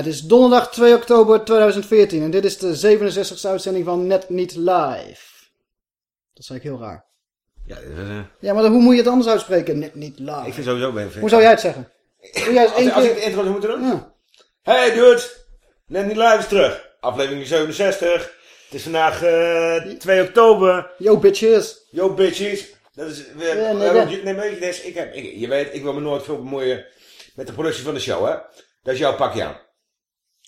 Het is donderdag 2 oktober 2014 en dit is de 67e uitzending van Net Niet Live. Dat zei ik heel raar. Ja, eh, Ja, maar dan, hoe moet je het anders uitspreken? Net Niet Live. ik vind sowieso... Ben, Hoe zou jij het zeggen? Doe jij eens als, één als ik de intro moeten doen? Ja. Hey dude, net niet live is terug. Aflevering 67. Het is vandaag eh 2 oktober. Yo bitches. Yo bitches. Dat is... We, Ja, nee, dat- nee, je, Des, ik heb, ik, je weet, ik wil me nooit veel bemoeien met de productie van de show, hè. Dat is jouw pakje aan.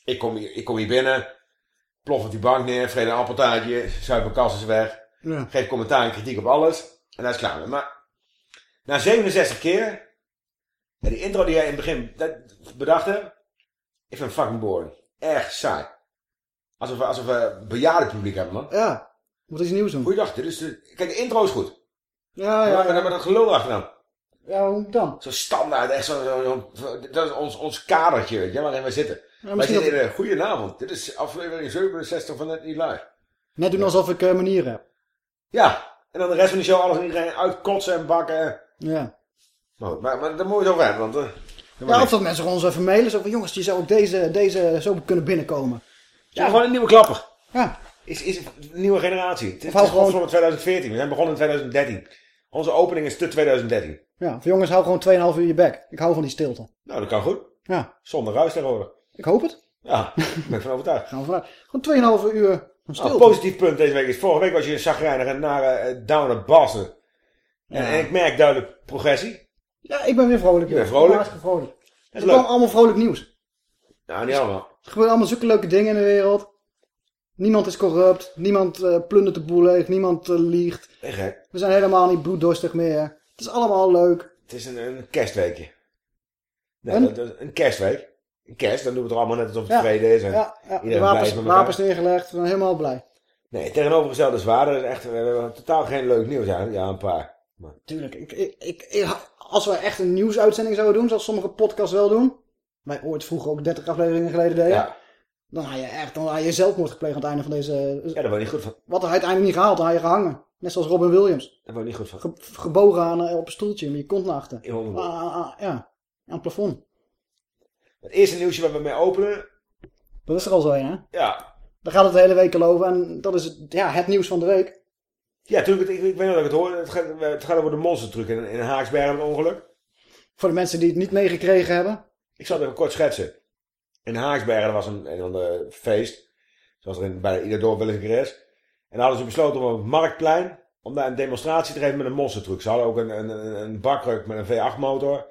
Ik kom hier, ik kom hier binnen, plof op die bank neer, vrede een appeltaartje, zuip mijn kast is weg. Ja. Geef commentaar en kritiek op alles. En daar is klaar mee. Maar na 67 keer, die intro die jij in het begin dat bedacht hebt, ik vind fucking boring. Erg saai. Alsof we, alsof we bejaardenpubliek hebben, man. Ja. Moet iets nieuws doen. Goeie dag, dit is de... Kijk, de intro is goed. Ja, Ja, ja, maar met dat gelul achteraan. Ja, hoe dan? Zo standaard, echt zo, zo, zo- dat is ons, ons kadertje, weet je, waarin we zitten. Ja, wij zitten dat- in een goedenavond. Dit is aflevering 67 van Net Niet Live. Net doen alsof ik eh, manieren heb. Ja, en dan de rest van de show alles en iedereen uitkotsen en bakken. Ja. Maar maar, maar daar moet je over hebben, want... eh, Ja, of dat mensen gewoon ons even mailen. Zo van, jongens, die zou ook deze, deze zo kunnen binnenkomen. Ja, gewoon een nieuwe klapper. Ja. Is, is een nieuwe generatie. Het is, het gewoon- gewoon 2014. We zijn begonnen in 2013. Onze opening is te 2013. Ja, voor jongens, hou gewoon 2,5 uur je bek. Ik hou van die stilte. Nou, dat kan goed. Ja, Zonder ruis tegenwoordig. ik hoop het. Ja, daar ben ik van overtuigd. Gaan we vanuit. Gewoon 2,5 uur van Nou, stilte. positief punt deze week is, vorige week was je een en nare eh, downer bastard. En, Ja. en ik merk duidelijk progressie. Ja, ik ben weer vrolijk. Je bent vrolijk? Hartstikke vrolijk. Dat Er is leuk. allemaal vrolijk nieuws. Nou, niet allemaal. Er gebeuren allemaal zulke leuke dingen in de wereld. Niemand is corrupt. Niemand eh, plundert de boel leeg. Niemand eh, liegt. Gek. We zijn helemaal niet bloeddorstig meer. Het is allemaal leuk. Het is een, een kerstweekje. Nee, Een? dat, dat- een kerstweek. Een kerst, dan doen we het allemaal net alsof het Ja. vrede is. En Ja, ja. De iedereen wapens, neergelegd. We zijn helemaal blij. Nee, tegenovergestelde is waar. Dat is echt, we hebben totaal geen leuk nieuws aan. Ja, een paar. Maar, Tuurlijk. Ik, ik- als we echt een nieuwsuitzending zouden doen, zoals sommige podcasts wel doen. Wij ooit vroeger ook 30 afleveringen geleden deden. ja. Dan had je echt dan had je zelfmoord gepleegd aan het einde van deze... ja, word je niet goed van. Wat had hij uiteindelijk niet gehaald, dan had je gehangen. Net zoals Robin Williams. Daar word je niet goed van. Ge- gebogen aan, eh, op een stoeltje met je kont naar achter. Hoor- Ah, ah, ah, ja, aan het plafond. Het eerste nieuwsje waar we mee openen. Dat is er al zo een, hè? Ja, Daar gaat het de hele week al over. En dat is het, ja, het nieuws van de week. ja toen ik, ik, ik weet nog dat ik het hoorde. Het gaat, het gaat over de monstertruc in, in Haaksbergen, het ongeluk. Voor de mensen die het niet meegekregen hebben. Ik zal het even kort schetsen. In Haaksbergen er was een, een ander feest. Zoals er in bijna ieder dorp wel eens een keer is. En dan hadden ze besloten om op het marktplein. Om daar een demonstratie te geven met een monstertruck. Ze hadden ook een, een, een, bakruk met een V8 motor.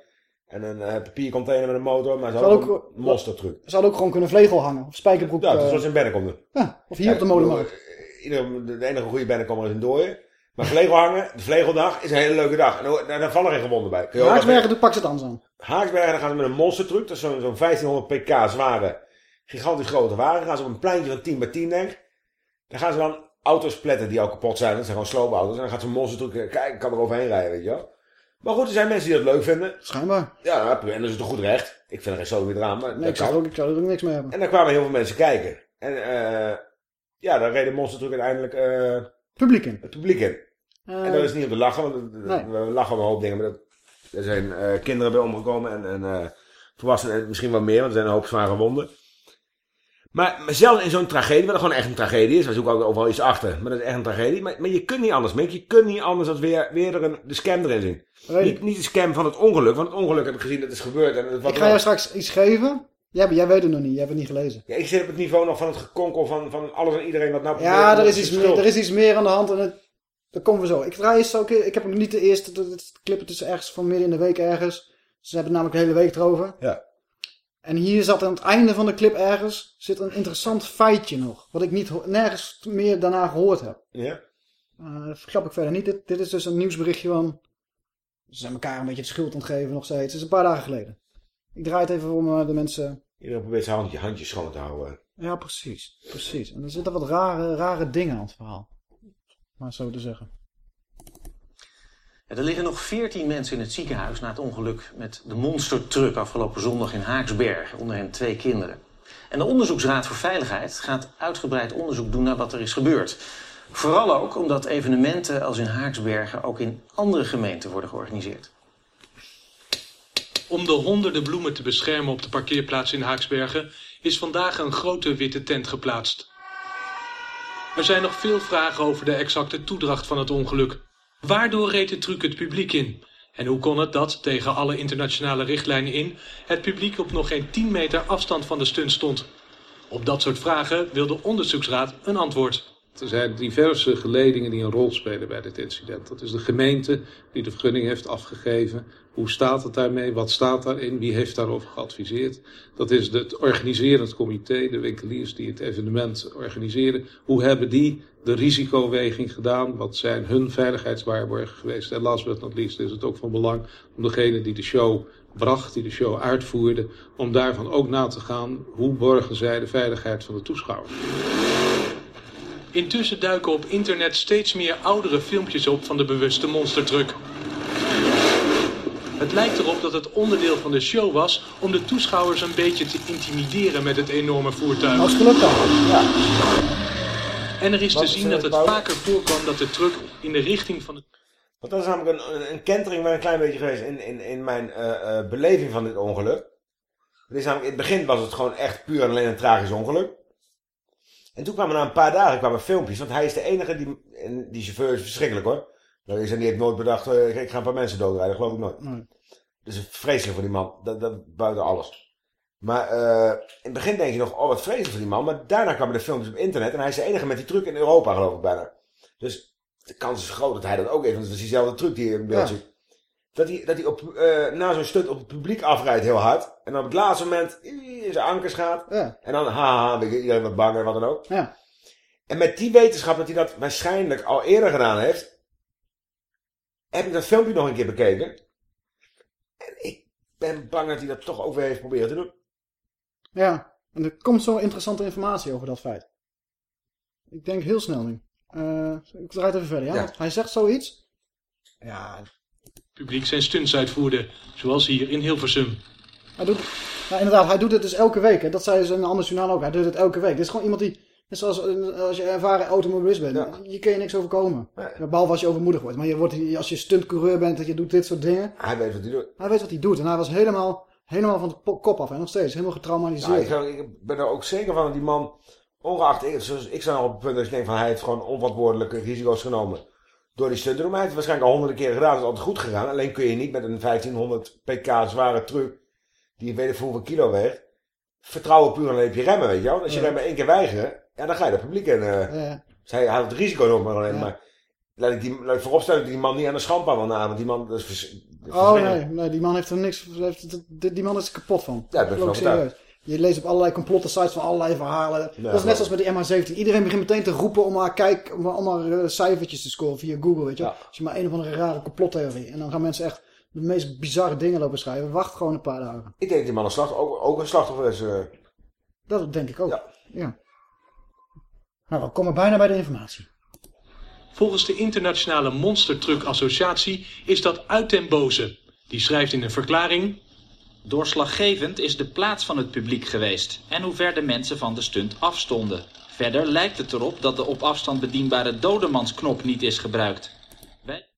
En een eh, papiercontainer met een motor. Maar ze hadden ook ook- een monstertruck. Ze hadden ook gewoon kunnen vlegel hangen. Of spijkerbroek. Ja, eh, dat was in Bennekom. ja, of hier op de molenmarkt. eh, Ieder, de enige goede Bennekom is een dooie. Maar vlegel hangen, de vlegeldag, is een hele leuke dag. En daar, vallen geen gewonden bij. Haaksbergen, doet pak ze het anders aan. Haaksbergen dan gaan ze met een monstertruck, dat is zo'n zo'n 1500 pk zware, gigantisch grote wagen. Gaan ze op een pleintje van 10 bij 10 denk. Daar gaan ze dan auto's pletten die al kapot zijn. Dat zijn gewoon sloopauto's. En dan gaat zo'n monstertruck, eh, kijk, ik kan er overheen rijden, weet je wel. Maar goed, er zijn mensen die dat leuk vinden. Schijnbaar. Ja, nou, en dat is toch goed recht. Ik vind er geen zo weer aan, maar Nee, ik, zou er ook, ik zou er ook niks mee hebben. En daar kwamen heel veel mensen kijken. En eh ja, daar reed de monstertruck uiteindelijk eh, Publiek in. het publiek in. En dat is niet om te lachen, want Nee. we lachen om een hoop dingen. Maar dat, er zijn eh, kinderen bij omgekomen en, en eh, volwassenen en misschien wel meer, want er zijn een hoop zware wonden. Maar, maar zelfs in zo'n tragedie, wat er gewoon echt een tragedie is, we zoeken ook overal iets achter, maar dat is echt een tragedie. Maar, maar je kunt niet anders, Mick. Je kunt niet anders dan weer, weer er een, de scam erin zien. ik. Niet, niet de scam van het ongeluk, want het ongeluk heb ik gezien, dat is gebeurd. En wat ik ga jou straks iets geven. Ja, maar jij weet het nog niet. Jij hebt het niet gelezen. ja, ik zit op het niveau nog van het gekonkel van, van alles en iedereen wat nou Ja, er is, iets meer, er is iets meer aan de hand. En het, dat komen we zo. Ik draai eens ook. Ik heb hem niet de eerste. de- de clip het is ergens van midden in de week ergens. Ze hebben het namelijk de hele week erover. Ja. En hier zat aan het einde van de clip ergens. Zit een interessant feitje nog. Wat ik niet, nergens meer daarna gehoord heb. Ja? Eh dat grap ik verder niet. Dit, dit is dus een nieuwsberichtje van... Ze zijn elkaar een beetje de schuld ontgeven nog steeds. Het is een paar dagen geleden. Ik draai het even om eh, de mensen... Iedereen probeert zijn handje, handjes schoon te houden. Ja, precies. Precies. En er zitten wat rare, rare dingen aan het verhaal. Maar zo te zeggen. Er liggen nog 14 mensen in het ziekenhuis na het ongeluk met de monstertruck afgelopen zondag in Haaksbergen. Onder hen twee kinderen. En de Onderzoeksraad voor Veiligheid gaat uitgebreid onderzoek doen naar wat er is gebeurd. Vooral ook omdat evenementen als in Haaksbergen ook in andere gemeenten worden georganiseerd. Om de honderden bloemen te beschermen op de parkeerplaats in Haaksbergen is vandaag een grote witte tent geplaatst. Er zijn nog veel vragen over de exacte toedracht van het ongeluk. Waardoor reed de truck het publiek in? En hoe kon het dat, tegen alle internationale richtlijnen in, het publiek op nog geen 10 meter afstand van de stunt stond? Op dat soort vragen wil de onderzoeksraad een antwoord. Er zijn diverse geledingen die een rol spelen bij dit incident. Dat is de gemeente die de vergunning heeft afgegeven. Hoe staat het daarmee? Wat staat daarin? Wie heeft daarover geadviseerd? Dat is het organiserend comité, de winkeliers die het evenement organiseren. Hoe hebben die de risicoweging gedaan? Wat zijn hun veiligheidswaarborgen geweest? En last but not least is het ook van belang om degene die de show bracht, die de show uitvoerde, om daarvan ook na te gaan hoe borgen zij de veiligheid van de toeschouwer. Intussen duiken op internet steeds meer oudere filmpjes op van de bewuste monstertruck. Het lijkt erop dat het onderdeel van de show was om de toeschouwers een beetje te intimideren met het enorme voertuig. Als geluk dan. Ja. En er is te zien eh, dat het Paul? vaker voorkwam dat de truck in de richting van de Want dat is namelijk een, een, kentering wel een klein beetje geweest in, in, in mijn eh, eh, beleving van dit ongeluk. Het is namelijk, in het begin was het gewoon echt puur en alleen een tragisch ongeluk. En toen kwamen na een paar dagen kwamen filmpjes, want hij is de enige die, en die chauffeur is verschrikkelijk hoor. Nou, is hij die heeft nooit bedacht, eh, ik- ga een paar mensen doodrijden, geloof ik nooit. Nee. Dat is vreselijk voor die man, dat, dat buiten alles. Maar eh, in het begin denk je nog, oh wat vreselijk voor die man. Maar daarna kwamen de filmpjes op internet en hij is de enige met die truck in Europa geloof ik bijna. Dus de kans is groot dat hij dat ook heeft, want het is diezelfde truck die in beeld Ja. Dat hij, dat hij op, eh, na zo'n stunt op het publiek afrijdt heel hard. En op het laatste moment in zijn ankers gaat. Ja. En dan haha, iedereen wat bang en wat dan ook. Ja. En met die wetenschap dat hij dat waarschijnlijk al eerder gedaan heeft, heb ik dat filmpje nog een keer bekeken. En ik ben bang dat hij dat toch ook weer heeft proberen te doen. Ja. En er komt zo interessante informatie over dat feit. Ik denk heel snel nu. Eh, ik draai het even verder, ja? Hij zegt zoiets. Ja, publiek zijn stunts uitvoerde, zoals hier in Hilversum. Hij doet, nou inderdaad, hij doet het dus elke week. Hè. Dat zei ze in een ander journaal ook. Hij doet het elke week. Dit is gewoon iemand die, net zoals eh, als je ervaren automobilist bent, Ja. je kan je niks overkomen. Nee. Ja, Behalve als je overmoedig wordt. Maar je wordt, als je stuntcoureur bent, dat je doet dit soort dingen. Hij weet wat hij doet. Hij weet wat hij doet. En hij was helemaal, helemaal van de kop af. En nog steeds, helemaal getraumatiseerd. ik, zou- ik ben er ook zeker van dat die man, ongeacht, ik, zoals, ik sta nog op het punt dat ik denk van hij heeft gewoon onverantwoordelijke risico's genomen. Door die stunt te doen. Maar hij heeft het waarschijnlijk al honderden keren gedaan. Dat is altijd goed gegaan. Alleen kun je niet met een 1500 pk zware truck, die weet ik voor hoeveel kilo weegt, vertrouwen puur alleen op je remmen, weet je wel. Als je Ja. remmen één keer weigeren, ja, dan ga je het publiek in. eh Ja, Dus hij had het risico nog maar alleen. Ja. Maar laat ik, die, laat ik vooropstellen dat die man niet aan de schandpaal wil. Want die man, dat is vers- Oh nee, nee, die man heeft er niks, heeft, die man is er kapot van. Ja, dat ben ik serieus. Je leest op allerlei complotten sites van allerlei verhalen. dat is net zoals met die MH17. Iedereen begint meteen te roepen om maar, kijk, om, om maar eh, cijfertjes te scoren via Google, weet je. wel. Ja. Als je maar een of andere rare complottheorie. En dan gaan mensen echt de meest bizarre dingen lopen schrijven. Wacht gewoon een paar dagen. Ik denk dat die man een slachtoffer, ook, ook een slachtoffer is. eh. Dat denk ik ook. Ja. Ja. Nou, we komen bijna bij de informatie. Volgens de Internationale Monstertruck Associatie is dat uit den boze. Die schrijft in een verklaring... Doorslaggevend is de plaats van het publiek geweest en hoe ver de mensen van de stunt afstonden. Verder lijkt het erop dat de op afstand bedienbare dodemansknop niet is gebruikt. Wij...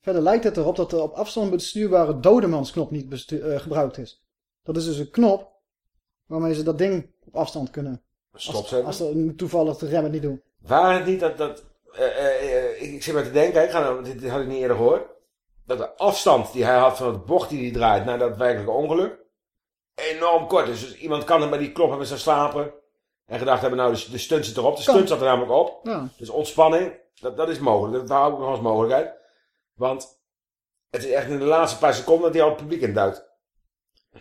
Verder lijkt het erop dat de op afstand bestuurbare dodemansknop niet bestu- eh, gebruikt is. Dat is dus een knop waarmee ze dat ding op afstand kunnen. Als, Stopzetten. als ze toevallig de remmen niet doen. Waar het niet dat... dat eh, eh, ik, ik zit maar te denken, ik ga, nou- dit, dit had ik niet eerder gehoord. Dat de afstand die hij had van het bocht die hij draait naar dat werkelijke ongeluk. enorm kort is. Dus iemand kan er bij die klop hebben staan slapen. En gedacht hebben, nou, de, de stunt zit erop. De Kan. stunt zat er namelijk op. Ja, Dus ontspanning, dat, dat is mogelijk. Dat hou ik nog als mogelijkheid. Want het is echt in de laatste paar seconden dat hij al het publiek induikt.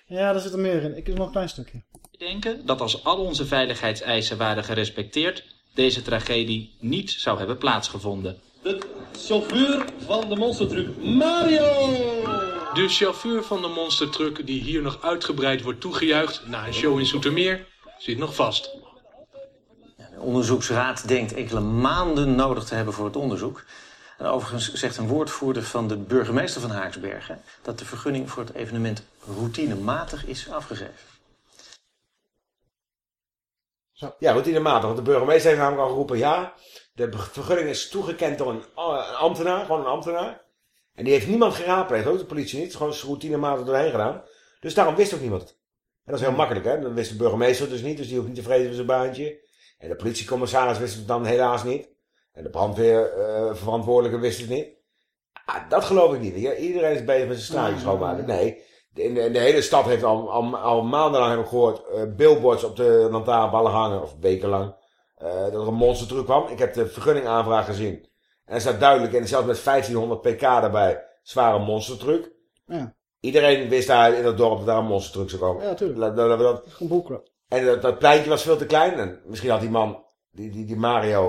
ja daar zit er meer in. Ik is nog een klein stukje. denken dat als al onze veiligheidseisen waren gerespecteerd, deze tragedie niet zou hebben plaatsgevonden. De chauffeur van de monstertruck, Mario! De chauffeur van de monstertruck, die hier nog uitgebreid wordt toegejuicht na een show in Zoetermeer, zit nog vast. De onderzoeksraad denkt enkele maanden nodig te hebben voor het onderzoek. En overigens zegt een woordvoerder van de burgemeester van Haaksbergen... dat de vergunning voor het evenement routinematig is afgegeven. Ja, routinematig. Want de burgemeester heeft namelijk al geroepen, ja, de vergunning is toegekend door een, eh, een ambtenaar, gewoon een ambtenaar. En die heeft niemand geraadpleegd, ook de politie niet. Het is gewoon routinematig doorheen gedaan. Dus daarom wist ook niemand het. En dat is heel makkelijk, hè. Dan wist de burgemeester dus niet, dus die hoeft niet te vrezen voor zijn baantje. En de politiecommissaris wist het dan helaas niet. En de brandweerverantwoordelijke wist het niet. Ah, dat geloof ik niet. Ja, Iedereen is bezig met zijn straatjes schoonmaken. Nee, de, in de, in de hele stad heeft al, al, al maandenlang heb ik gehoord eh, billboards op de lantaarnballen hangen, of wekenlang, dat er een monstertruc kwam. Ik heb de vergunningaanvraag gezien. En er staat duidelijk in, zelfs met 1500 pk daarbij, zware monstertruc. Ja, Iedereen wist daar in het dorp dat daar een monstertruc zou komen. ja tuurlijk. Dat- dat- dat- Dat bullcrap. en dat, dat pleintje was veel te klein. En misschien had die man, die, die, die Mario,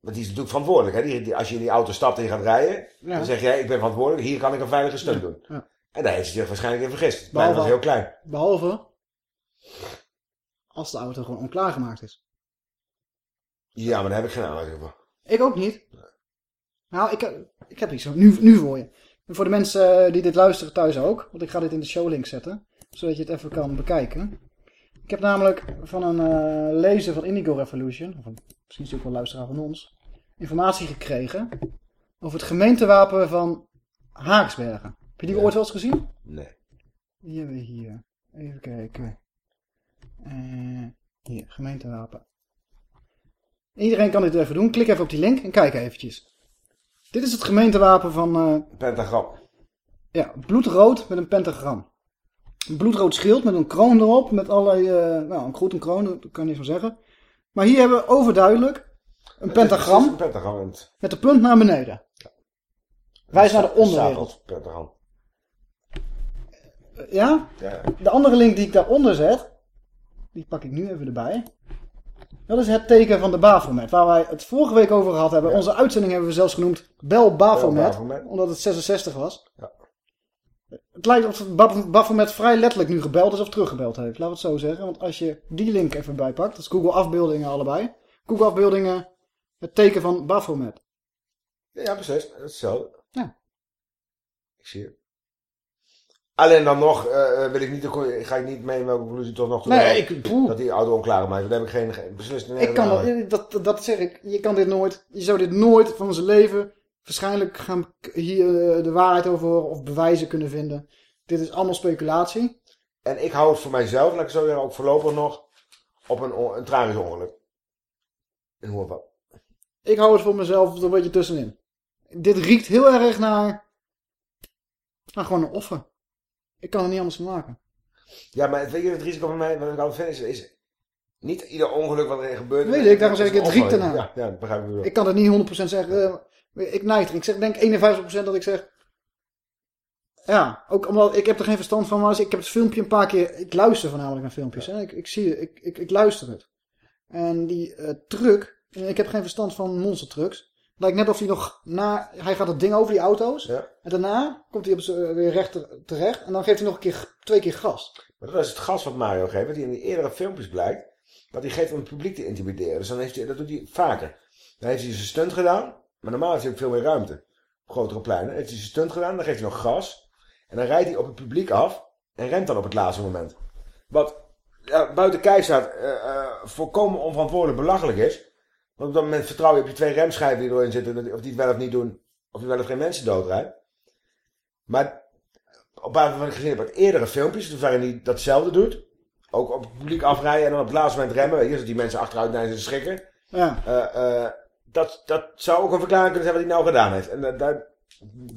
want die is natuurlijk verantwoordelijk. Hè? Die, die- als je in die auto stapt en je gaat rijden, Ja. dan zeg jij, ik ben verantwoordelijk, hier kan ik een veilige stunt doen. ja. En daar heeft hij zich waarschijnlijk in vergist. Het plein was Behalve- heel klein. Behalve als de auto gewoon onklaargemaakt is. Ja, maar daar heb ik geen aanwijzing. Ik ook niet. Nou, ik, ik heb iets nu, nu voor je. En voor de mensen eh, die dit luisteren thuis ook. Want ik ga dit in de showlink zetten. Zodat je het even kan bekijken. Ik heb namelijk van een eh, lezer van Indigo Revolution. Of een, misschien is ook wel luisteraar van ons. Informatie gekregen. Over het gemeentewapen van Haaksbergen. Heb je die ooit wel eens gezien? Nee. Die hebben we hier. Even kijken. Eh, hier, gemeentewapen. Iedereen kan dit even doen. Klik even op die link en kijk eventjes. Dit is het gemeentewapen van eh, Pentagram. ja, bloedrood met een pentagram. Een bloedrood schild met een kroon erop. Met allerlei, eh, nou, een goed een kroon, dat kan je niet zo zeggen. Maar hier hebben we overduidelijk een Het pentagram een pentagram. met de punt naar beneden. Wijs naar de onderwereld. Pentagram. Ja? Ja. De andere link die ik daaronder zet, die pak ik nu even erbij. Dat is het teken van de Bafomet, waar wij het vorige week over gehad hebben. Ja. Onze uitzending hebben we zelfs genoemd Bel Bafomet, omdat het 66 was. Ja. Het lijkt alsof Baf- Baphomet vrij letterlijk nu gebeld is of teruggebeld heeft, laten we het zo zeggen. Want als je die link even bijpakt, dat is Google afbeeldingen allebei. Google afbeeldingen, het teken van Baphomet. Ja, precies. Hetzelfde. Ja. Ik zie het. Alleen dan nog eh, wil ik niet, ga ik niet mee in welke conclusie toch nog toe Nee, ik, dat die auto onklaar maakt. Daar heb ik geen, geen beslist Ik kan dat, dat, dat zeg ik. Je kan dit nooit, je zou dit nooit van zijn leven waarschijnlijk gaan hier eh, de waarheid over horen of bewijzen kunnen vinden. Dit is allemaal speculatie. En ik hou het voor mijzelf, laat ik zo ook voorlopig nog op een, tragisch ongeluk. In Hoorvat. Ik hou het voor mezelf er een beetje tussenin. Dit riekt heel erg naar, naar gewoon een offer. Ik kan er niet anders van maken. Ja, maar weet je het risico van mij, wat ik altijd vind, is, is niet ieder ongeluk wat er gebeurt. Weet ik, daarom zeg ik, het riekt ernaar. Ja, ja, dat begrijp ik wel. Ik kan het niet 100% zeggen. eh, ik neig er. Ik zeg denk 51% dat ik zeg. Ja, ook omdat ik heb er geen verstand van. Maar als ik heb het filmpje een paar keer. Ik luister voornamelijk naar filmpjes. Hè? Ik, ik zie het. Ik, ik, ik luister het. En die eh, truck. Ik heb geen verstand van monstertrucks. Lijkt net of hij nog na. Hij gaat het ding over die auto's. Ja. En daarna komt hij op z'n- weer rechter terecht. En dan geeft hij nog een keer, twee keer gas. Maar dat is het gas wat Mario geeft, wat hij in die eerdere filmpjes blijkt, dat hij geeft om het publiek te intimideren. Dus dan heeft hij, dat doet hij vaker. Dan heeft hij zijn stunt gedaan, maar normaal heeft hij ook veel meer ruimte. Op grotere pleinen. Dan heeft hij zijn stunt gedaan, dan geeft hij nog gas. En dan rijdt hij op het publiek af en rent dan op het laatste moment. Wat ja, buiten kijf staat, eh, eh, volkomen onverantwoordelijk belachelijk is. Want op dat moment vertrouw je op je twee remschijven die erin zitten, of die het wel of niet doen, of die wel of geen mensen doodrijdt. Maar op basis van ik gezien heb uit eerdere filmpjes, dus waarin hij datzelfde doet. Ook op het publiek afrijden en dan op het laatste moment remmen. Weet je, zodat die mensen achteruit naar ze schrikken. Ja. Eh, eh, dat, dat zou ook een verklaring kunnen zijn wat hij nou gedaan heeft. En eh, daar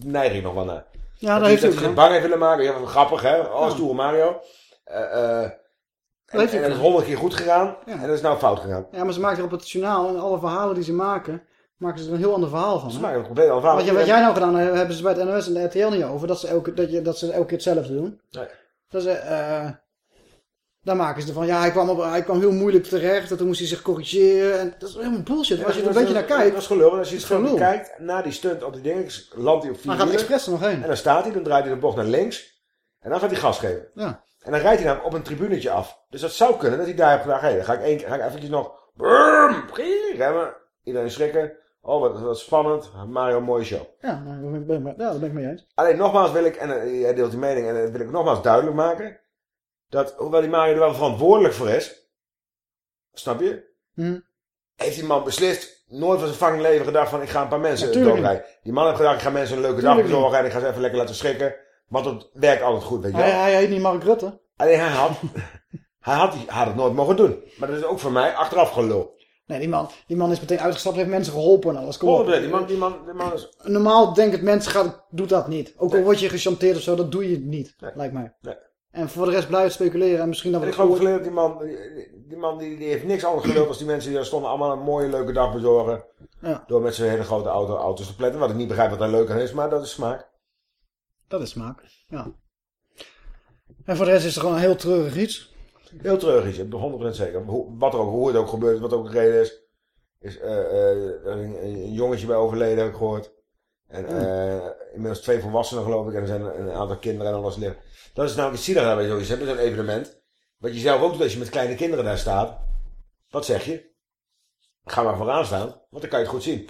neig ik nog wel naar. Ja, dat dat heeft hij dat bang heeft willen maken. Ja, grappig hè. Oh, Ja. Mario. Eh, eh, en, hij en dat is honderd keer goed gegaan. Ja. En dat is nou fout gegaan. Ja, maar ze maken er op het journaal. En alle verhalen die ze maken. Maken ze er een heel ander verhaal van. Ze hè? maken het compleet al fout. Wat, je, wat jij nou gedaan hebt, hebben ze bij het NOS en de RTL niet over. Dat ze elke, dat je, dat ze elke keer hetzelfde doen. Nee. Dat ze, eh daar maken ze ervan. Ja, hij kwam, op, hij kwam heel moeilijk terecht. En toen moest hij zich corrigeren. En dat is helemaal bullshit. als je er een beetje naar kijkt. Dat is gelul. Als je het Dat filmpje gelul. kijkt, na die stunt op die dingen, landt hij op vier hij gaat wielen. expres er nog heen. En dan staat hij, dan draait hij de bocht naar links. En dan gaat hij gas geven. Ja. En dan rijdt hij namelijk op een tribunetje af. Dus dat zou kunnen dat hij daar heeft gedacht, hé, dan ga ik, één, ga ik eventjes nog... Brum, remmen. Iedereen schrikken. Oh, wat, wat spannend. Mario, een mooie show. Ja, nou, daar ben ik, ben- ja, daar ben ik mee eens. Alleen nogmaals wil ik, en eh, jij deelt die mening, en dat wil ik nogmaals duidelijk maken. Dat, hoewel die Mario er wel verantwoordelijk voor is. Snap je? Hm. heeft die man beslist, nooit van zijn fucking leven gedacht van ik ga een paar mensen doodrijden. Die man heeft gedacht, ik ga mensen een leuke dag bezorgen en ik ga ze even lekker laten schrikken. Want het werkt altijd goed, weet je wel. Hij, hij heet niet Mark Rutte. Alleen hij had, hij had, hij had het nooit mogen doen. Maar dat is ook voor mij achteraf gelul. Nee, die man, die man is meteen uitgestapt, heeft mensen geholpen en alles. Kom op. 100%. Die man, die man, die man is... Normaal denk ik, mensen gaat, doet dat niet. Ook al word je gechanteerd of zo, dat doe je niet, Nee. lijkt mij. Nee. En voor de rest blijft speculeren en misschien dat we ik het geloof ooit- geleerd, die man, die, die man die, die heeft niks anders geduld als die mensen die daar stonden allemaal een mooie leuke dag bezorgen. Ja. Door met zijn hele grote auto, auto's te pletten. Wat ik niet begrijp wat daar leuk aan is, maar dat is smaak. Dat is smaak, ja. En voor de rest is er gewoon een heel treurig iets. Heel treurig is, ik ben 100% zeker. Wat er ook, hoe het ook gebeurt, wat ook de reden is. Is eh, eh, er is een, een jongetje bij overleden, heb ik gehoord. En eh, inmiddels twee volwassenen geloof ik. En er zijn een aantal kinderen en alles liggen. Dat is namelijk het zielig bij zoiets hebben, zo'n evenement. Wat je zelf ook doet als je met kleine kinderen daar staat. Wat zeg je? Ga maar vooraan staan, want dan kan je het goed zien.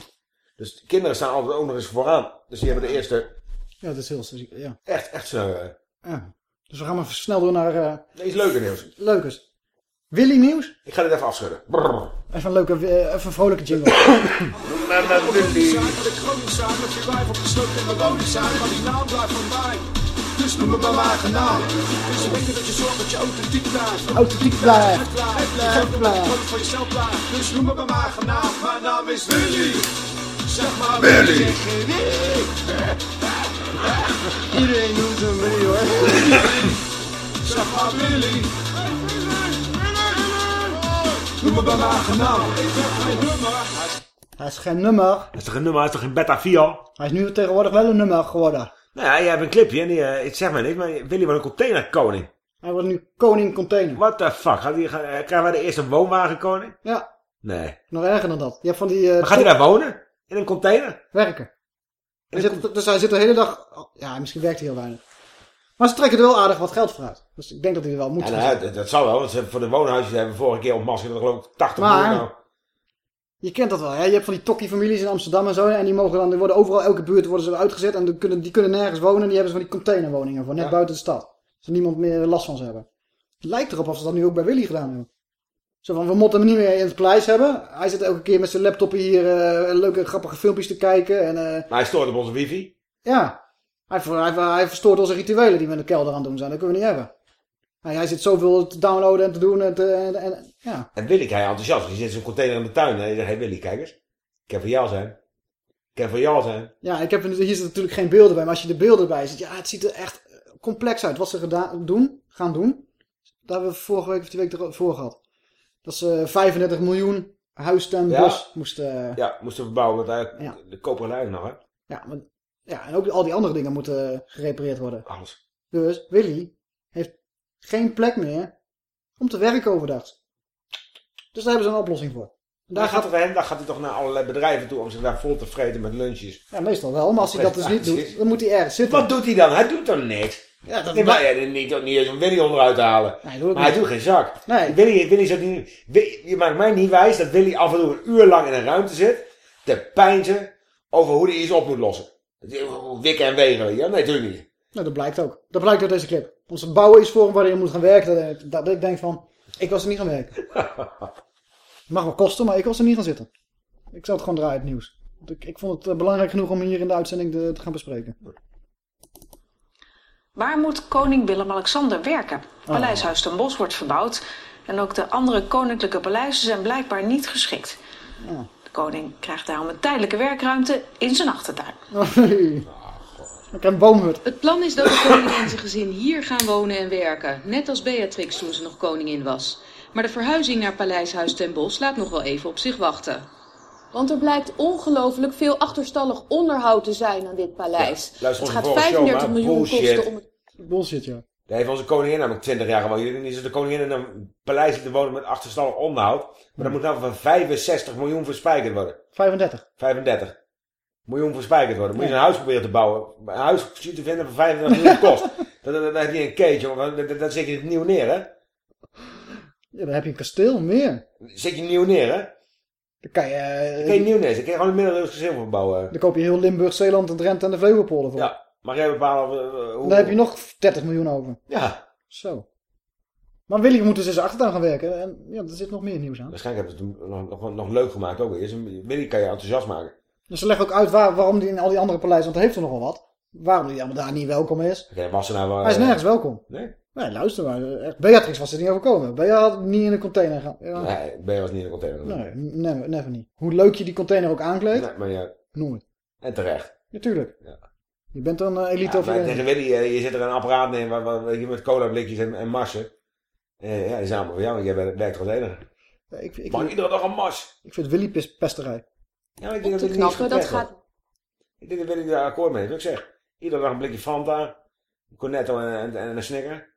Dus de kinderen staan altijd ook nog eens vooraan. Dus die hebben de eerste Ja, dat is heel ja. echt, echt zo. eh, ja. Dus we gaan maar snel door naar uh, Nee, iets leuker nieuws. leukes. Willy nieuws? Ik ga dit even afschudden. Brrr. Even een leuke, eh, even een vrolijke jingle. Mama Willy. Dus noem me bij mijn eigen naam. Dus weten dat je zorgt dat je authentiek blijft. Authentiek blijft. Van jezelf. Dus noem me bij mijn eigen naam. Mijn naam is Willy. Zeg maar Willy. Iedereen noemt hem Willy hoor. Zeg maar Willy. Noem me bij mijn. Ik heb geen nummer. Hij is geen nummer. Dat is toch een nummer, dat is toch geen beta 4? Hij is nu tegenwoordig wel een nummer geworden. Nou ja, je hebt een clipje en die, eh, het zegt mij niks, maar Willy wordt een containerkoning. Hij wordt nu koning container. What the fuck? Gaat die, ga- eh, krijgen wij de eerste woonwagenkoning? Ja, Nee. nog erger dan dat. Je hebt van die... eh, Maar gaat hij daar wonen? In een container? werken. Hij zit, dus hij zit de hele dag... Ja, misschien werkt hij heel weinig. Maar ze trekken er wel aardig wat geld voor uit. Dus ik denk dat hij er wel moet Ja, nou, dat, dat zal wel, want ze, voor de woonhuisjes hebben we vorige keer op Masker geloof ik 80 Maar- miljoen. nou. Je kent dat wel, hè? Je hebt van die tokkie-families in Amsterdam en zo. En die mogen dan, die worden overal, elke buurt worden ze uitgezet. En die kunnen, die kunnen nergens wonen. Die hebben ze van die containerwoningen voor, net Ja. buiten de stad. Zodat niemand meer last van ze hebben. Het lijkt erop of ze dat nu ook bij Willy gedaan hebben. Zo van, we moeten hem niet meer in het paleis hebben. Hij zit elke keer met zijn laptop hier eh, leuke grappige filmpjes te kijken. En eh, Maar hij stoort op onze wifi. ja, hij, ver- hij, hij verstoort onze rituelen die we in de kelder aan het doen zijn. Dat kunnen we niet hebben. Hij, hij zit zoveel te downloaden en te doen. En, te, en, en- ja. En Willy krijgt enthousiast. Die zit in zo'n container in de tuin. En hij zegt, hey Willy, kijk eens. Ik kan voor jou zijn. Ik kan voor jou zijn. Ja, ik heb, hier zitten natuurlijk geen beelden bij, maar als je de beelden bij ziet, ja, het ziet er echt complex uit. Wat ze gedaan, doen, gaan doen, daar hebben we vorige week of die week ervoor gehad. Dat ze 35 miljoen huis ten Ja. bos moesten... Ja. Ja, moesten we bouwen. Want hij, Ja. de koperen lijn nog, hè. maar, ja, en ook al die andere dingen moeten gerepareerd worden. Alles. Dus Willy heeft geen plek meer om te werken overdag. Dus daar hebben ze een oplossing voor. En Daar gaat, gaat, heen, daar gaat hij toch naar allerlei bedrijven toe om zich daar vol te vreten met lunches. ja, meestal wel, maar als hij dat dus niet doet, dan moet hij ergens zitten. Wat doet hij dan? Hij doet toch niks? Ja, dat Nee, maar ja, niet, niet eens om Willy onderuit te halen. Nee, Maar hij niet. doet geen zak. Nee. Willy, Willy zit niet, Willy- je maakt mij niet wijs dat Willy af en toe een uur lang in een ruimte zit. Te pijnzen over hoe hij iets op moet lossen. Wikken en wegen, je wel? Nee, natuurlijk niet. Nou, dat blijkt ook. Dat blijkt uit deze clip. Onze bouwen is voor hem waar hij moet gaan werken. Dat, dat ik denk van, ik was er niet gaan werken. Het mag wel kosten, maar ik was er niet gaan zitten. Ik zou het gewoon draaien, het nieuws. Want Ik, ik vond het eh, belangrijk genoeg om hier in de uitzending te gaan bespreken. Waar moet koning Willem-Alexander werken? Paleishuis ten Bosch wordt verbouwd en ook de andere koninklijke paleizen zijn blijkbaar niet geschikt. De koning krijgt daarom een tijdelijke werkruimte in zijn achtertuin. Ik heb een boomhut. Het plan is dat de koningin en zijn gezin hier gaan wonen en werken. Net als Beatrix toen ze nog koningin was. Maar de verhuizing naar Paleishuis ten Bosch laat nog wel even op zich wachten. Want er blijkt ongelooflijk veel achterstallig onderhoud te zijn aan dit paleis. Ja, luister het gaat vorige show, 35 maar miljoen bullshit. kosten om het... Bullshit, ja. Daar heeft onze koningin namelijk 20 jaar gewoond. Jullie is de koningin in een paleis te wonen met achterstallig onderhoud. Maar dat moet nou van 65 miljoen verspijkerd worden. 35. 35 miljoen verspijkerd worden. Moet je een huis proberen te bouwen. Een huis ziet te vinden van 35 miljoen kost. Dat, dat, dat heb je een keetje, jongen. Dat, dat, dat zet je het nieuw neer, hè? Ja, dan heb je een kasteel, meer. Zet je nieuw neer, hè? Dan kan je... eh, Dan kan je nieuw. Dan kan je gewoon een middeleeuws van bouwen. Dan koop je heel Limburg, Zeeland, en Drenthe en de Vleugelpolder voor. Ja. Mag jij bepalen eh, hoe... Dan heb je nog 30 miljoen over. Ja. Zo. Maar Willy moet dus zijn achtertuin gaan werken. En ja, er zit nog meer nieuws aan. Waarschijnlijk hebben ze het nog, nog, nog leuk gemaakt ook. Is een- Willy kan je enthousiast maken. Dus ze leggen ook uit waar, waarom die in al die andere paleizen, want hij heeft er nogal wat. Waarom hij allemaal daar niet welkom is. Oké, was er nou wel... Hij is nergens welkom. Nee? Nee, luister maar. Echt, Beatrix was er niet overkomen. Bea had niet in een container gaan. Ja. Nee, ben je was niet in de container. Nee, never, never niet. Hoe leuk je die container ook aankleedt. Nee, maar ja, Nooit. en terecht. Natuurlijk. Ja. Je bent dan uh, elite Ja, of maar je... tegen Willy, eh, je zit er een apparaat neer waar, waar, je met cola blikjes en, en marsen. Eh, ja, die zijn allemaal voor jou, want jij bent- werkt als enige. Ja, ik, ik, Maar ik, iedere dag een mas. ik vind Willy pes- pesterij. Ja, maar ik denk dat niet dat gaat... Ik denk dat Willy daar akkoord mee heeft. Wat ik zeg, iedere dag een blikje Fanta, een Cornetto en, en, en een Snicker.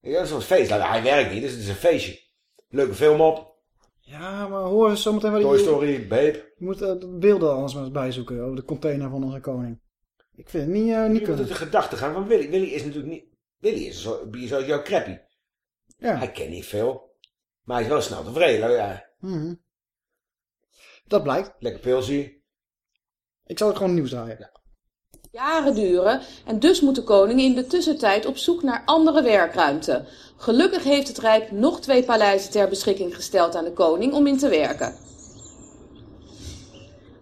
Ja, dat is wel een feest. Nou, hij werkt niet, dus het is een feestje. Leuke film op, Ja, maar hoor eens zometeen wat Toy je... Story, Babe. Je moet eh, de beelden anders maar eens bijzoeken over de container van onze koning. Ik vind het niet, eh, niet Je moet kunnen. de gedachte gaan van Willy. Willy is natuurlijk niet... Willy is zo, zoals jouw crappy. Ja. Hij kent niet veel. Maar hij is wel snel tevreden. Ja, Mhm. Dat blijkt. lekker pilsie. Ik zal het gewoon nieuws draaien. Jaren duren en dus moet de koning in de tussentijd op zoek naar andere werkruimte. Gelukkig heeft het Rijk nog twee paleizen ter beschikking gesteld aan de koning om in te werken.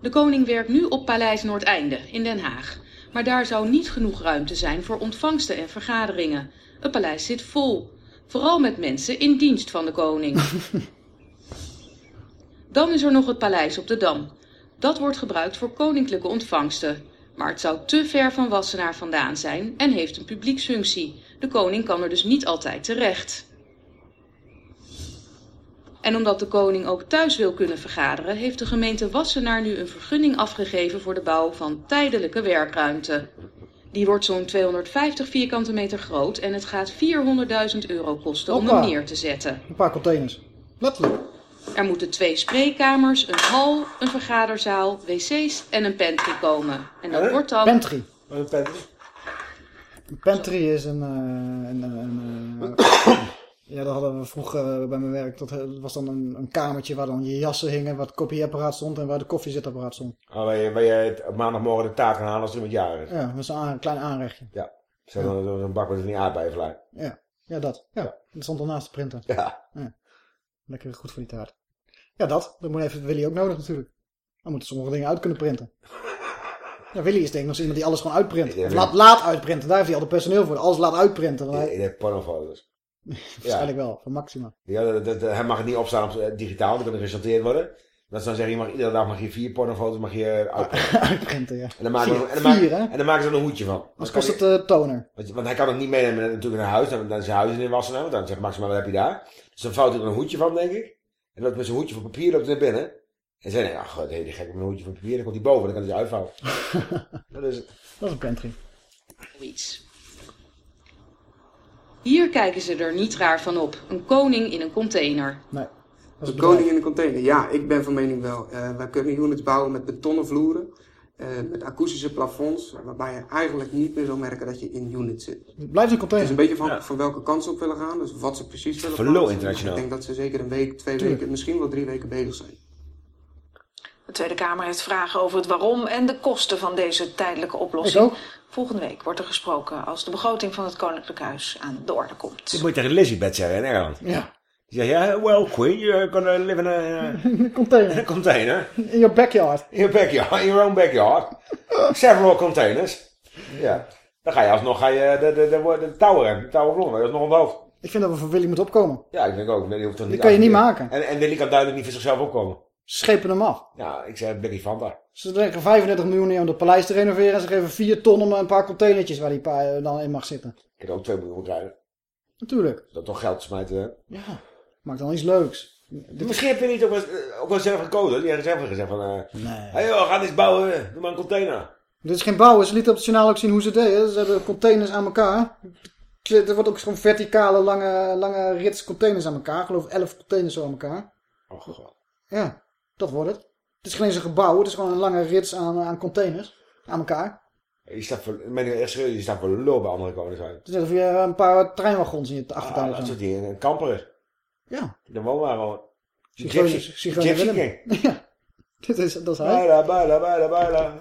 De koning werkt nu op Paleis Noordeinde in Den Haag. Maar daar zou niet genoeg ruimte zijn voor ontvangsten en vergaderingen. Het paleis zit vol. Vooral met mensen in dienst van de koning. Dan is er nog het paleis op de Dam. Dat wordt gebruikt voor koninklijke ontvangsten. Maar het zou te ver van Wassenaar vandaan zijn en heeft een publieksfunctie. De koning kan er dus niet altijd terecht. En omdat de koning ook thuis wil kunnen vergaderen, heeft de gemeente Wassenaar nu een vergunning afgegeven voor de bouw van tijdelijke werkruimte. Die wordt zo'n 250 vierkante meter groot en het gaat 400.000 euro kosten om hem neer te zetten. Een paar containers. Letterlijk. Er moeten twee spreekkamers, een hal, een vergaderzaal, wc's en een pantry komen. En dat wordt dan... Pantry. Wat een pantry. Een pantry is een... eh, een, een, eh, ja, dat hadden we vroeger eh, bij mijn werk. Dat eh, was dan een, een kamertje waar dan je jassen hingen, waar het kopieapparaat stond en waar de koffiezetapparaat stond. Oh, waar je, waar maandagmorgen de taart gaan halen als er iemand jarig is. Ja, dat was een, aan- een klein aanrechtje. Ja. Zo dan zo'n bak met een aardbeienvlaai. Ja, ja dat. Ja, dat stond al naast de printer. Ja. Lekker goed voor die taart. Ja, dat. Dat moet even Willy ook nodig natuurlijk. Dan moeten sommige dingen uit kunnen printen. Ja, Willy is denk ik nog iemand die alles gewoon uitprint. Of laat, laat uitprinten. Daar heeft hij al de personeel voor. Alles laat uitprinten. Hij- In de pornofoto's. Waarschijnlijk wel, van Maxima. Ja, dat, dat- hij mag het niet opstaan op eh, digitaal, dat kan geresulteerd worden. Dat is dan zeggen, je mag iedere dag mag je vier pornofoto's mag je eh, uitprinten. uitprinten, ja. En dan maken, Vier- we, en dan maken, vier, hè? en dan maken ze er een hoedje van. Anders kost het eh, toner. Want, want hij kan het niet meenemen natuurlijk naar huis. Dan, dan zijn huis in Wassenaar. Want dan zegt Maxima, wat heb je daar? Dus dan vouwt hij er een hoedje van, denk ik. En loopt met zijn hoedje van papier loopt naar binnen. En zei, ja, god, hey, die gek met een hoedje van papier. Dan komt hij boven, dan kan hij ze uitvouwen. dat is het. Dat is een pantry. Zoiets. Hier kijken ze er niet raar van op. Een koning in een container. Nee. De koning in een container. Ja, ik ben van mening wel. Eh, wij kunnen units bouwen met betonnen vloeren. Eh, met akoestische plafonds. Waarbij je eigenlijk niet meer zou merken dat je in units zit. Het blijft een Het container. is een beetje afhankelijk van welke kant ze op willen gaan. Dus wat ze precies willen Verlo internationaal. Ik denk dat ze zeker een week, twee Tuurlijk. weken, misschien wel drie weken bezig zijn. De Tweede Kamer heeft vragen over het waarom en de kosten van deze tijdelijke oplossing. Volgende week wordt er gesproken als de begroting van het Koninklijk Huis aan de orde komt. Dit moet je tegen Lizzie zeggen in Engeland. Ja. Zegt, ja, well, Queen, you're gonna live in a, uh, Een in a container. container. In your backyard. In your backyard, in your own backyard. Several containers. Ja. Dan ga je alsnog ga je de, de, de, de tower, de tower vlonder, dat is nog een hoofd. Ik vind dat we voor Willy moeten opkomen. Ja, ik denk ook. Willy hoeft toch niet Die kan je niet maken. En, en Willy kan duidelijk niet voor zichzelf opkomen. Schepen hem af. Ja, ik zei Billy Fanta. Ze leggen 35 miljoen neer om het paleis te renoveren. En ze geven 4 ton om een paar containertjes waar die eh, dan in mag zitten. Ik heb er ook 2 miljoen krijgen. Natuurlijk. Dat toch geld smijten. hè? Ja. Maakt dan iets leuks. Misschien heb je niet ook wel, eh, ook wel zelf gekozen. Die hebben zelf gezegd van... eh Nee. hey joh, ga eens bouwen. Doe maar een container. Dit is geen bouwen. Ze lieten op het journaal ook zien hoe ze het deden. Ze hebben containers aan elkaar. Er wordt ook zo'n verticale lange, lange rits containers aan elkaar. Ik geloof 11 containers aan elkaar. Oh god. Ja, dat wordt het. Het is geen eens een gebouw. Het is gewoon een lange rits aan, aan containers. Aan elkaar. Je staat voor, ik het echt serieus, je staat voor lul bij andere koningshuis. Het is net of je een paar treinwagons in je Ah, achtertuin dat hebt. soort dingen. Een kamper Ja. De woonwaar gewoon. Zigeuner- Willem. Ja. Dit is, dat is hij. Bijla, bijla, bijla, bijla.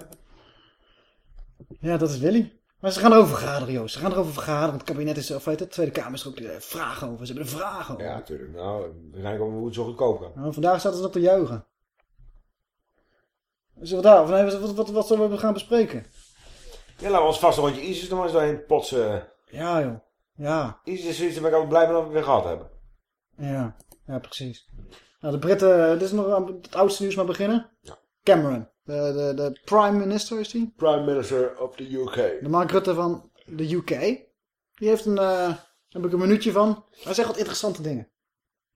Ja, dat is Willy. Maar ze gaan erover vergaderen, Joost. Ze gaan erover vergaderen. Het kabinet is, of weet het, de Tweede Kamer is er ook eh, vragen over. Ze hebben er vragen over. Ja, natuurlijk. Nou, waarschijnlijk over hoe het zo goedkoop kan. Nou, vandaag zaten ze nog te juichen. Zullen we daar, of nee, wat, wat, wat, wat zullen we gaan bespreken? Ja, laten we ons vast een rondje ISIS nog eens doorheen potsen. Ja, joh. Ja. ISIS is zoiets waar ik altijd blij ben dat we weer gehad hebben. Ja, ja precies. Nou, de Britten, dit is nog het oudste nieuws maar beginnen. Ja. Cameron, de, de, de prime minister is die? Prime minister of the UK. De Mark Rutte van de UK. Die heeft een, uh, heb ik een minuutje van. Hij zegt wat interessante dingen.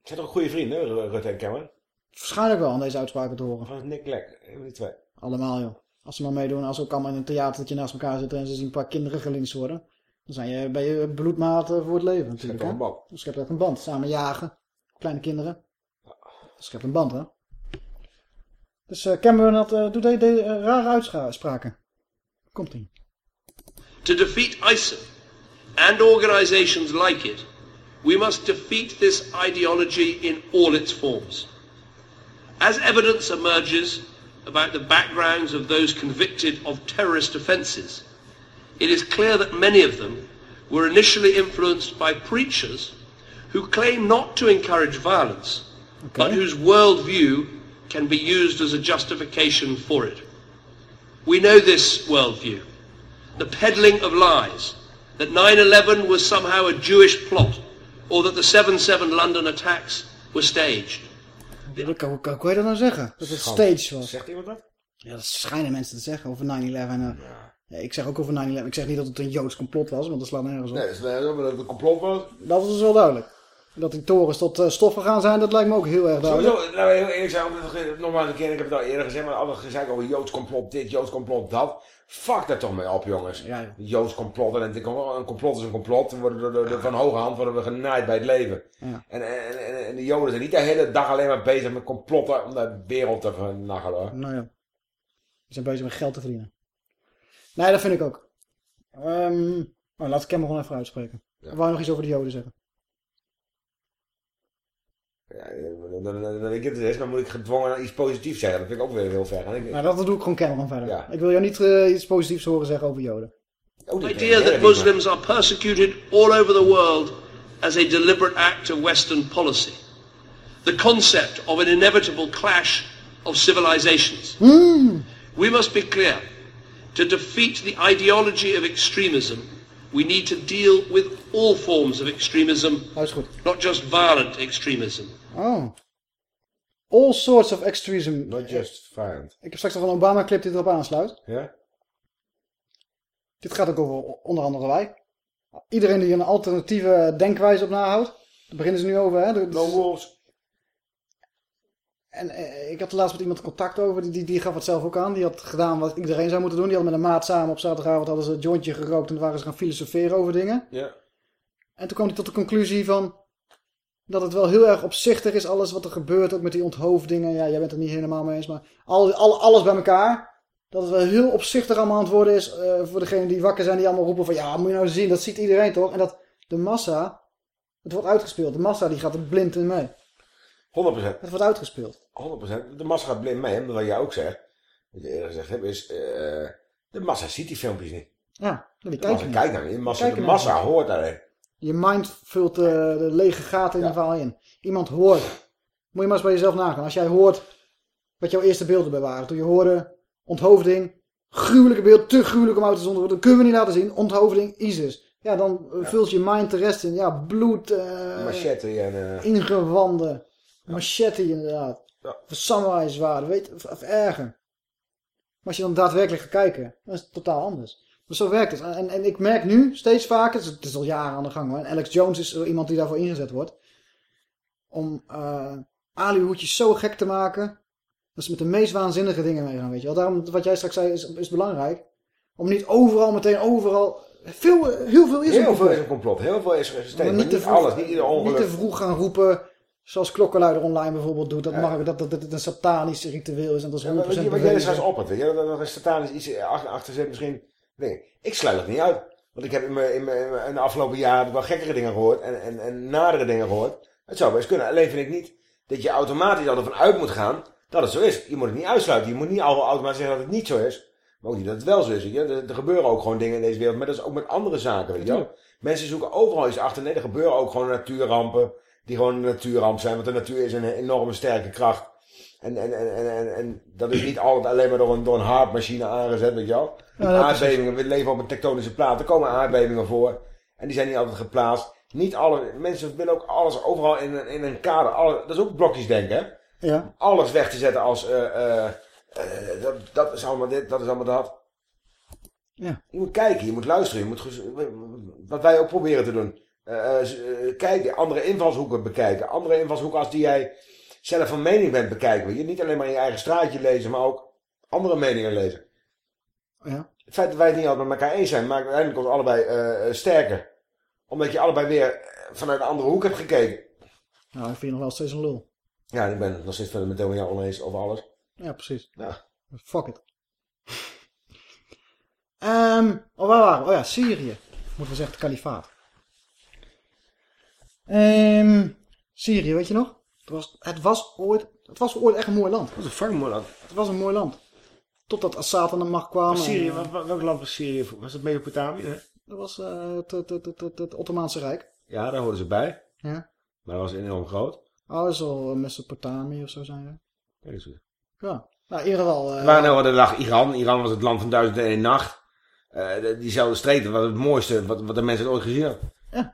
Zijn toch goede vrienden, Rutte en Cameron? Waarschijnlijk wel aan deze uitspraken te horen. Van Nick Lek, van die twee. Allemaal joh. Als ze maar meedoen, als ze ook allemaal in een theatertje naast elkaar zitten en ze zien een paar kinderen gelinst worden. Dan zijn je, ben je bloedmaten voor het leven natuurlijk. Schept een band. Echt een band. Samen jagen. Kleine kinderen. Dat schept een band hè. Dus uh, Cameron had, uh, doet deze uh, rare uitspraken. Komt ie. To defeat ISIL and organizations like it, we must defeat this ideology in all its forms. As evidence emerges about the backgrounds of those convicted of terrorist offences, it is clear that many of them were initially influenced by preachers who claim not to encourage violence, okay. but whose worldview can be used as a justification for it. We know this worldview, the peddling of lies, that 9-11 was somehow a Jewish plot, or that the 7-7 London attacks were staged. Hoe kan, hoe kan je dat nou zeggen? Dat het stage was. Zegt iemand dat? Ja, dat schijnen mensen te zeggen over 9-11. Uh, ja. Ik zeg ook over 9-11. Ik zeg niet dat het een Joods complot was, want dat slaat nergens op. Nee, dat is dat het een complot was. Dat is dus wel duidelijk. Dat die torens tot uh, stof gegaan zijn, dat lijkt me ook heel erg duidelijk. Sowieso, nou heel eerlijk zijn, nogmaals een keer, ik heb het al eerder gezegd, maar alle gezegd over Joods complot dit, Joods complot dat. Fuck daar toch mee op, jongens. Ja, ja. Joods complot, en een complot is een complot. We worden door, door, door, van hoge hand worden we genaaid bij het leven. Ja. En, en, en, en, de Joden zijn niet de hele dag alleen maar bezig met complotten om de wereld te vernachelen. Hoor. Nou ja. Die zijn bezig met geld te verdienen. Nee, dat vind ik ook. Um, oh, laat ik hem gewoon even uitspreken. Ja. Wou je nog iets over de Joden zeggen? Ja, dan, dan, dan ik het is, maar moet ik gedwongen iets positiefs zeggen. Dat vind ik ook weer heel ver. Ik, nou, dat doe ik gewoon Cameron verder. Ja. Ik wil jou niet uh, iets positiefs horen zeggen over Joden. The idea that Muslims are persecuted all over the world as a deliberate act of Western policy. The concept of an inevitable clash of civilizations. Mm. We must be clear. To defeat the ideology of extremism, we need to deal with all forms of extremism, not just violent extremism. Oh. All sorts of extremism. Not just violent. Ik heb straks nog een Obama-clip die erop aansluit. Ja? Dit gaat ook over onder andere wij. Iedereen die een alternatieve denkwijze op nahoudt. Daar beginnen ze nu over, hè? De, no wolves. En eh, ik had laatst met iemand contact over, die, die, die gaf het zelf ook aan. Die had gedaan wat iedereen zou moeten doen. Die hadden met een maat samen op zaterdagavond hadden ze een jointje gerookt en waren ze gaan filosoferen over dingen. Ja. En toen kwam hij tot de conclusie van dat het wel heel erg opzichtig is, alles wat er gebeurt, ook met die onthoofdingen. Ja, jij bent het niet helemaal mee eens, maar al, al, alles bij elkaar. Dat het wel heel opzichtig allemaal aan het worden is uh, voor degenen die wakker zijn, die allemaal roepen van ja, moet je nou zien, dat ziet iedereen toch? En dat de massa, het wordt uitgespeeld. De massa die gaat er blind in mee. 100%. Het wordt uitgespeeld. 100%. De massa gaat blind mee, en wat jij ook zegt, wat je eerder gezegd hebt, is uh, de massa ziet die filmpjes niet. Ja, die kijkt massa kijkt naar niet. De massa, de massa hoort daarin. Je mind vult uh, de lege gaten in ja. ieder geval in. Iemand hoort. Moet je maar eens bij jezelf nagaan. Als jij hoort wat jouw eerste beelden bij waren. Toen je hoorde onthoofding, gruwelijke beeld, te gruwelijk om uit te zonden worden. Dat kunnen we niet laten zien. Onthoofding, ISIS. Ja, dan ja. vult je mind de rest in. Ja, bloed. Uh, Machete en... Uh... Ingewanden. Machete inderdaad. Ja. Samurai zwaarden, weet of, of erger. Maar als je dan daadwerkelijk gaat kijken, dan is het totaal anders. Dus zo werkt het. En, en ik merk nu steeds vaker, het is, het is al jaren aan de gang hoor. En Alex Jones is iemand die daarvoor ingezet wordt. Om uh, alihoedjes zo gek te maken. Dat ze met de meest waanzinnige dingen meegaan, weet je wel. Daarom, wat jij straks zei, is, is belangrijk. Om niet overal meteen overal... Veel, heel veel is heel een complot. veel is een complot. Heel veel is er maar niet, alles, niet ieder ongeluk. Niet te vroeg gaan roepen... Zoals Klokkenluider online bijvoorbeeld doet. Dat, mag, dat, dat, dat het een satanisch ritueel is. En dat is 100% ja, maar, maar jij is op. Weet je, dat er een satanisch iets achter, achter zit misschien. Nee, ik sluit het niet uit. Want ik heb in, mijn, in, mijn, in de afgelopen jaren wel gekkere dingen gehoord. En, en, en nadere dingen gehoord. Het zou best kunnen. Alleen vind ik niet dat je automatisch al ervan uit moet gaan dat het zo is. Je moet het niet uitsluiten. Je moet niet al automatisch zeggen dat het niet zo is. Maar ook niet dat het wel zo is. Weet je? Er, er gebeuren ook gewoon dingen in deze wereld. Maar dat is ook met andere zaken. Weet je? Mensen zoeken overal iets achter. Nee, er gebeuren ook gewoon natuurrampen. Die gewoon een natuurramp zijn. Want de natuur is een enorme sterke kracht. En, en, en, en, en, dat is niet altijd alleen maar door een, door een hartmachine aangezet. Weet je wel? Aardbevingen. We leven op een tektonische plaat. Er komen aardbevingen voor. En die zijn niet altijd geplaatst. Niet alle mensen willen ook alles overal in, een- in een kader. Dat is ook blokjes denken. Hè? Ja. Alles weg te zetten als. eh, eh, eh, dat, dat is allemaal dit, dat is allemaal dat. Ja. Je moet kijken, je moet luisteren. Je moet wat wij ook proberen te doen. Eh, eh, eh, kijken, andere invalshoeken bekijken. Andere invalshoeken als die jij zelf van mening bent bekijken. Weet je? Niet alleen maar in je eigen straatje lezen, maar ook andere meningen lezen. Ja. Het feit dat wij het niet altijd met elkaar eens zijn, maakt uiteindelijk ons allebei sterker. Omdat je allebei weer vanuit een andere hoek hebt gekeken. Nou, ik vind je nog wel steeds een lul. Ja, ik ben het nog steeds verder met jou oneens over alles. Ja, precies. Ja. Fuck it. Ehm, oh, waar waren we? Oh ja, Syrië. Moeten we zeggen, het kalifaat. Ehm, Syrië, weet je nog? Het was, het was ooit, het was ooit echt een mooi land. Het was een fucking mooi land. Het was een mooi land. Totdat Assad aan de macht kwam. Syrië, en, eh, wat- welk land was Syrië? Was het Mesopotamië? hè? Dat was eh, het, het, het, het, het, het Ottomaanse Rijk. Ja, daar hoorden ze bij. Ja. Maar dat was enorm groot. Oh, dat zal eh, Mesopotamië of zo zijn. Ja. Kijk eens. Ja. Nou, in ieder geval... Waar nou, er lag Iran. Iran was het land van duizend en één nacht. De- diezelfde streek, dat was het mooiste wat, wat de mensen ooit gezien hebben. Mijn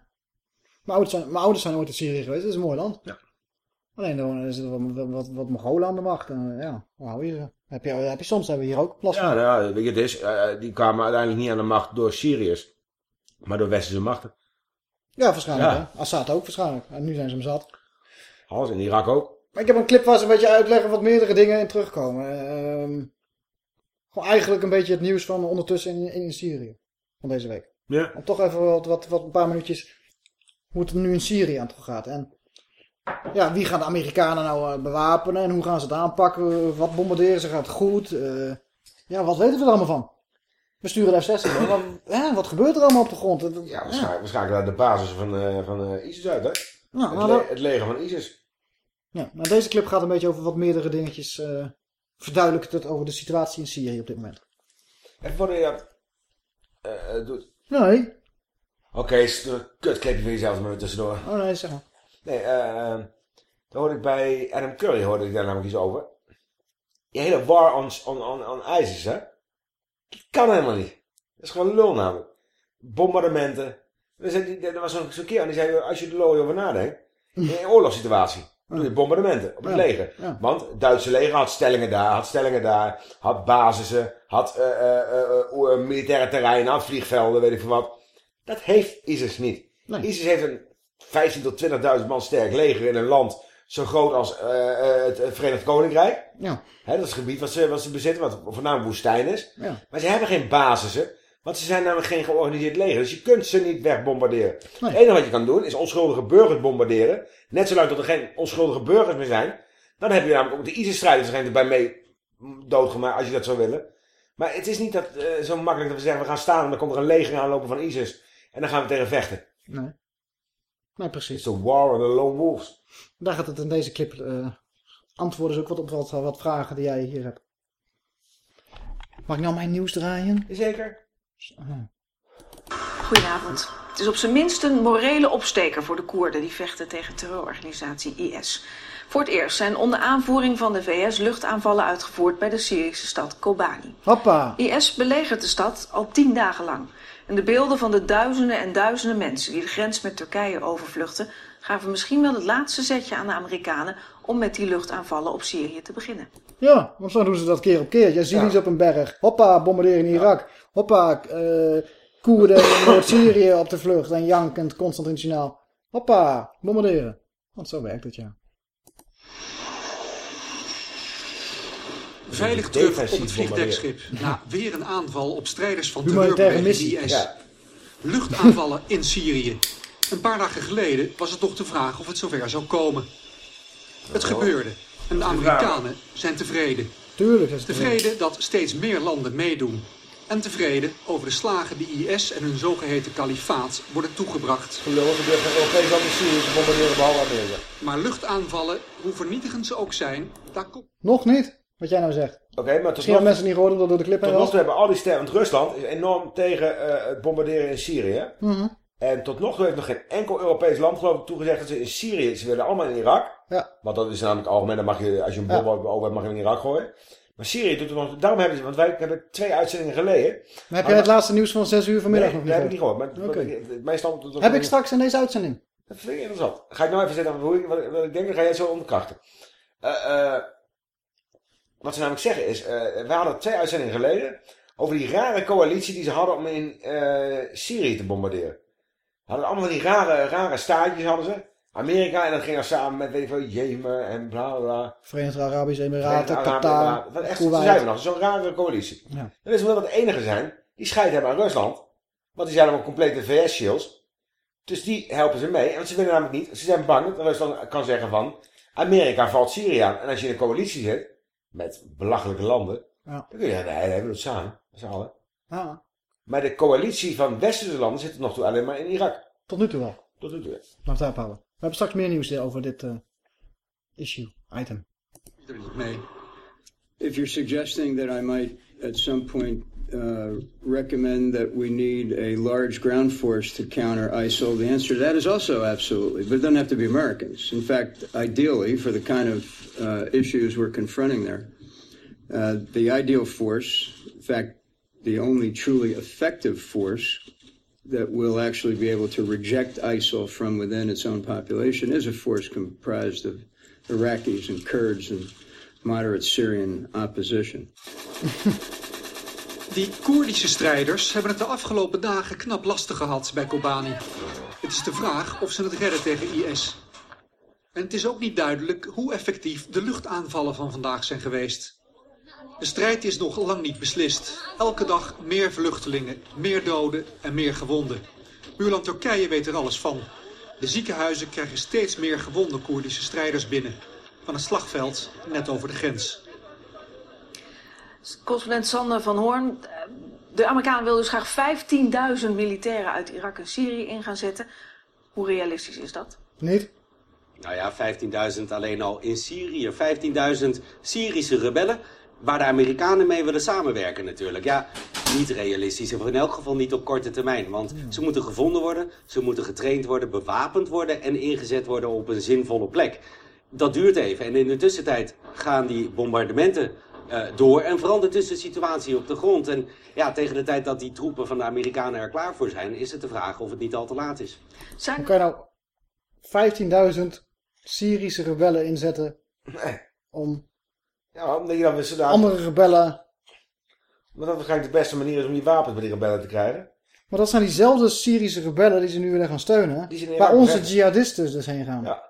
ouders, zijn, mijn ouders zijn ooit in Syrië geweest. Dat is een mooi land. Ja. Alleen dan zitten wat, wat, wat Mongolen aan de macht. En, ja, hoe hou je ze? Heb je, heb je soms hebben we hier ook last Ja, nou, ja, weet je, het is, eh, die kwamen uiteindelijk niet aan de macht door Syriërs. Maar door westerse machten. Ja, waarschijnlijk. Ja. Hè? Assad ook waarschijnlijk. En nu zijn ze hem zat. Alles in Irak ook. Maar ik heb een clip waar ze een beetje uitleggen wat meerdere dingen in terugkomen. Ehm, gewoon eigenlijk een beetje het nieuws van ondertussen in, in, Syrië. Van deze week. Ja. Om toch even wat, wat, wat een paar minuutjes hoe het er nu in Syrië aan toe gaat. En ja, wie gaan de Amerikanen nou eh, bewapenen en hoe gaan ze het aanpakken? Wat bombarderen ze? Gaat het goed? Eh, ja, wat weten we er allemaal van? We sturen de F-16. hè? Wat, wat gebeurt er allemaal op de grond? Ja, we schakelen, we schakelen uit de basis van, eh, van ISIS uit, hè? Nou, het, maar le- dat- het leger van ISIS. Ja, maar deze clip gaat een beetje over wat meerdere dingetjes. verduidelijkt het over de situatie in Syrië op dit moment. Voordat je dat doet. Nee. Oké, okay, kut clipje van jezelf maar tussendoor. Oh nee, zeg maar. Nee, eh, daar hoorde ik bij Adam Curry hoorde ik daar namelijk iets over. Die hele war on, on, on, on ISIS, hè? Dat kan helemaal niet. Dat is gewoon lul namelijk. Bombardementen. Er, er was zo'n keer en die zei, als je er looi over nadenkt, in een oorlogssituatie, doe je bombardementen op het Ja, leger. ja. Want het Duitse leger had stellingen daar, had stellingen daar, had basissen, had eh, eh, eh, militaire terreinen, had vliegvelden, weet ik veel wat. Dat heeft ISIS niet. ISIS heeft een 15.000 tot 20.000 man sterk leger in een land zo groot als eh, eh, het Verenigd Koninkrijk. Ja. Dat is het gebied wat ze, wat ze bezitten, wat voornamelijk woestijn is. Ja. Maar ze hebben geen basissen, want ze zijn namelijk geen georganiseerd leger. Dus je kunt ze niet wegbombarderen. Nee. Het enige wat je kan doen is onschuldige burgers bombarderen. Net zolang tot er geen onschuldige burgers meer zijn. Dan heb je namelijk ook de ISIS-strijders er bij mee doodgemaakt, als je dat zou willen. Maar het is niet dat, eh, zo makkelijk dat we zeggen, we gaan staan en dan komt er een leger aanlopen van ISIS. En dan gaan we tegen vechten. Nee. Nee, precies. It's a war of the lone wolves. Daar gaat het in deze clip eh, antwoorden ze ook wat op wat, wat vragen die jij hier hebt. Mag ik nou mijn nieuws draaien? Zeker. Goedenavond. Het is op zijn minst een morele opsteker voor de Koerden die vechten tegen terreurorganisatie IS. Voor het eerst zijn onder aanvoering van de VS luchtaanvallen uitgevoerd bij de Syrische stad Kobani. Hoppa. IS belegert de stad al tien dagen lang. En de beelden van de duizenden en duizenden mensen die de grens met Turkije overvluchten, gaven misschien wel het laatste zetje aan de Amerikanen om met die luchtaanvallen op Syrië te beginnen. Ja, want zo doen ze dat keer op keer. Je ziet iets op een berg. Hoppa, bombarderen in Irak. Hoppa, eh Koerden in Noord-Syrië op de vlucht en jankend constant internationaal. Hoppa, bombarderen. Want zo werkt het, ja. Veilig terug op het vliegdekschip. Na weer een aanval op strijders van missie. IS. Ja. Luchtaanvallen in Syrië. Een paar dagen geleden was het nog de vraag of het zover zou komen. Het gebeurde. En de Amerikanen zijn tevreden. Tuurlijk is Tevreden dat steeds meer landen meedoen. En tevreden over de slagen die IS en hun zogeheten kalifaat worden toegebracht. Maar luchtaanvallen, hoe vernietigend ze ook zijn, daar komt... Nog niet? Wat jij nou zegt. Oké, maar tot Misschien hebben mensen niet gehoord omdat door de clip tot nog toe hebben al die stemmen... Want Rusland is enorm tegen eh, het bombarderen in Syrië. Mhm. En tot nog toe heeft nog geen enkel Europees land geloof ik toegezegd dat ze in Syrië... Ze willen allemaal in Irak. Ja. Want dat is namelijk algemeen. Dan mag je, als je een Ja. bom over hebt, mag je in Irak gooien. Maar Syrië doet het nog... Daarom hebben ze... Want wij hebben twee uitzendingen geleden... Maar heb jij het laatste nieuws van 6 uur vanmiddag nee, nog niet dat heb ik niet gehoord? Maar, Oké. maar mijn stand... Heb ik straks in deze uitzending. Dat vind ik interessant. Ga ik nou even ik, wat, ik- wat ik denk, dan ga jij zo onderkrachten. Eh, eh, wat ze namelijk zeggen is, eh, we hadden twee uitzendingen geleden over die rare coalitie die ze hadden om in eh, Syrië te bombarderen. Ze hadden allemaal die rare, rare staatjes hadden ze. Amerika en dat ging dan samen met weet ik veel, Jemen en bla bla bla. Verenigde Arabische Emiraten, Verenigde Qatar. Wat echt, ze zijn we nog, zo'n rare coalitie. Ja. Dat is wel het enige zijn die scheid hebben aan Rusland. Want die zijn allemaal complete VS-shields. Dus die helpen ze mee. Want ze willen namelijk niet. Ze zijn bang dat Rusland kan zeggen van... Amerika valt Syrië aan. En als je in een coalitie zit... Met belachelijke landen... Ja. Dan kun je zeggen, nee, we hebben het samen. Met z'n allen. Ja, Maar de coalitie van westerse landen zit nog toe alleen maar in Irak. tot nu toe wel. Tot nu toe. ja. Laten we het daarop houden. We hebben straks meer nieuws over dit eh, issue, item. Nee. If you're suggesting that I might at some point uh, recommend that we need a large ground force to counter ISIL, the answer to that is also absolutely. But it doesn't have to be Americans. In fact, ideally, for the kind of uh, issues we're confronting there, uh, the ideal force, in fact, the only truly effective force that will actually be able to reject ISIL from within its own population is a force comprised of Iraqis and Kurds and moderate Syrian opposition. Die Koerdische strijders hebben het de afgelopen dagen knap lastig gehad bij Kobani. Het is de vraag of ze het redden tegen IS. En het is ook niet duidelijk hoe effectief de luchtaanvallen van vandaag zijn geweest. De strijd is nog lang niet beslist. Elke dag meer vluchtelingen, meer doden en meer gewonden. Buurland Turkije weet er alles van. De ziekenhuizen krijgen steeds meer gewonde Koerdische strijders binnen. Van het slagveld net over de grens. Correspondent Sander van Hoorn. De Amerikanen willen dus graag 15.000 militairen uit Irak en Syrië in gaan zetten. Hoe realistisch is dat? Niet? Nou ja, 15.000 alleen al in Syrië. 15.000 Syrische rebellen. Waar de Amerikanen mee willen samenwerken natuurlijk. Ja, niet realistisch. Of in elk geval niet op korte termijn. Want ze moeten gevonden worden. Ze moeten getraind worden, bewapend worden. En ingezet worden op een zinvolle plek. Dat duurt even. En in de tussentijd gaan die bombardementen eh, door. En verandert dus de situatie op de grond. En ja, tegen de tijd dat die troepen van de Amerikanen er klaar voor zijn... is het de vraag of het niet al te laat is. Hoe kan je nou 15.000 Syrische rebellen inzetten Nee. om Ja, omdat je dan weer zodanig... andere rebellen... Maar dat waarschijnlijk de beste manier is om die wapens bij die rebellen te krijgen. Maar dat zijn diezelfde Syrische rebellen die ze nu willen gaan steunen. Die zijn waar onze jihadisten dus heen gaan. Ja.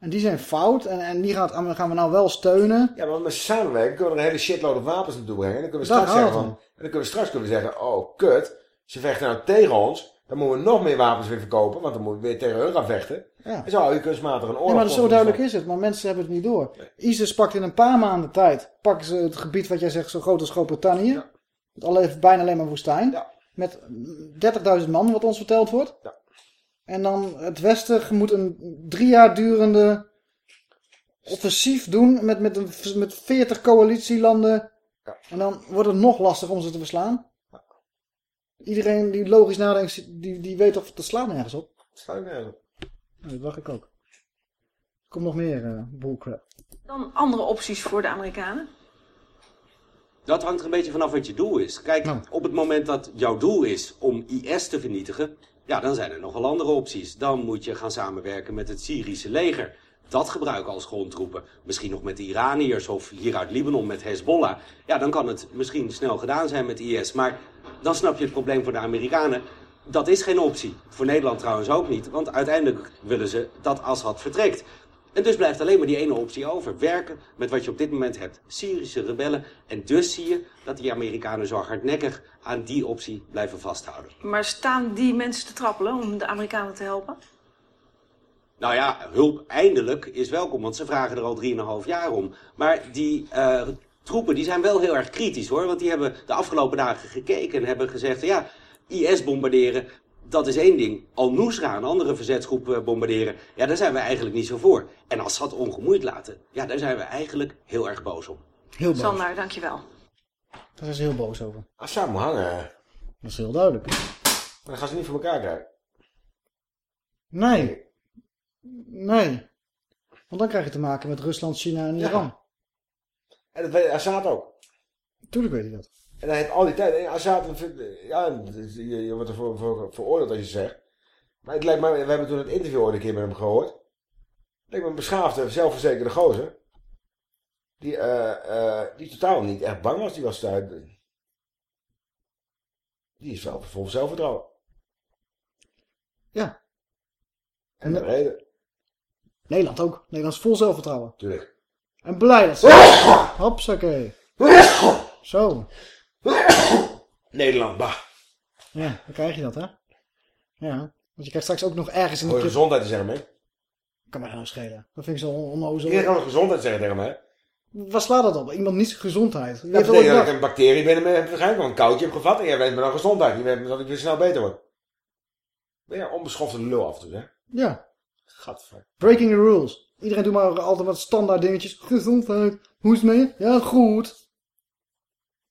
En die zijn fout en, en die gaat, gaan we nou wel steunen. Ja, maar met z'n samenwerken kunnen we er een hele shitload of wapens naartoe brengen. En dan kunnen we straks zeggen van... En dan kunnen we straks kunnen we zeggen... Oh, kut. Ze vechten nou tegen ons. Dan moeten we nog meer wapens weer verkopen. Want dan moeten we weer tegen hun gaan vechten. Ja. En zo hou je kunstmatig een Ja, oorlog. maar zo duidelijk is het. Maar mensen hebben het niet door. ISIS pakt in een paar maanden tijd... pakken ze het gebied wat jij zegt zo groot als Groot-Brittannië. Met alle, bijna alleen maar woestijn. Met 30.000 man wat ons verteld wordt. En dan het Westen moet een drie jaar durende offensief doen met, met, een, met 40 coalitielanden. En dan wordt het nog lastig om ze te verslaan. Iedereen die logisch nadenkt, die, die weet of het slaat nergens op. Slaat nergens op. Nou, dat wacht ik ook. Er komt nog meer eh bullcrap. Dan andere opties voor de Amerikanen? Dat hangt er een beetje vanaf wat je doel is. Kijk, op het moment dat jouw doel is om IS te vernietigen, ja, dan zijn er nog wel andere opties. Dan moet je gaan samenwerken met het Syrische leger. Dat gebruiken als grondtroepen. Misschien nog met de Iraniërs of hier uit Libanon met Hezbollah. Ja, dan kan het misschien snel gedaan zijn met IS. Maar dan snap je het probleem voor de Amerikanen. Dat is geen optie. Voor Nederland trouwens ook niet. Want uiteindelijk willen ze dat Assad vertrekt. En dus blijft alleen maar die ene optie over. Werken met wat je op dit moment hebt. Syrische rebellen. En dus zie je dat die Amerikanen zo hardnekkig aan die optie blijven vasthouden. Maar staan die mensen te trappelen om de Amerikanen te helpen? Nou ja, hulp eindelijk is welkom, want ze vragen er al 3,5 jaar om. Maar die eh, troepen die zijn wel heel erg kritisch hoor. Want die hebben de afgelopen dagen gekeken en hebben gezegd... ja, IS bombarderen, dat is één ding. Al-Nusra, een andere verzetsgroep bombarderen... ja, daar zijn we eigenlijk niet zo voor. En Assad ongemoeid laten, ja, daar zijn we eigenlijk heel erg boos om. Heel boos. Sander, dankjewel. Daar zijn ze heel boos over. Assad moet hangen. Dat is heel duidelijk. Maar dan gaan ze niet voor elkaar krijgen. Nee. Nee. Want dan krijg je te maken met Rusland, China en Iran. En dat weet Assad ook. Tuurlijk weet ik dat. En hij heeft al die tijd... en Assad, ja, je, je wordt ervoor voor, veroordeeld als je zegt. Maar het lijkt mij... We hebben toen het interview ooit een keer met hem gehoord. Het lijkt me een beschaafde, zelfverzekerde gozer. Die, eh, eh, die totaal niet echt bang was. Die was daar... Die is wel vol zelfvertrouwen. Ja. En de reden. Nederland ook. Nederland is vol zelfvertrouwen. Tuurlijk. En blij dat ze... Hopsakee. Zo. Nederland, bah. Ja, dan krijg je dat, hè? Ja. Want je krijgt straks ook nog ergens in de gezondheid zeggen, mee. Kan mij nou schelen. Dat vind ik zo on- onnozel. Je kan nog gezondheid zeggen tegen mij. Waar slaat dat op? Iemand niet gezondheid. Wie Dat betekent dat ik een bacterie binnen me heb waarschijnlijk wel een koudje heb gevat. En jij weet me dan gezondheid. Je weet dat ik weer snel beter word. Ben je een onbeschofte lul af en toe, hè? Ja. Gadver. Breaking the rules. Iedereen doet maar altijd wat standaard dingetjes. Gezondheid. Hoe is het mee? Ja, goed.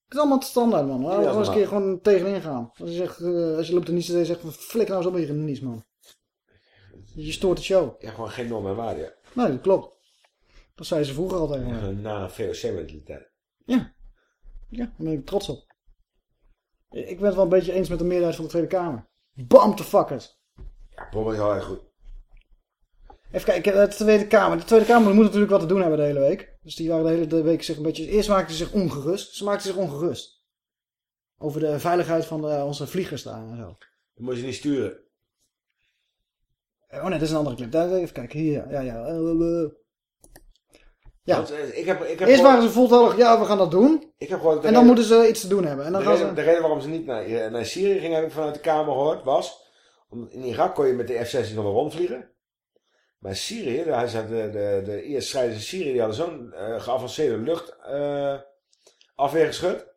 Het is allemaal standaard, man. Laten we Ja, gewoon eens een keer gewoon tegenin gaan. Als je, zegt, eh, als je loopt er niet te zegt, van, flikker nou zo met je niets, man. Je stoort de show. Ja, gewoon geen norm en waarde, ja. Nee, dat klopt. Dat zei ze vroeger altijd. Ja, Ja, Na VOC-mentaliteit. ja. daar ben ik trots op. Ik ben het wel een beetje eens met de meerderheid van de Tweede Kamer. Bam te fuckers. Ja, Bob is heel erg goed. Even kijken, de Tweede Kamer. De Tweede Kamer moet natuurlijk wat te doen hebben de hele week. Dus die waren de hele week zich een beetje... Eerst maakten ze zich ongerust. Ze maakten zich ongerust. Over de veiligheid van de, onze vliegers daar en zo. Dan moet je niet sturen. Oh nee, dat is een andere clip. Daar, even kijken, hier. Ja, ja. eh, eh, eh. Ja. Want, eh, ik heb, ik heb Eerst waren ze voltallig, ja, we gaan dat doen. Ik heb gewoon... En dan moeten ze iets te doen hebben. En dan de, gaan reden, ze... de reden waarom ze niet naar, eh, naar Syrië gingen, heb ik vanuit de Kamer gehoord, was... Omdat in Irak kon je met de F-16 nog wel rondvliegen. Maar Syrië, zaten de, de, de IS-strijders in Syrië, die hadden zo'n eh, geavanceerde lucht afweergeschut.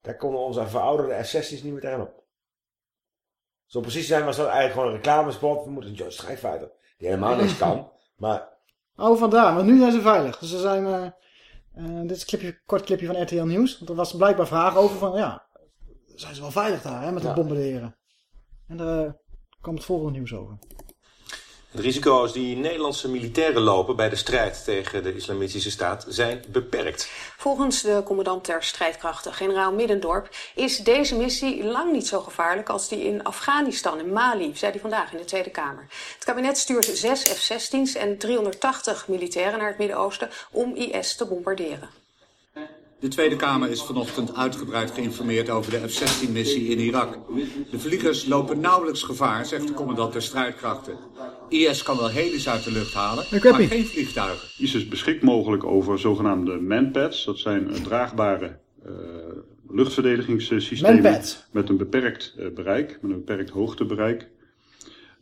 Daar konden onze verouderde F-16's niet meer tegenop. Zo precies zijn was dat eigenlijk gewoon een reclamespot. We moeten een Joint Strike Fighter. Die helemaal niks kan. Maar Oh, vandaar. Want nu zijn ze veilig. Dus ze zijn... eh, dit is een clipje, kort clipje van RTL Nieuws. Want er was blijkbaar vraag over van... Ja, zijn ze wel veilig daar, hè, met het Ja. bombarderen. En daar kwam het volgende nieuws over. De risico's die Nederlandse militairen lopen bij de strijd tegen de islamitische staat zijn beperkt. Volgens de commandant der strijdkrachten, generaal Middendorp, is deze missie lang niet zo gevaarlijk als die in Afghanistan en Mali, zei hij vandaag in de Tweede Kamer. Het kabinet stuurt zes F-16's en 380 militairen naar het Midden-Oosten om IS te bombarderen. De Tweede Kamer is vanochtend uitgebreid geïnformeerd over de F-16-missie in Irak. De vliegers lopen nauwelijks gevaar, zegt de commandant der strijdkrachten. IS kan wel heli's uit de lucht halen, Ik heb maar ie. geen vliegtuigen. ISIS beschikt mogelijk over zogenaamde manpads. Dat zijn eh, draagbare eh, luchtverdedigingssystemen Manpads. met een beperkt eh, bereik, met een beperkt hoogtebereik.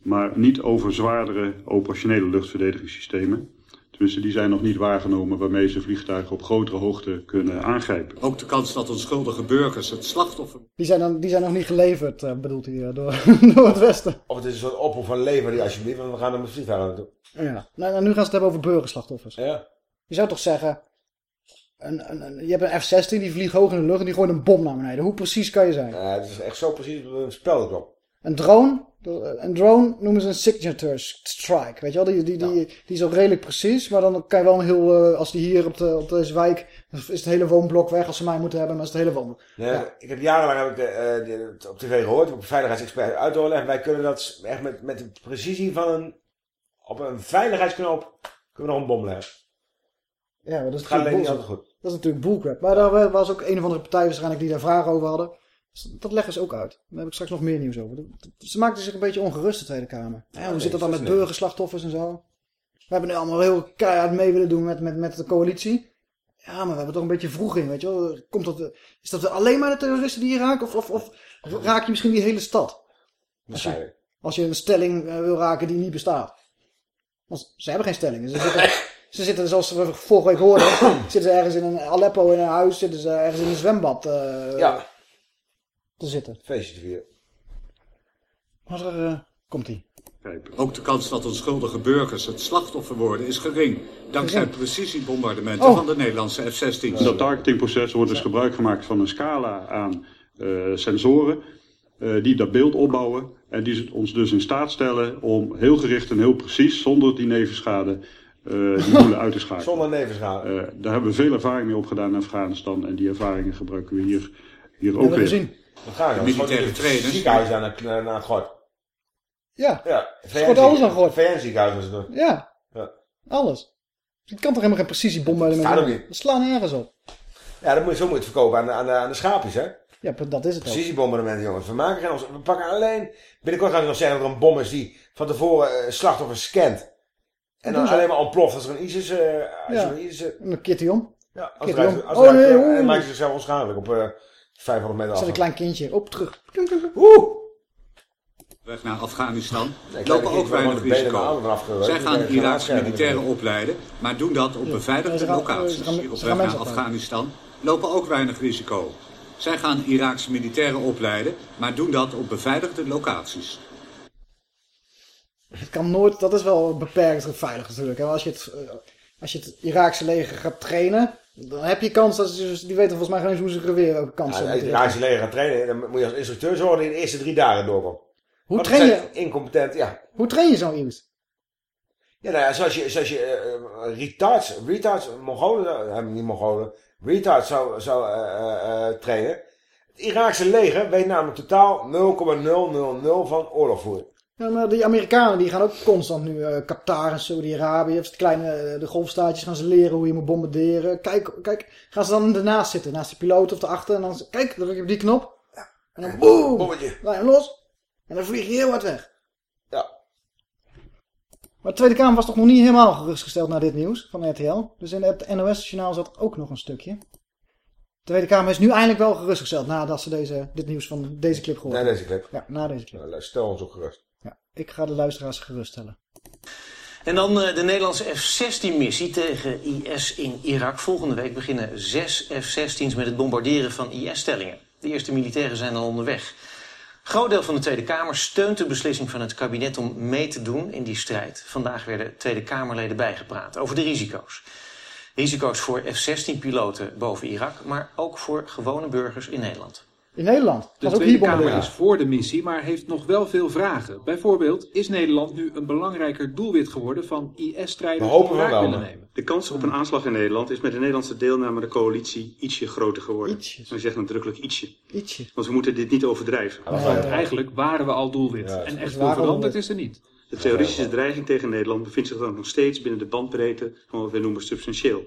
Maar niet over zwaardere operationele luchtverdedigingssystemen. Tenminste, die zijn nog niet waargenomen waarmee ze vliegtuigen op grotere hoogte kunnen aangrijpen. Ook de kans dat onschuldige burgers het slachtoffer... Die zijn, dan, die zijn nog niet geleverd, eh, bedoelt hij, eh, door, door het Westen. of het is een soort oproep van leven die alsjeblieft, want we gaan er met vliegtuigen naartoe. Ja. Nou, nou, nu gaan ze het hebben over burgerslachtoffers. Ja. Je zou toch zeggen... Een, een, een- je hebt een F-16, die vliegt hoog in de lucht en die gooit een bom naar beneden. Hoe precies kan je zijn? Ja, het is echt zo precies een spel erop. Een drone, een drone noemen ze een signature strike. Weet je wel, die, die, die, die is ook redelijk precies. Maar dan kan je wel een heel, eh, als die hier op, de, op deze wijk, dan is het hele woonblok weg als ze mij moeten hebben, maar is het hele woonblok. Nee, Ja. Ik heb jarenlang heb ik de, eh, de- op tv gehoord, op een veiligheidsexpert uitdoorleggen. En wij kunnen dat echt met, met de precisie van een, op een veiligheidsknop, kunnen we nog een bom leggen. Ja, maar dat is Het gaat niet goed. Dat is natuurlijk bullcrap. Maar daar was ook een of andere partij waarschijnlijk die daar vragen over hadden. Dus dat leggen ze ook uit. Daar heb ik straks nog meer nieuws over. Ze maakten zich een beetje ongerust, de Tweede Kamer. Ja, hoe nee, zit dat dan met burgerslachtoffers en zo? We hebben nu allemaal heel keihard mee willen doen met, met, met de coalitie. Ja, maar we hebben toch een beetje vroeg in, weet je wel. Komt dat, is dat alleen maar de terroristen die je raken? Of, of, of, of raak je misschien die hele stad? Als je, als je een stelling eh, wil raken die niet bestaat. Want ze hebben geen stelling. Ze zitten, ze zitten zoals we vorige week hoorden, zitten ze ergens in een Aleppo in een huis, zitten ze ergens in een zwembad eh, Ja. Te zitten. Feestje te vieren. Maar er eh, komt ie. grijpen. Ook de kans dat onschuldige burgers het slachtoffer worden is gering. Dankzij Gering. precisiebombardementen Oh. van de Nederlandse F-16's. In dat targetingproces wordt dus gebruik gemaakt van een scala aan eh, sensoren eh, die dat beeld opbouwen en die ons dus in staat stellen om heel gericht en heel precies, zonder die nevenschade, eh die doelen uit te schakelen. Zonder nevenschade. Eh, daar hebben we veel ervaring mee opgedaan in Afghanistan en die ervaringen gebruiken we hier, hier ook weer. gezien. Wat ga je De militaire trainers- Ziekenhuis aan het, naar het gort. Ja. Ja. Schot alles aan gort. VN-ziekenhuis was het nog. Ja. Ja. Alles. Je kan toch helemaal geen precisiebom bij de. Dat slaan nergens op. Ja, dat moet je, zo moet je het verkopen aan de, aan de, aan de schaapjes, hè? Ja, dat is het ook. Precisiebombardementen, jongens. We maken geen ons. We pakken alleen. Binnenkort gaan ze nog zeggen dat er een bom is die van tevoren eh, slachtoffers scant. En dan alleen maar ontploft als er een ISIS. eh als Ja. er een ISIS eh, En dan keert hij om. ja, als er om. als Oh nee. En dan maakt hij zichzelf onschadelijk op eh 500 meter Zet een af. klein kindje op terug. Oeh! Weg naar Afghanistan Nee, lopen ook weinig risico. Zij gaan Iraakse militairen opleiden, maar doen dat op beveiligde gaan- locaties. Op weg naar. Afghanistan lopen ook weinig risico. Zij gaan Iraakse militairen opleiden, maar doen dat op beveiligde locaties. Het kan nooit, dat is wel beperkt veilig natuurlijk. hè. Als je, het, eh, als je het Iraakse leger gaat trainen, dan heb je kans dat ze, die weten volgens mij geen eens hoe ze geweer ook kans Ja, hebben. als je leger gaat trainen, dan moet je als instructeur zorgen dat je de eerste drie dagen doorkomt. Hoe Want train je- Incompetent, ja. Hoe train je zo'n iemand? Ja, nou ja, zoals je, zoals je eh, retards, retards, Mongolen, eh, niet Mongolen, retards zou, zou eh, trainen. Het Iraakse leger weet namelijk totaal 0,000 van oorlog voeren. Ja, maar die Amerikanen die gaan ook constant nu, eh, Qatar en Saudi-Arabië, kleine eh, de golfstaatjes gaan ze leren hoe je moet bombarderen. Kijk, kijk, gaan ze dan ernaast zitten, naast de piloot of erachter en dan, kijk, druk je op die knop. En dan boem, Bommetje. laat je hem los. En dan vlieg je heel hard weg. Ja. Maar de Tweede Kamer was toch nog niet helemaal gerustgesteld naar dit nieuws van RTL. Dus in het NOS-journaal zat ook nog een stukje. De Tweede Kamer is nu eindelijk wel gerustgesteld nadat ze deze, dit nieuws van deze clip gehoord Na deze clip. Ja, na deze clip. Nou, Stel ons ook gerust. Ik ga de luisteraars geruststellen. En dan eh, de Nederlandse F-16-missie tegen IS in Irak. Volgende week beginnen zes F-16's met het bombarderen van IS-stellingen. De eerste militairen zijn al onderweg. Groot deel van de Tweede Kamer steunt de beslissing van het kabinet om mee te doen in die strijd. Vandaag werden Tweede Kamerleden bijgepraat over de risico's. Risico's voor F-16-piloten boven Irak, maar ook voor gewone burgers in Nederland. In Nederland. De Tweede hier Kamer bombarderen. is voor de missie, maar heeft nog wel veel vragen. Bijvoorbeeld, is Nederland nu een belangrijker doelwit geworden van IS-strijders die Irak willen nemen? De kans op een aanslag in Nederland is met de Nederlandse deelname aan de coalitie ietsje groter geworden. We zeggen nadrukkelijk ietsje. Ietsje. Want we moeten dit niet overdrijven. Want eigenlijk waren we al doelwit. en echt veel veranderd is er niet. De terroristische dreiging tegen Nederland bevindt zich dan nog steeds binnen de bandbreedte van wat wij noemen substantieel.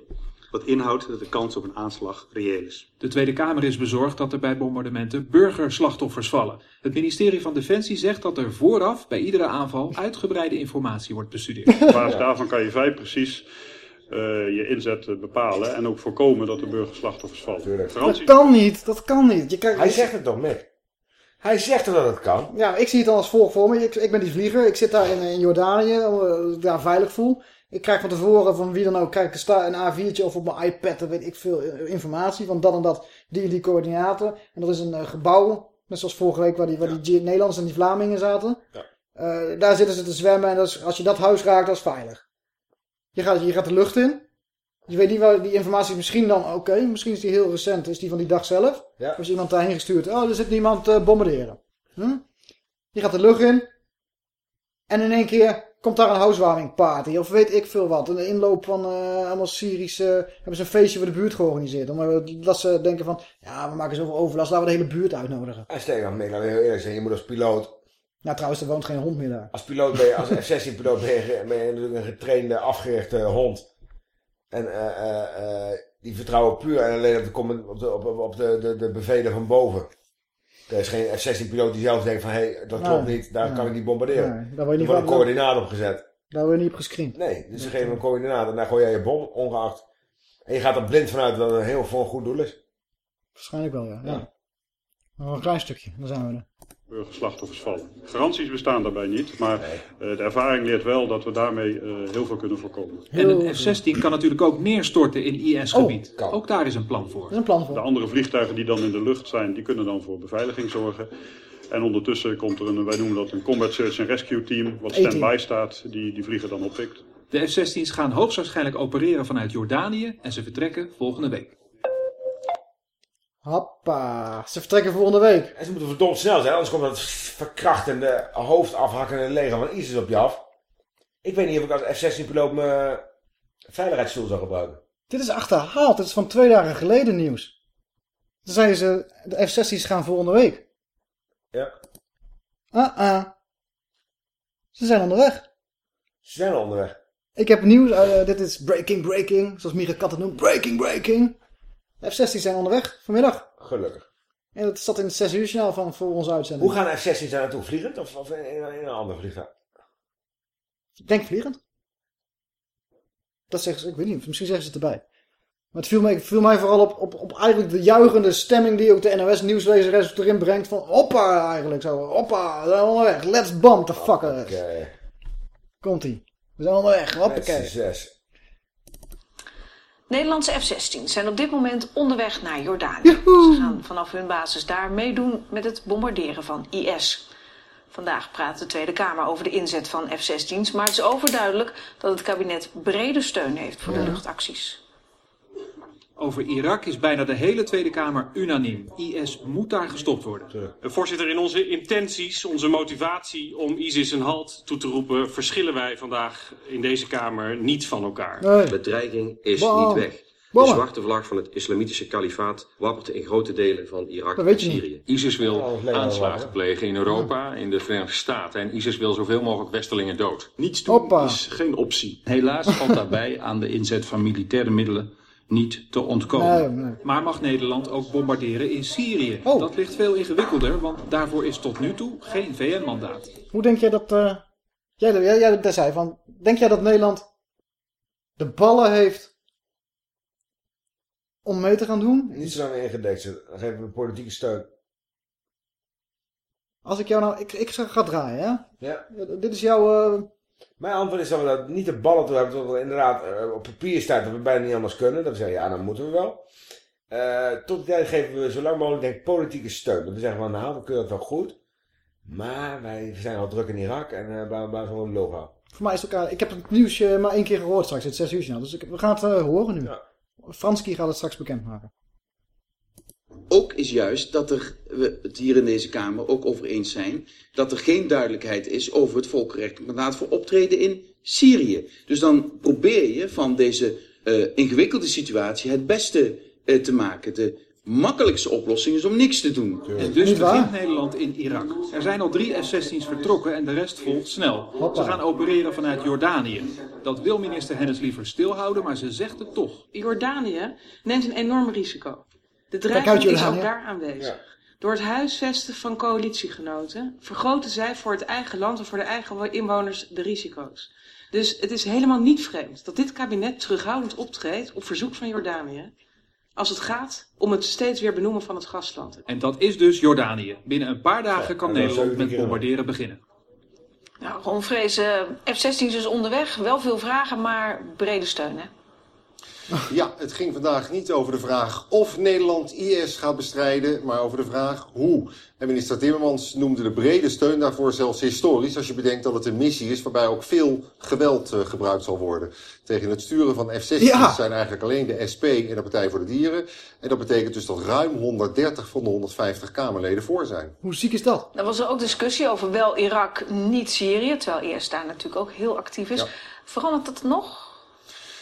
Wat inhoudt dat de kans op een aanslag reëel is. De Tweede Kamer is bezorgd dat er bij bombardementen burgerslachtoffers vallen. Het ministerie van Defensie zegt dat er vooraf bij iedere aanval uitgebreide informatie wordt bestudeerd. Op basis daarvan kan je vrij precies eh, je inzet bepalen en ook voorkomen dat er burgerslachtoffers vallen. Dat kan niet, dat kan niet. Je Hij zegt het toch, Mick? Hij zegt dat het kan? Ja, ik zie het dan als volgt voor me. Ik, ik ben die vlieger. Ik zit daar in, in Jordanië, omdat ik daar veilig voel. Ik krijg van tevoren van wie dan ook krijg ik een sta- een A4'tje of op mijn iPad, dan weet ik veel eh, informatie van dat en dat, die en die coördinaten. En dat is een eh, gebouw, net zoals vorige week waar die, waar die Nederlanders en die Vlamingen zaten. Eh, daar zitten ze te zwemmen en dat is, als je dat huis raakt, dat is veilig. Je gaat, je gaat de lucht in. Je weet niet waar die informatie is misschien dan, oké, misschien is die heel recent, is die van die dag zelf. Ja. Of is iemand daarheen gestuurd, oh, er zit niemand te bombarderen. Hm? Je gaat de lucht in. En in één keer komt daar een housewarming party. Of weet ik veel wat. Een inloop van eh, allemaal Syrische... hebben ze een feestje voor de buurt georganiseerd. Omdat ze denken van... Ja, we maken zoveel overlast. Laten we de hele buurt uitnodigen. En steek dan, Mick, laten we heel eerlijk zijn. Je moet als piloot... Nou, trouwens, er woont geen hond meer daar. Als piloot ben je, als F-16-piloot ben je, ben je natuurlijk een getrainde, afgerichte hond. En eh, eh, die vertrouwen puur en alleen op de, comment- op de, op, op- op de, de, de bevelen van boven. Er is geen F-16-piloot die zelf denkt van, hé, hey, dat klopt Nee, niet, daar nee. kan ik niet bombarderen. Nee, daar word je niet wordt een coördinaat op gezet. Daar word je niet op gescreend. Nee, dus ze geven een coördinaat en daar gooi jij je bom, ongeacht. En je gaat er blind vanuit dat het een heel een goed doel is. Waarschijnlijk wel, ja. ja. Ja. Nog een klein stukje, dan zijn we er. Burgerslachtoffers vallen. Garanties bestaan daarbij niet, maar eh, de ervaring leert wel dat we daarmee eh, heel veel kunnen voorkomen. En een F-16 kan natuurlijk ook neerstorten in IS-gebied. ook daar is een plan voor. Er is een plan voor. De andere vliegtuigen die dan in de lucht zijn, die kunnen dan voor beveiliging zorgen. En ondertussen komt er een, wij noemen dat een Combat Search and Rescue Team, wat stand-by staat, die die vlieger dan oppikt. De F-16's gaan hoogstwaarschijnlijk opereren vanuit Jordanië en ze vertrekken volgende week. Hoppa. Ze vertrekken volgende week. En ze moeten verdomd snel zijn, anders komt dat verkrachtende, hoofdafhakkende leger van ISIS op je af. Ik weet niet of ik als F-16-piloot mijn veiligheidsstoel zou gebruiken. Dit is achterhaald. Dit is van twee dagen geleden nieuws. Toen zeiden ze, de F-16's gaan volgende week. Ja. Ah-ah. Ze zijn onderweg. Ze zijn onderweg. Ik heb nieuws, eh, dit is breaking, breaking. Zoals Mieke Kat het noemt, breaking, breaking. De F-16's zijn onderweg, vanmiddag. Gelukkig. En dat zat in het 6 uur signaal van voor onze uitzending. Hoe gaan F-16's daar naartoe? Vliegend of, of in, in een ander vliegtuig? Ik denk vliegend. Dat zeggen ze, ik weet niet, misschien zeggen ze het erbij. Maar het viel mij, viel mij vooral op, op, op eigenlijk de juichende stemming die ook de NOS-nieuwslezer erin brengt. Van hoppa eigenlijk zo, hoppa, we zijn onderweg, let's bomb the fucker. Komt-ie. We zijn onderweg, hoppakee. zes. Nederlandse F-16's zijn op dit moment onderweg naar Jordanië. Ze gaan vanaf hun basis daar meedoen met het bombarderen van IS. Vandaag praat de Tweede Kamer over de inzet van F-16's, maar het is overduidelijk dat het kabinet brede steun heeft voor de luchtacties. Over Irak is bijna de hele Tweede Kamer unaniem. IS moet daar gestopt worden. Voorzitter, in onze intenties, onze motivatie om ISIS een halt toe te roepen, verschillen wij vandaag in deze Kamer niet van elkaar. Nee. De bedreiging is niet weg. De zwarte vlag van het islamitische kalifaat wappert in grote delen van Irak en. Syrië. ISIS wil nee, aanslagen plegen in Europa, in de Verenigde Staten. En ISIS wil zoveel mogelijk Westelingen dood. Niets doen Hoppa. is geen optie. Helaas valt daarbij aan de inzet van militaire middelen niet te ontkomen. Nee, nee. Maar mag Nederland ook bombarderen in Syrië? Dat ligt veel ingewikkelder, want daarvoor is tot nu toe geen VN-mandaat. Hoe denk jij dat... eh, jij, jij, jij zei van... Denk jij dat Nederland de ballen heeft om mee te gaan doen? Niet zo lang ingedekt. Dan geven we politieke steun. Als ik jou nou... Ik, ik ga ga draaien, ja? Ja. Dit is jouw... eh, Mijn antwoord is dat we dat niet de ballen toe hebben. Tot er inderdaad eh, op papier staat dat we bijna niet anders kunnen. Dat we zeggen, ja, dan moeten we wel. Eh, tot die tijd geven we zo lang mogelijk denk politieke steun. Dat we zeggen van, nou, we kunnen het wel goed. Maar wij zijn al druk in Irak en uh, bla bla gewoon logo. voor mij is het elkaar... Ik heb het nieuwsje maar één keer gehoord straks. Het 6 uur journaal. Dus ik, we gaan het eh, horen nu. Franski gaat het straks bekendmaken. Ook is juist dat er, we het hier in deze Kamer ook over eens zijn, dat er geen duidelijkheid is over het volkenrechtelijk mandaat voor optreden in Syrië. Dus dan probeer je van deze eh, ingewikkelde situatie het beste eh, te maken. De makkelijkste oplossing is om niks te doen. En dus begint Nederland in Irak. Er zijn al drie F-16's vertrokken en de rest volgt snel. Ze gaan opereren vanuit Jordanië. Dat wil minister Hennis liever stilhouden, maar ze zegt het toch. Jordanië neemt een enorm risico. De dreiging is ook daar aanwezig. Door het huisvesten van coalitiegenoten vergroten zij voor het eigen land en voor de eigen inwoners de risico's. Dus het is helemaal niet vreemd dat dit kabinet terughoudend optreedt op verzoek van Jordanië. Als het gaat om het steeds weer benoemen van het gastland. En dat is dus Jordanië. Binnen een paar dagen kan Nederland met bombarderen beginnen. Nou, Ron Vrees, eh, F-16 is dus onderweg. Wel veel vragen, maar brede steun, hè? Ja, het ging vandaag niet over de vraag of Nederland IS gaat bestrijden, maar over de vraag hoe. En minister Timmermans noemde de brede steun daarvoor zelfs historisch, als je bedenkt dat het een missie is waarbij ook veel geweld eh, gebruikt zal worden. Tegen het sturen van F-16 Ja. zijn eigenlijk alleen de SP en de Partij voor de Dieren. En dat betekent dus dat ruim 130 van de 150 Kamerleden voor zijn. Hoe ziek is dat? Er was er ook discussie over wel Irak, niet Syrië. Terwijl IS daar natuurlijk ook heel actief is. Ja. Verandert dat nog?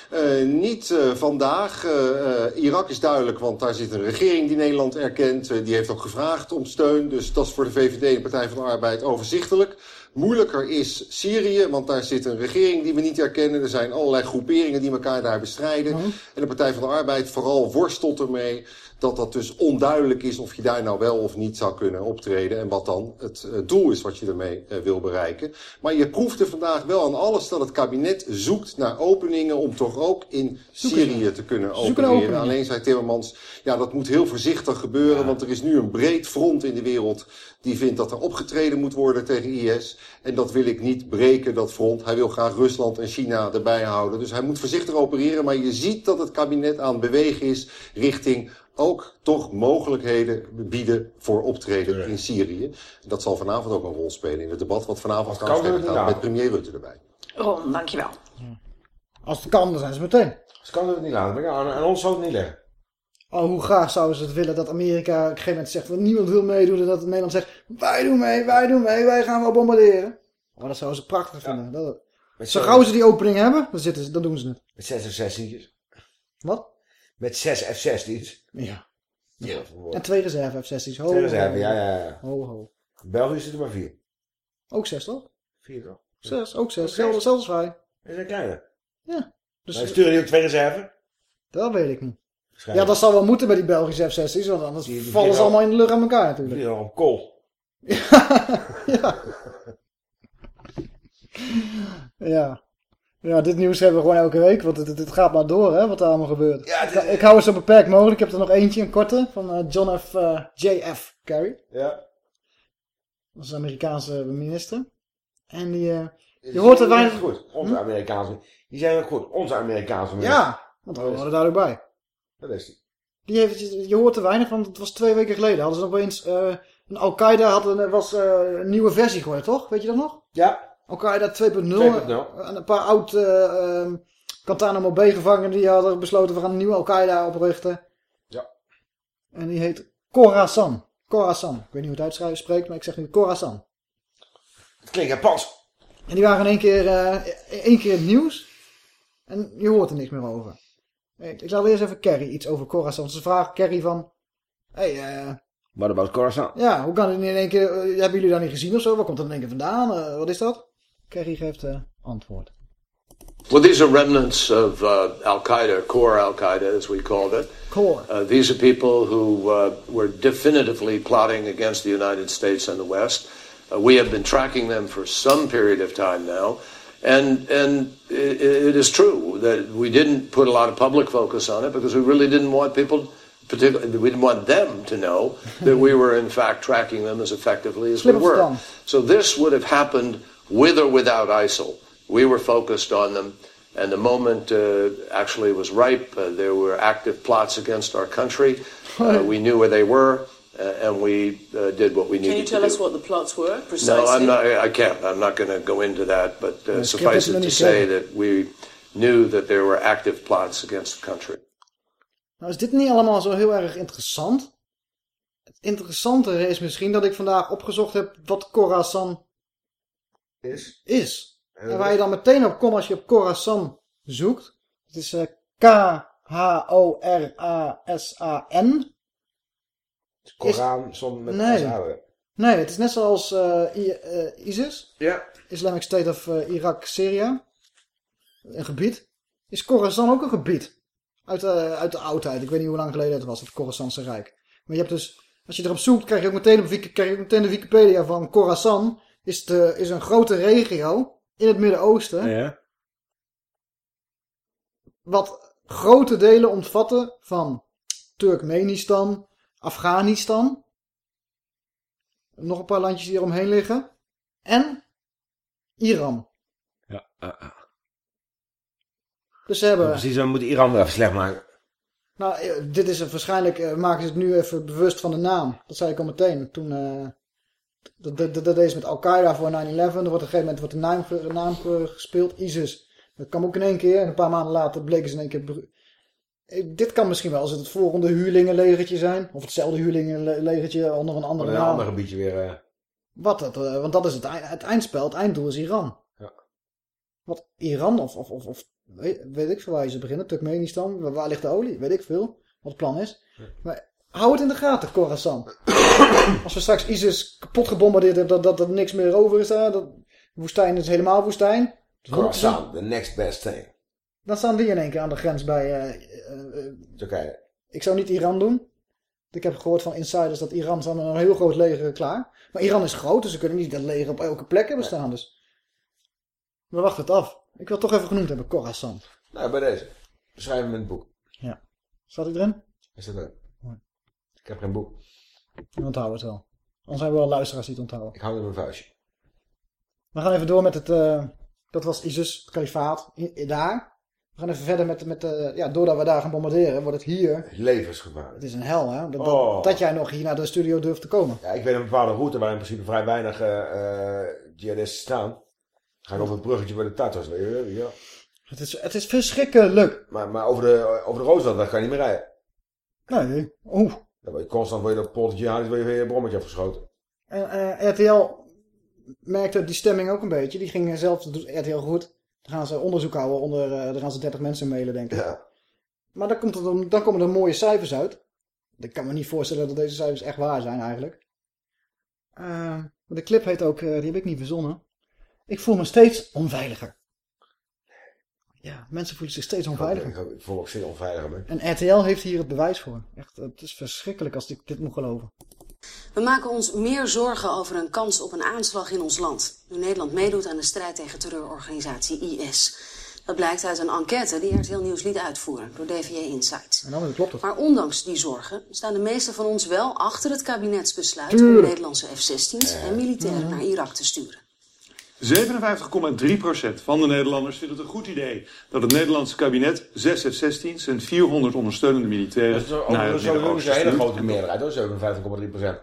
Eh, niet eh, vandaag. Eh, eh, Irak is duidelijk, want daar zit een regering die Nederland erkent. Die heeft ook gevraagd om steun. Dus dat is voor de VVD en de Partij van de Arbeid overzichtelijk. Moeilijker is Syrië, want daar zit een regering die we niet erkennen. Er zijn allerlei groeperingen die elkaar daar bestrijden. En de Partij van de Arbeid vooral worstelt ermee dat dat dus onduidelijk is of je daar nou wel of niet zou kunnen optreden. En wat dan het eh, doel is wat je ermee eh, wil bereiken. Maar je proefde vandaag wel aan alles dat het kabinet zoekt naar openingen om toch ook in Syrië te kunnen opereren. Alleen zei Timmermans, ja dat moet heel voorzichtig gebeuren. Want er is nu een breed front in de wereld die vindt dat er opgetreden moet worden tegen IS. IS. En dat wil ik niet breken, dat front. Hij wil graag Rusland en China erbij houden. Dus hij moet voorzichtig opereren. Maar je ziet dat het kabinet aan het bewegen is richting ook toch mogelijkheden bieden voor optreden in Syrië. Dat zal vanavond ook een rol spelen in het debat wat vanavond kan verder gaat met premier Rutte erbij. Ron, dankjewel. Als het kan, dan zijn ze meteen. Ze kan het niet laten. Maar aan, aan ons zou het niet leggen. Oh, hoe graag zouden ze het willen dat Amerika op een gegeven moment zegt... dat niemand wil meedoen en dat Nederland zegt... wij doen mee, wij doen mee, wij gaan wel bombarderen. Oh, dat zouden ze prachtig vinden. Dat, Met zo gauw ze die opening hebben, dan, zitten ze, dan doen ze het. Met 6 F-16'tjes. Wat? Met 6 F-16's. Ja. Ja. En twee reserve F-16's. Ho, Twee reserve, ho, ja, ja, ja. Ho, ho. België zit er maar vier. Ook zes, toch? Vier toch? Zes, ook zes. Zes. Zelfs, wij. Dat is een kleine. Ja. Dus, maar sturen die ook twee reserve? Dat weet ik niet. Ja, dat zal wel moeten bij die Belgische F-16's, want anders Die- die vallen ze vliegen allemaal in de lucht aan elkaar natuurlijk. Die al op kool. Ja. Ja, dit nieuws hebben we gewoon elke week, want het, het, gaat maar door, hè, wat er allemaal gebeurt. Ja, ik, ik hou het zo beperkt mogelijk. Ik heb er nog eentje, een korte, van eh, John F. eh, J.F. Kerry. Ja. Dat is een Amerikaanse minister. En die, eh, je hoort er weinig... goed. Onze Amerikaanse. Die zijn ook goed. Onze Amerikaanse minister. Ja, want daar horen we er duidelijk bij. Dat is die. Die heeft, je hoort er weinig, want het was twee weken geleden. Hadden ze opeens, een Al-Qaeda had een, was een nieuwe versie geworden, toch? Weet je dat nog? Ja. Al-Qaeda 2.0. 2.0. En een paar oud eh ehm, Guantanamo B-gevangenen die hadden besloten we gaan een nieuwe Al-Qaeda oprichten. Ja. En die heet Khorasan. Khorasan. Ik weet niet hoe het uitschrijven spreekt, maar ik zeg nu Khorasan. Het klinkt Japans. En die waren in één keer, eh, één keer het nieuws. En je hoort er niks meer over. Ik, ik zal eerst even Kerry iets over Khorasan. Ze vragen Kerry van... Hey, eh, What about Khorasan? ja, hoe kan het in één keer... eh, hebben jullie dat niet gezien of zo? Waar komt dat in één keer vandaan? Eh, wat is dat? Kerry geeft antwoord. Well, these are remnants of uh, Al Qaeda, core Al Qaeda, as we called it. Core. Uh, these are people who uh, were definitively plotting against the United States and the West. Uh, we have been tracking them for some period of time now. And, and it, it is true that we didn't put a lot of public focus on it because we really didn't want people, particularly, we didn't want them to know that we were in fact tracking them as effectively as we were. So this would have happened with or without ISIL. We were focused on them, and the moment uh, actually was ripe. Uh, there were active plots against our country. Uh, we knew where they were, uh, and we uh, did what we needed. Can you needed tell us do. what the plots were precisely? No, I'm not. I can't. I'm not going to go into that. But uh, suffice it it to say can. that we knew that there were active plots against the country. Nou is dit niet allemaal zo heel erg interessant. Het interessantere is misschien dat ik vandaag opgezocht heb wat Khorasan Is? is. En waar je dan meteen op komt als je op Khorasan zoekt. Het is eh, K-H-O-R-A-S-A-N. Koran zonder met Nee. nee. Nee, het is net zoals eh, ISIS. Ja. Islamic State of Iraq, Syria. Een gebied. Is Khorasan ook een gebied? Uit, de uit de oudheid. Ik weet niet hoe lang geleden het was, het Khorasanse Rijk. Maar je hebt dus, als je erop zoekt, krijg je ook meteen, op krijg je ook meteen de Wikipedia van Khorasan. Is, de, is een grote regio in het Midden-Oosten. Ja. Wat grote delen omvatten van Turkmenistan, Afghanistan. Nog een paar landjes die eromheen liggen. En Iran. Ja. ah, ah. Dus ze hebben... Precies, we moeten Iran weer even slecht maken. Nou, eh, dit is waarschijnlijk, eh, maken ze het nu even bewust van de naam. Dat zei ik al meteen. Toen, eh, dat, dat, dat, is met Al-Qaeda voor 9-11. Er wordt op een gegeven moment wordt de naam, ge- naam ge- gespeeld, ISIS. Dat kwam ook in één keer. En een paar maanden later bleken ze in één keer... Eh, Dit kan misschien wel eens het volgende huurlingenlegertje zijn. Of hetzelfde huurlingenlegertje onder een andere Onder een naam. ander gebiedje weer. eh, Wat dat, eh, want dat is het, eind- het eindspel. Het einddoel is Iran. Ja. Wat Iran of, of, of, of weet, weet ik veel waar je ze beginnen. Turkmenistan, waar, waar ligt de olie? Weet ik veel. Wat het plan is. Maar hou het in de gaten, Khorasan. Als we straks ISIS kapot gebombardeerd hebben, dat, dat er niks meer over is daar. Dat, de woestijn is helemaal woestijn. Khorasan, the next best thing. Dan staan die in één keer aan de grens bij... eh, eh, eh, Turkije. ik zou niet Iran doen. Ik heb gehoord van insiders dat Iran staat met een heel groot leger klaar. Maar Iran is groot, dus ze kunnen niet dat leger op elke plek hebben staan. Dus. We wachten het af. Ik wil het toch even genoemd hebben, Khorasan. Nou, bij deze. Beschrijf hem in het boek. Ja. Staat hij erin? Is dat erin? Ik heb geen boek. Ik onthoud het wel. Anders hebben we wel luisteraars die het onthouden. Ik hou in mijn vuistje. We gaan even door met het... eh, dat was ISIS, het kalifaat, in- in- daar. We gaan even verder met... met eh, ja, doordat we daar gaan bombarderen, wordt het hier... Levensgevaar. Het is een hel, hè? Dat, Oh. dat jij nog hier naar de studio durft te komen. Ja, ik weet een bepaalde route waar in principe vrij weinig eh, jihadisten staan. Ga ik over het bruggetje bij de je, Ja. Het is, het is verschrikkelijk. Maar, maar over de, over de Roosevelt kan je niet meer rijden. Nee, oeh. Dan word je constant word je poldertje jihadisten word je weer je brommetje afgeschoten. En eh, RTL merkte die stemming ook een beetje. Die ging zelf, dat doet RTL goed. Dan gaan ze onderzoek houden onder, dan gaan ze 30 mensen mailen, denk ik. Ja. Maar dan, komt dan- komen er mooie cijfers uit. Ik kan me niet voorstellen dat deze cijfers echt waar zijn eigenlijk. Eh, de clip heet ook, die heb ik niet verzonnen. Ik voel me steeds onveiliger. Ja, mensen voelen zich steeds onveiliger. Ik, voel me ook steeds onveiliger. En RTL heeft hier het bewijs voor. Echt, het is verschrikkelijk als ik dit moet geloven. We maken ons meer zorgen over een kans op een aanslag in ons land. Nu Nederland meedoet aan de strijd tegen terreurorganisatie IS. Dat blijkt uit een enquête die RTL Nieuws liet uitvoeren door DVJ Insights. En dan klopt het. Maar ondanks die zorgen staan de meesten van ons wel achter het kabinetsbesluit om. Nederlandse F-16's en militairen naar Irak te sturen. 57,3% van de Nederlanders vindt het een goed idee dat het Nederlandse kabinet 6 F-16's en 400 ondersteunende militairen Dat is dat zo'n hele grote meerderheid hoor, 57,3 procent.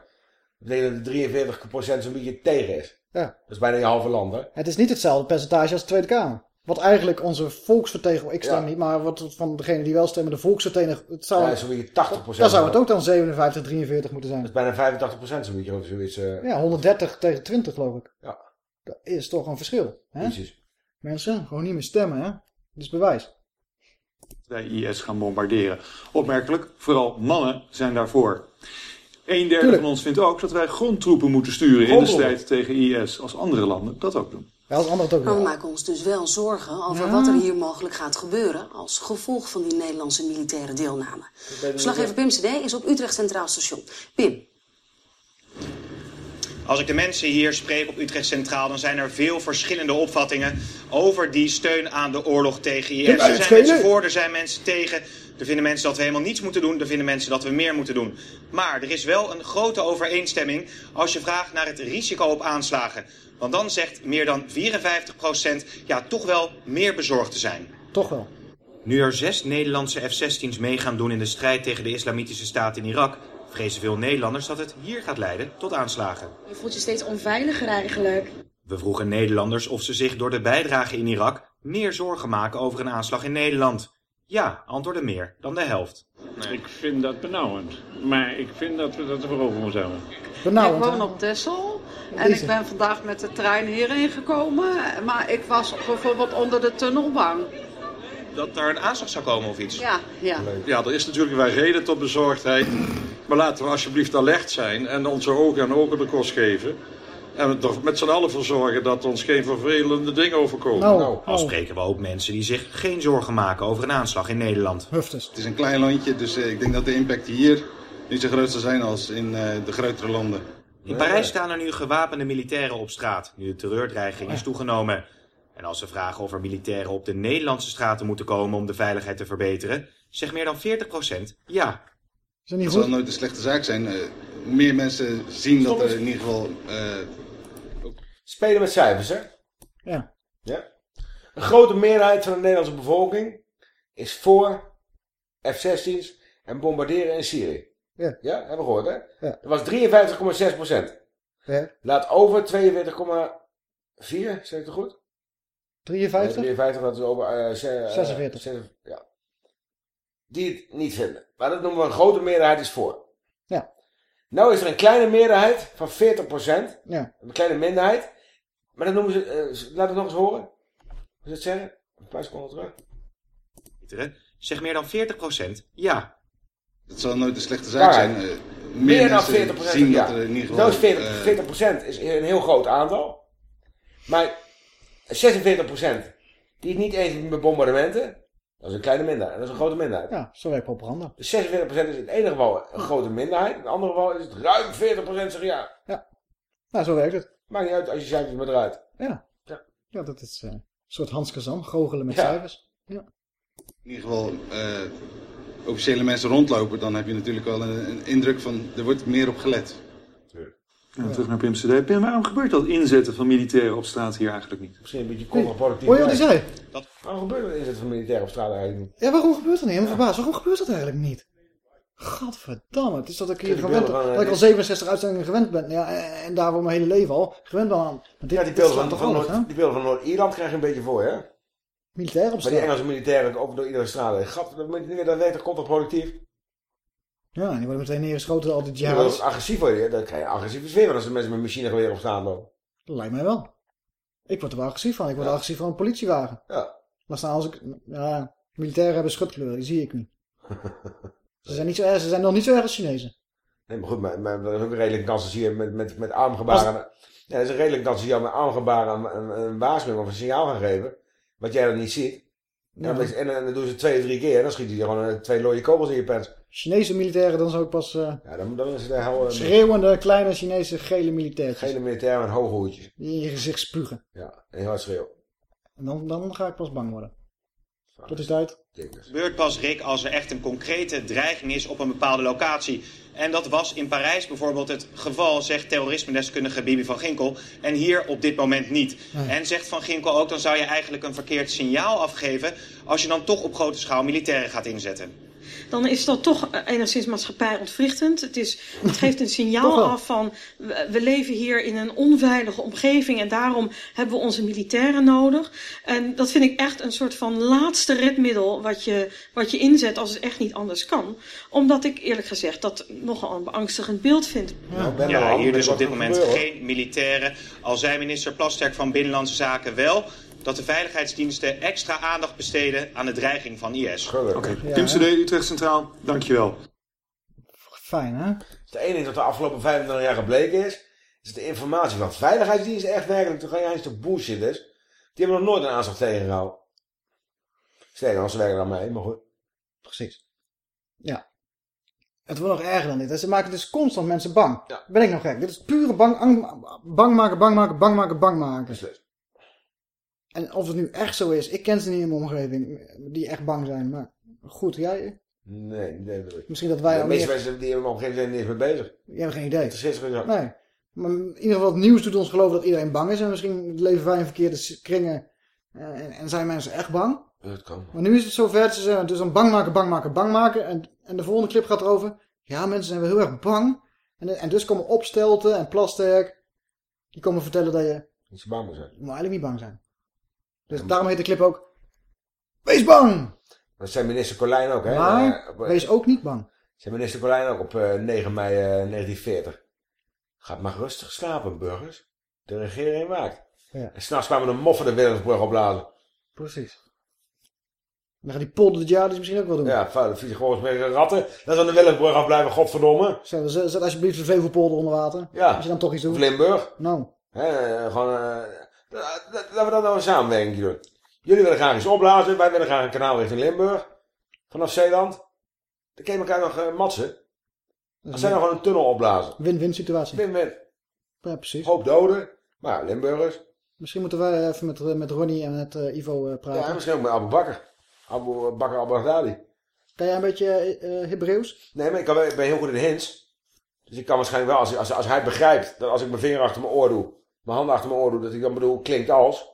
Dat betekent dat 43 procent zo'n beetje tegen is. Ja. Dat is bijna je halve land hè. Het is niet hetzelfde percentage als de Tweede Kamer. Wat eigenlijk onze volksvertegenwoordiger, ik stem Ja. niet, maar wat van degenen die wel stemmen, de volksvertegenwoordiger, het zou, Ja, zo'n beetje 80 procent. dan zou het ook dan 57, 43 moeten zijn. Dat is bijna 85 procent zo'n beetje of zoiets. eh. Ja, 130 tegen 20 geloof ik. Ja. Dat is toch een verschil. Hè? Precies. Mensen, gewoon niet meer stemmen, hè? Dat is bewijs. wij IS gaan bombarderen. Opmerkelijk, vooral mannen zijn daarvoor. Een derde Tuurlijk. van ons vindt ook dat wij grondtroepen moeten sturen in de strijd tegen IS, als andere landen dat ook doen. Ja, als anderen het ook Maar we maken ons dus wel zorgen over Ja. wat er hier mogelijk gaat gebeuren als gevolg van die Nederlandse militaire deelname. Verslaggever Pim CD is op Utrecht Centraal Station. Pim, Als ik de mensen hier spreek op Utrecht Centraal, dan zijn er veel verschillende opvattingen over die steun aan de oorlog tegen IS. Er zijn mensen voor, er zijn mensen tegen. Er vinden mensen dat we helemaal niets moeten doen, er vinden mensen dat we meer moeten doen. Maar er is wel een grote overeenstemming als je vraagt naar het risico op aanslagen. Want dan zegt meer dan 54% ja toch wel meer bezorgd te zijn. Toch wel. Nu er zes Nederlandse F-16's mee gaan doen in de strijd tegen de islamitische staat in Irak, vrezen veel Nederlanders dat het hier gaat leiden tot aanslagen. Je voelt je steeds onveiliger eigenlijk. We vroegen Nederlanders of ze zich door de bijdrage in Irak meer zorgen maken over een aanslag in Nederland. Ja, antwoorden meer dan de helft. Ik vind dat benauwend. Maar ik vind dat we dat er over moeten hebben. Benauwend, ik woon op Texel en ik ben vandaag met de trein hierheen gekomen. Maar ik was bijvoorbeeld onder de tunnel bang. Dat er een aanslag zou komen of iets? Ja, ja. Ja, er is natuurlijk wel reden tot bezorgdheid. Maar laten we alsjeblieft alert zijn en onze ogen en ogen de kost geven. En we er met z'n allen voor zorgen dat ons geen vervelende dingen overkomen. Nou, Al spreken we ook mensen die zich geen zorgen maken over een aanslag in Nederland. Huftes. Het is een klein landje, dus eh, ik denk dat de impact hier niet zo groot zal zijn als in eh, de grotere landen. In Parijs staan er nu gewapende militairen op straat, nu de terreurdreiging is toegenomen. En als ze vragen of er militairen op de Nederlandse straten moeten komen om de veiligheid te verbeteren, zegt meer dan 40% ja. Is dat niet Het goed? zal nooit een slechte zaak zijn. Eh, meer mensen zien dat er in ieder geval... eh, Spelen met cijfers hè. Ja. Ja. Een grote meerderheid van de Nederlandse bevolking is voor F-16's en bombarderen in Syrië. Ja. Ja, hebben we gehoord hè? Ja. Dat was 53,6 procent. Ja. Laat over 42,4, zeg ik het goed? 53? Nee, 53, dat is over... eh, ze- eh, 46. zes- ja. Die het niet vinden. Maar dat noemen we een grote meerderheid is voor. Ja. Nou is er een kleine meerderheid van 40 procent. Ja. Een kleine minderheid. Maar dat noemen ze... eh, laat het nog eens horen. Hoe ze het zeggen? Een paar seconden terug. Zegt meer dan 40% ja. het zal nooit een slechte zaak zijn. Eh, Meer, dan mensen 40 procent. zien Ja. dat er in ieder Nou geval... is 40, eh, 40 procent is een heel groot aantal. Maar 46 procent die het niet eens is met bombardementen. Dat is een kleine minderheid. Dat is een grote minderheid. Ja, zo werkt propaganda. Dus 46 procent is in het ene geval een grote minderheid. In het andere geval is het ruim 40 procent zeggen ja. Ja. Nou, zo werkt het. Maakt niet uit als je cijfers met eruit. Ja. Ja, dat is eh, een soort Hans Kazan, goochelen met Ja. cijfers. Ja. in ieder geval eh, officiële mensen rondlopen, dan heb je natuurlijk wel een, een indruk van er wordt meer op gelet. Ja, terug naar Pim CD. Pim, waarom gebeurt dat inzetten van militairen op straat hier eigenlijk niet? Misschien een beetje contraproductief. Hoor je wat hij zei? Waarom gebeurt dat inzet van militair op straat eigenlijk niet? Ja, waarom gebeurt dat niet? Helemaal verbaasd. Waarom gebeurt dat eigenlijk niet? Gadverdamme. Het is dat ik hier gewend van, dat ik al 67 uitzendingen gewend ben. Ja, en, daarvoor mijn hele leven al gewend ben aan. Maar dit, Ja, die beelden van? Noord- die beelden van Noord-Ierland krijg je een beetje voor, hè? Militair op Maar die straat. Engelse militairen ook door iedere straat. Gat, dat, dat, dat werkt toch contraproductief? Ja, die worden meteen neergeschoten door al die Ja, dat jihadis. is agressief hè. Dan krijg je agressieve sfeer als de mensen met machinegeweer op straat lopen. Dat lijkt mij wel. Ik word er wel agressief van. Ik word agressief van een politiewagen. Ja. Laat staan als ik... Ja, militairen hebben schutkleuren. Die zie ik niet. ze, zijn niet zo erg, ze zijn nog niet zo erg als Chinezen. Nee, maar goed, maar, maar er is ook een redelijke kans dat je met, met, met armgebaren... Ja, er is een redelijke kans dat je met armgebaren een, een, waarschuwing of een signaal gaan geven. Wat jij dan niet ziet. En, dan, Ja. is- en, dan doen ze twee of drie keer en dan schiet hij gewoon eh, twee looie kogels in je pens. Chinese militairen, dan zou ik pas... eh, Ja, dan, dan is het de hel... schreeuwende, kleine Chinese gele militairtjes. Gele militair met hoge hoedjes. Die in je gezicht spugen. Ja, en heel hard schreeuwen. En dan, dan ga ik pas bang worden. Tot is tijd. gebeurt pas, Rick, als er echt een concrete dreiging is op een bepaalde locatie. En dat was in Parijs bijvoorbeeld het geval, zegt terrorisme-deskundige Bibi van Ginkel. En hier op dit moment niet. Nee. En zegt van Ginkel ook, dan zou je eigenlijk een verkeerd signaal afgeven... als je dan toch op grote schaal militairen gaat inzetten. Dan is dat toch eh, enigszins maatschappijontwrichtend. Het, is, het geeft een signaal af van we, we leven hier in een onveilige omgeving en daarom hebben we onze militairen nodig. En dat vind ik echt een soort van laatste redmiddel wat je, wat je inzet als het echt niet anders kan. Omdat ik eerlijk gezegd dat nogal een beangstigend beeld vind. Ja, hier dus op dit moment geen militairen. Al zei minister Plasterk van Binnenlandse Zaken wel dat de veiligheidsdiensten extra aandacht besteden aan de dreiging van IS. Oké, Pim CD, Utrecht Centraal, dankjewel. Fijn, hè? Als de ene ding dat de afgelopen 25 jaar gebleken is, is dat de informatie van veiligheidsdiensten echt werkelijk toch een stuk bullshit is. Die hebben nog nooit een aanslag tegengehouden. Sterker nog, ze werken dan mee, maar goed. Precies. Ja. Het wordt nog erger dan dit. hè. Ze maken dus constant mensen bang. Ben ik nog gek? Dit is pure bang, ang- bang maken, bang maken, bang maken, bang maken. En of het nu echt zo is, ik ken ze niet in mijn omgeving die echt bang zijn. Maar goed, jij? Nee, nee, nee. Misschien dat wij De meeste meer- mensen die hebben op een gegeven moment niet eens mee bezig. Jij hebt geen idee. Interesseert zich niet. Nee. Maar in ieder geval het nieuws doet ons geloven dat iedereen bang is. En misschien leven wij in verkeerde kringen eh, en, en zijn mensen echt bang. Dat kan. Maar nu is het zover dat ze het is dan bang maken, bang maken, bang maken. En, en de volgende clip gaat erover. Ja, mensen zijn wel heel erg bang. En, en dus komen Opstelten en Plasterk. Die komen vertellen dat je... Niet zo bang moet zijn. Je moet eigenlijk niet bang zijn. Dus daarom heet de clip ook... Wees bang! Dat zei minister Colijn ook, hè? Maar Eh, op- wees ook niet bang. Zei minister Colijn ook op eh, 9 mei eh, 1940. Gaat maar rustig slapen, burgers. De regering waakt. Ja. En s'nachts kwamen de moffen de Willemsbrug opblazen. Precies. Dan gaat die polder dit jaar dus misschien ook wel doen. Ja, vuile vieze gewoon met ratten. Dat aan de Willemsbrug afblijven, godverdomme. Zet, alsjeblieft de Vevelpolder onder water. Ja. Als je dan toch iets doet. Of Limburg. Nou. Hè, eh, gewoon, eh, laten we dat nou een samenwerking doen. Jullie willen graag iets opblazen. Wij willen graag een kanaal richting Limburg. Vanaf Zeeland. Dan kun je elkaar nog uh, matsen. Als zij nou gewoon een tunnel opblazen. Win-win situatie. Win-win. Ja, precies. Hoop doden. Maar ja, Limburgers. Misschien moeten wij even met, met Ronnie en met eh, Ivo eh, praten. Ja, misschien ook met Abu Bakr. Abu Bakr al-Baghdadi. Kan jij een beetje eh Hebreeuws? Nee, maar ik, kan, ik ben heel goed in hints. Dus ik kan waarschijnlijk wel, als, als, als hij begrijpt dat als ik mijn vinger achter mijn oor doe, mijn handen achter mijn oor doe, dat ik dan bedoel, klinkt als.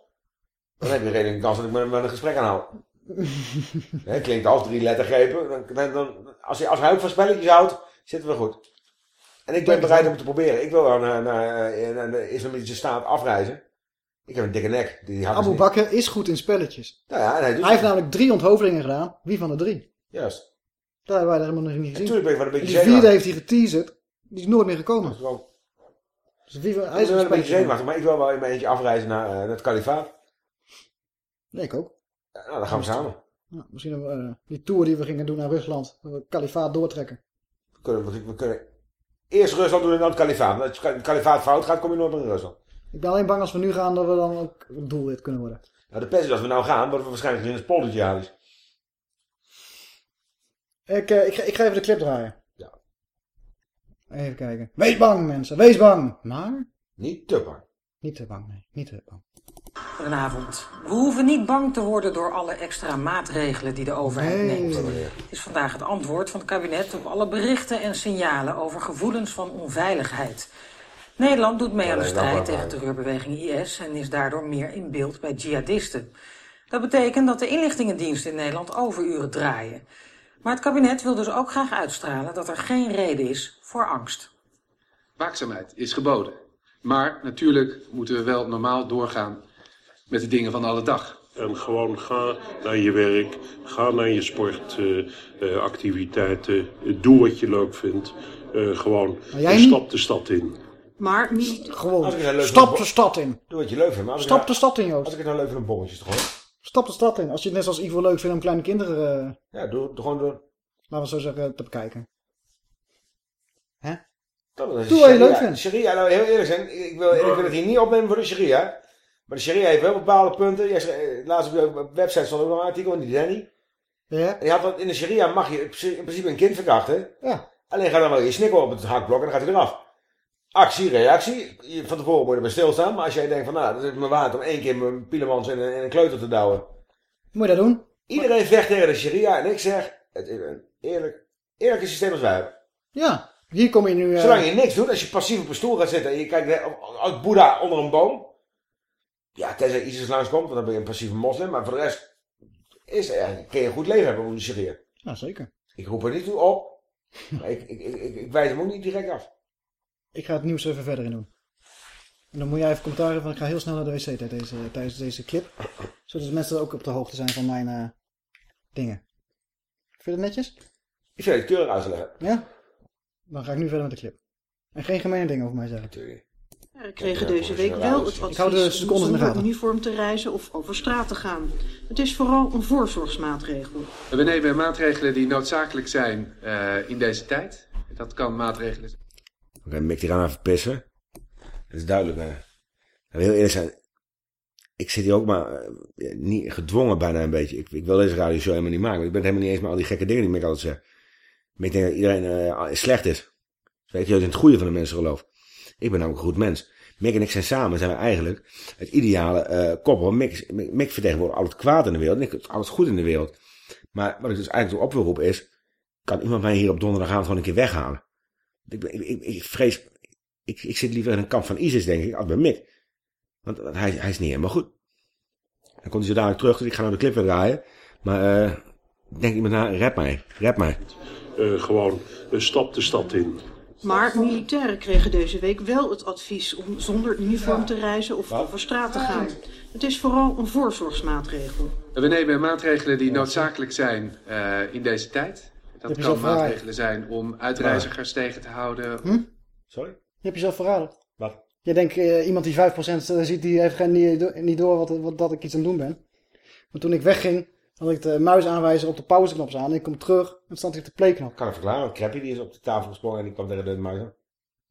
Dan heb je een redelijke kans dat ik met, met een gesprek aanhoud. Hè, klinkt als drie lettergrepen. Dan, dan, dan, als, hij, als hij ook van spelletjes houdt, zitten we goed. En ik ben bereid om het te proberen. Ik wil wel naar, naar, eh, naar de islamitische staat afreizen. Ik heb een dikke nek. Die Abu niet. Bakr is goed in spelletjes. Nou ja, en hij doet Hij heeft namelijk drie onthoofdingen gedaan. Wie van de drie? Juist. Dat hebben wij er helemaal nog niet gezien. Natuurlijk ben ik wel een beetje die vierde heeft hij geteaserd. Die is nooit meer gekomen. Dus hij Hij is wel een beetje zenuwachtig, maar ik wil wel in mijn eentje afreizen naar, eh, naar het kalifaat. Nee, ik ook. Ja, nou, dan gaan we samen. Ja, misschien we, eh, die tour die we gingen doen naar Rusland. Het kalifaat doortrekken. We kunnen, we, we kunnen eerst Rusland doen en dan het kalifaat. Als het kalifaat fout gaat, kom je nooit meer in Rusland. Ik ben alleen bang als we nu gaan dat we dan ook een doelwit kunnen worden. Nou, de pest is als we nou gaan, worden we waarschijnlijk in het poldertje Ik, eh, ik, ik ga even de clip draaien. Even kijken. Wees bang mensen, wees bang. Maar? Niet te bang. Niet te bang, nee. Niet te bang. Goedenavond. We hoeven niet bang te worden door alle extra maatregelen die de overheid Nee. neemt. Het is vandaag het antwoord van het kabinet op alle berichten en signalen over gevoelens van onveiligheid. Nederland doet mee aan de strijd tegen terreurbeweging IS en is daardoor meer in beeld bij jihadisten. Dat betekent dat de inlichtingendiensten in Nederland overuren draaien. Maar het kabinet wil dus ook graag uitstralen dat er geen reden is voor angst. Waakzaamheid is geboden. Maar natuurlijk moeten we wel normaal doorgaan met de dingen van alle dag. En gewoon ga naar je werk, ga naar je sportactiviteiten, doe wat je leuk vindt. Eh, gewoon Maar jij niet? stap de stad in. Maar niet gewoon. Een Stap de stad in. Doe wat je leuk vindt. Maar als ik Stap nou- de stad in, Joost. Als ik het nou leuk vind om bommetjes te gooien. Stap de stad in. Als je het net zoals Ivo leuk vindt om kleine kinderen... eh, Ja, doe, doe gewoon door. Laten we zo zeggen, te bekijken. Hè? Dat Doe wat je sharia. leuk vindt. Sharia, nou heel eerlijk zijn, ik wil, ik wil het hier niet opnemen voor de sharia. Maar de sharia heeft wel bepaalde punten. Jij schreef- laatst op je website stond ook nog een artikel, die Danny. Ja. En die had in de sharia mag je in principe- in principe een kind verkrachten. Ja. Alleen ga dan wel je snikkel op het hakblok en dan gaat hij eraf. Actie, reactie. Van tevoren moet je erbij stilstaan. Maar als jij denkt van nou, dat is me waard om één keer mijn pielemans in een, in een kleuter te douwen. Moet je dat doen? Iedereen vecht tegen de sharia. En ik zeg, het is een eerlijk, eerlijke systeem als wij hebben. Ja. Hier kom je nu... eh, Zolang je niks doet, als je passief op een stoel gaat zitten en je kijkt eh, uit Boeddha onder een boom. Ja, tenzij ISIS langskomt, want dan ben je een passieve moslim. Maar voor de rest is, eigenlijk- kun je een goed leven hebben de sharia. Ja, zeker. Ik roep er niet toe op. Maar ik, ik, ik, ik, wijs hem ook niet direct af. Ik ga het nieuws even verder in doen. En dan moet jij even commentaar hebben, want ik ga heel snel naar de wc tijdens deze, tijdens deze clip. Zodat de mensen ook op de hoogte zijn van mijn eh, dingen. Vind je dat netjes? Ik vind het keurig uitleggen. Ja? Dan ga ik nu verder met de clip. En geen gemene dingen over mij zeggen. Er kregen deze week wel het de advies om zonder uniform te reizen of over straat te gaan. Het is vooral een voorzorgsmaatregel. We nemen maatregelen die noodzakelijk zijn eh, in deze tijd. Dat kan maatregelen zijn. Oké, Mick die gaan even pissen. Dat is duidelijk. Hè. Heel eerlijk zijn. Ik zit hier ook maar eh, niet gedwongen bijna een beetje. Ik, ik wil deze radio show helemaal niet maken. want Ik ben het helemaal niet eens met al die gekke dingen die Mick altijd zegt. Ik denk dat iedereen eh, slecht is. Dus weet je, in het goede van de mensen geloof. Ik ben namelijk een goed mens. Mick en ik zijn samen, zijn we eigenlijk het ideale eh koppel. Mick, vertegenwoordigt al het kwaad in de wereld en ik al het goed in de wereld. Maar wat ik dus eigenlijk op wil roepen is, kan iemand mij hier op donderdagavond gewoon een keer weghalen? Ik, ik, ik, ik vrees, ik, ik zit liever in een kamp van ISIS denk ik, als bij Mick. Want hij, hij is niet helemaal goed. Dan komt hij zo dadelijk terug, dus ik ga naar de clip weer draaien. Maar eh denk iemand na, rap mij, rap mij. Eh, gewoon stap de stad in. Maar militairen kregen deze week wel het advies om zonder uniform te reizen of over straat te gaan. Het is vooral een voorzorgsmaatregel. We nemen maatregelen die noodzakelijk zijn eh, in deze tijd. Dat kan maatregelen zijn om uitreizigers tegen te houden. Hm? Sorry? Je hebt jezelf verraden. Wat? Je denkt, eh, iemand die 5% ziet, die heeft geen, niet, niet door wat, wat, dat ik iets aan het doen ben. Maar toen ik wegging, had ik de muisaanwijzer op de pauzeknop staan. En ik kom terug en stond ik op de playknop. Kan ik verklaren, Crappy die is op de tafel gesprongen en die kwam tegen de muizen.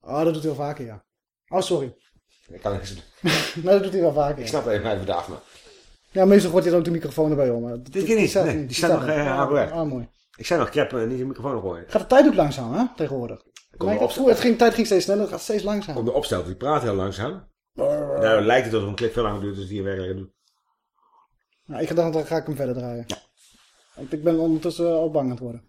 Oh, dat doet hij wel vaker, ja. Oh, sorry. Ik kan niks doen. nee, dat doet hij wel vaker, Ik ja. snap even even de af, maar. Ja, meestal gooit hij dan ook de microfoon erbij om. Dit keer niet, nee, die staat nog eh, Ah, aan weg. Ah, mooi. Ik zei nog, Crap, niet de microfoon gooien. Gaat de tijd ook langzaam, hè, tegenwoordig. Kom vroeger, het ging, de tijd ging steeds sneller, het gaat steeds langzaam. Op de opstel, die praat heel langzaam. Nou lijkt het alsof een clip veel langer duurt, dus die werkelijk doet. Nou, ik dacht, dan ga ik hem verder draaien. Want ik ben ondertussen al bang aan het worden.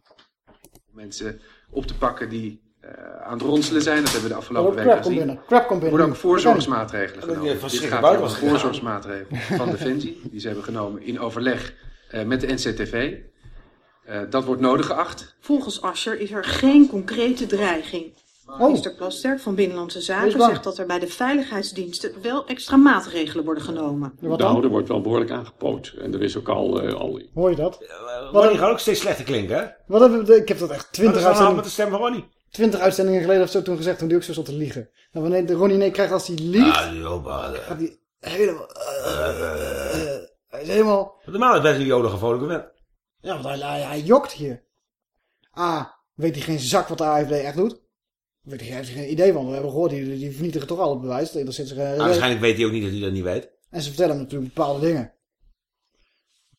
Mensen op te pakken die eh, aan het ronselen zijn. Dat hebben we de afgelopen Oh, weken crap komt gezien. binnen. Crap komt Er binnen. worden ook voorzorgsmaatregelen genomen. van Dit gaat buiten om was een gegaan. voorzorgsmaatregel van Defensie. Die ze hebben genomen in overleg eh, met de NCTV. Eh, dat wordt nodig geacht. Volgens Asscher is er geen concrete dreiging. Minister Plasterk van Binnenlandse Zaken zegt dat er bij de veiligheidsdiensten wel extra maatregelen worden genomen. Nou, er wordt wel behoorlijk aangepoot. En er is ook al... eh, al... Hoor je dat? Ronnie gaat ook steeds slechter klinken, hè? Wat hebben we, ik heb dat echt twintig uitzendingen, met de stem van Ronnie? 20 uitzendingen geleden of zo toen gezegd, toen hij ook zo stond te liegen. Nou, wanneer de Ronnie nee krijgt als hij liegt, Ah, die opa. gaat hij helemaal... eh, hij is helemaal... Normaal is best een jodige vrolijke vent. Ja, want hij, hij, hij jokt hier. Ah, weet hij geen zak wat de AFD echt doet? Weet hij, hij heeft geen idee van. We hebben gehoord, die, die vernietigen toch al het bewijs. Er zit zich, Ah, waarschijnlijk weet hij ook niet dat hij dat niet weet. En ze vertellen hem natuurlijk bepaalde dingen.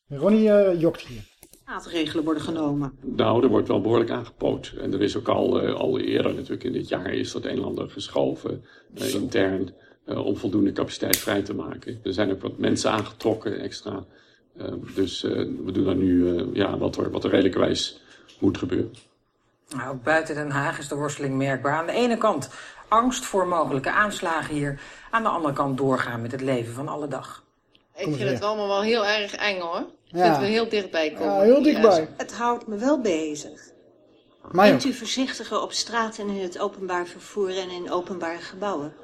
Ronnie eh, jokt hier. Maatregelen worden genomen. Nou, er wordt wel behoorlijk aangepoot. En er is ook al, eh, al eerder natuurlijk in dit jaar is dat een en ander geschoven eh, intern eh, om voldoende capaciteit vrij te maken. Er zijn ook wat mensen aangetrokken extra. Eh, dus eh, we doen daar nu eh, ja, wat, er, wat er redelijkerwijs moet gebeuren. Nou, buiten Den Haag is de worsteling merkbaar. Aan de ene kant angst voor mogelijke aanslagen hier aan de andere kant doorgaan met het leven van alle dag. Ik vind het allemaal wel heel erg eng hoor. Ik Ja. vind het we heel dichtbij komen. Ja, heel dichtbij. Het houdt me wel bezig. Bent ook. u voorzichtiger op straat en in het openbaar vervoer en in openbare gebouwen?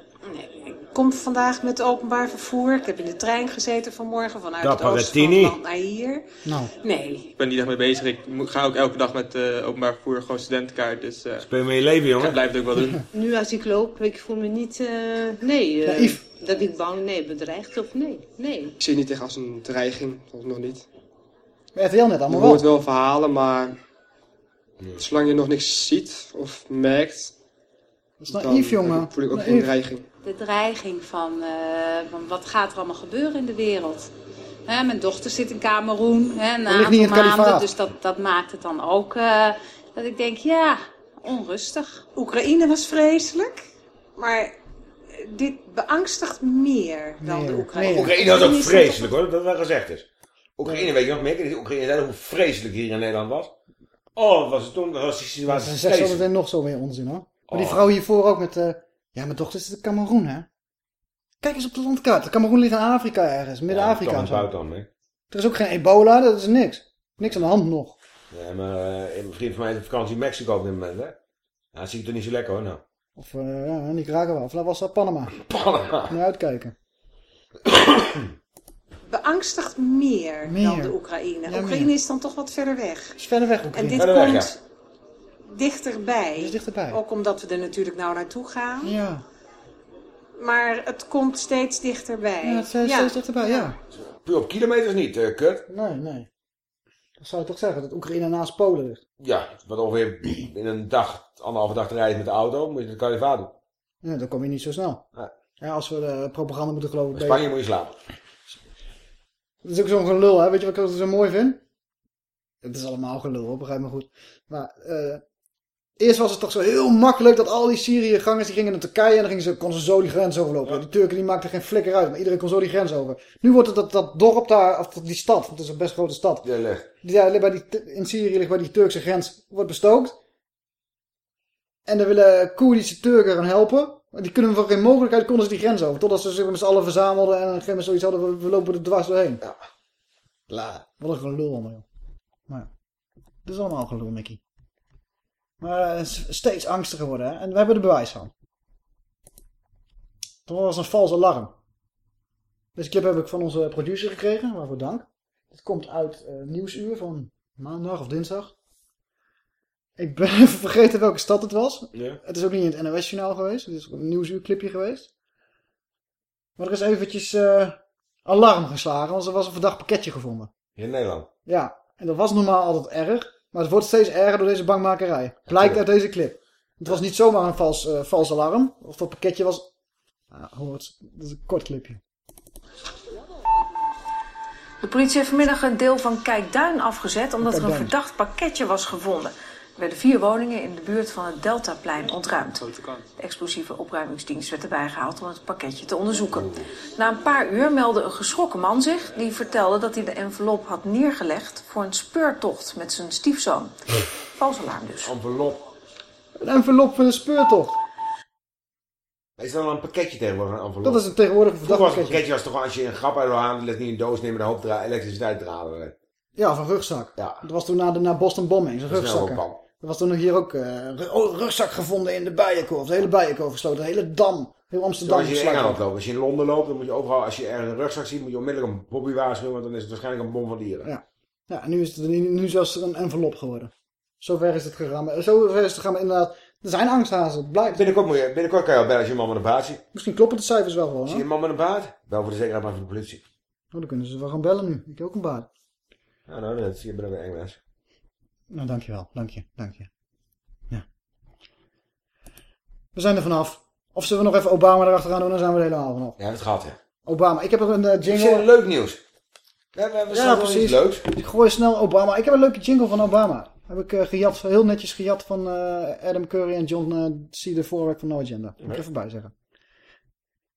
Ik kom vandaag met openbaar vervoer. Ik heb in de trein gezeten vanmorgen vanuit Dat het oosten van Parettini. het land naar hier. Nou. Nee, Ik ben niet echt mee bezig. Ik ga ook elke dag met eh, openbaar vervoer, gewoon studentenkaart. Dus eh Speel met je leven, jongen. ik blijf het ook wel doen. Nu als ik loop, ik voel me niet, eh, nee, Naïef. dat ik bang, nee, bedreigd of nee, nee. Ik zie het niet echt als een dreiging, volgens nog niet. Bij RTL net Je allemaal hoort wel. wel verhalen, maar zolang je nog niks ziet of merkt, Dat is naïef, dan jongen. voel ik ook Naïef. geen dreiging. De dreiging van, eh, van wat gaat er allemaal gebeuren in de wereld. Hè, mijn dochter zit in Cameroen, hè, een aantal maanden, kalifaat. dus dat, dat maakt het dan ook eh, dat ik denk, ja, onrustig. Oekraïne was vreselijk, maar dit beangstigt meer dan de Oekraïne. Oekraïne was ook vreselijk hoor, dat wel gezegd is. Oekraïne, weet je nog meer? Oekraïne zei hoe vreselijk hier in Nederland was. Oh, was het toen? Dat was die Ja, situatie ze zegt zo vreselijk. meteen nog zo weer onzin hoor. Maar die Oh. vrouw hiervoor ook met... eh, ja, mijn dochter zit in Cameroen hè. Kijk eens op de landkaart. Cameroen ligt in Afrika ergens. Midden-Afrika Ja, buitenland, hè? Er is ook geen ebola, dat is niks. Niks aan de hand nog. Ja, maar eh, een vriend van mij is op vakantie in Mexico op dit moment, hè? Ja, dat ziet er niet zo lekker hoor, nou. Of eh ja, Nicaragua. Of dat was dat Panama. Panama. Moet uitkijken. beangstigt meer, Meer. dan de Oekraïne. Ja, Oekraïne meer. is dan toch wat verder weg. Is verder weg En Oekraïne. dit Verder weg, komt dichterbij. is dichterbij. Ook omdat we er natuurlijk nou naartoe gaan. Ja. Maar het komt steeds dichterbij. Ja, het is steeds dichterbij, ja. Puur op kilometers niet, eh Kurt. Nee, nee. Dat zou je toch zeggen, dat Oekraïne naast Polen ligt. Ja, wat ongeveer in een dag, anderhalve dag te rijden met de auto, moet je het kalifaat doen. Ja, dan kom je niet zo snel. Nee. Ja, als we de propaganda moeten geloven. In Spanje je- moet je slapen. Dat is ook zo'n gelul, hè. Weet je wat ik zo mooi vind? Het is allemaal gelul, begrijp me goed. Maar eh, eerst was het toch zo heel makkelijk dat al die Syrië-gangers die gingen naar Turkije en dan gingen ze, konden ze zo die grens overlopen. Die Turken die maakten geen flikker uit, maar iedereen kon zo die grens over. Nu wordt het dat, dat dorp daar, of die stad, want het is een best grote stad. Ja, leg. Daar bij die, in Syrië ligt bij die Turkse grens, wordt bestookt. En dan willen Koerdische Turken gaan helpen. Maar die kunnen voor geen mogelijkheid konden ze die grens over. Totdat ze zich met z'n allen verzamelden en op een gegeven moment zoiets hadden, we, we lopen er dwars doorheen. Ja. La. Wat een gelul allemaal, joh. Maar ja. Het is allemaal gelul, Mickey. Maar eh, steeds angstiger worden, hè. En we hebben er bewijs van. Toen was een vals alarm. Deze clip heb ik van onze producer gekregen, waarvoor dank. Het komt uit eh, Nieuwsuur van maandag of dinsdag. Ik ben even vergeten welke stad het was. Ja. Het is ook niet in het NOS-journaal geweest. Het is een Nieuwsuur-clipje geweest. Maar er is eventjes eh, alarm geslagen, want er was een verdacht pakketje gevonden. In Nederland. Ja, en dat was normaal altijd erg. Maar het wordt steeds erger door deze bangmakerij. Blijkt uit deze clip. Het was niet zomaar een vals, eh, vals alarm. Of dat pakketje was... Ah, hoort, dat is een kort clipje. De politie heeft vanmiddag een deel van Kijkduin afgezet omdat er een verdacht pakketje was gevonden. Er werden vier woningen in de buurt van het Deltaplein ontruimd. De explosieve opruimingsdienst werd erbij gehaald om het pakketje te onderzoeken. Na een paar uur meldde een geschrokken man zich die vertelde dat hij de envelop had neergelegd voor een speurtocht met zijn stiefzoon. Vals alarm dus. Envelop. Een envelop van een speurtocht. Is dat dan een pakketje tegenwoordig, een envelop? Dat is een tegenwoordig verdacht Vroeger was een pakketje. was toch als je een grap uit wil halen, ligt niet in een doos nemen, een hoop elektriciteit draden. Ja, of een rugzak. Ja. Dat was toen na de na Boston bombing, zo'n Dat Dat was toen nog hier ook oh, rugzak gevonden in de Bijenkorf. De hele Bijenkorf gesloten. De hele dam. Heel Amsterdam Zoals je in. Engeland loopt. Als je in Londen loopt, dan moet je overal, als je ergens een rugzak ziet, moet je onmiddellijk een Bobby waarschuwen, want dan is het waarschijnlijk een bom van dieren. Ja. Ja, en nu is het nu zelfs een envelop geworden. Zover is het gegaan. Zover is het gegaan, maar inderdaad. Er zijn angsthazen, het blijkt. Binnenkort, moet je, binnenkort kan je al bellen als je een man met een baard ziet. Misschien kloppen de cijfers wel gewoon, Zie je een man met een baard? Bel voor de zekerheid maar voor de politie. Oh, dan kunnen ze wel gaan bellen nu. Ik heb ook een baard. Ja, nou, dat zie je bij Engels. Nou, dankjewel. Dank je. Dank je. Ja. We zijn er vanaf. Of zullen we nog even Obama erachteraan doen, dan zijn we er helemaal vanaf. Ja, dat gaat, hè. Obama. Ik heb er een eh, jingle. het leuk nieuws. We hebben, we Ja, precies. leuks. Ik gooi snel Obama. Ik heb een leuke jingle van Obama. Heb ik eh, gejat, heel netjes gejat van eh, Adam Curry en John uh, C. de voorwerk van No Agenda. Moet ik even bij zeggen.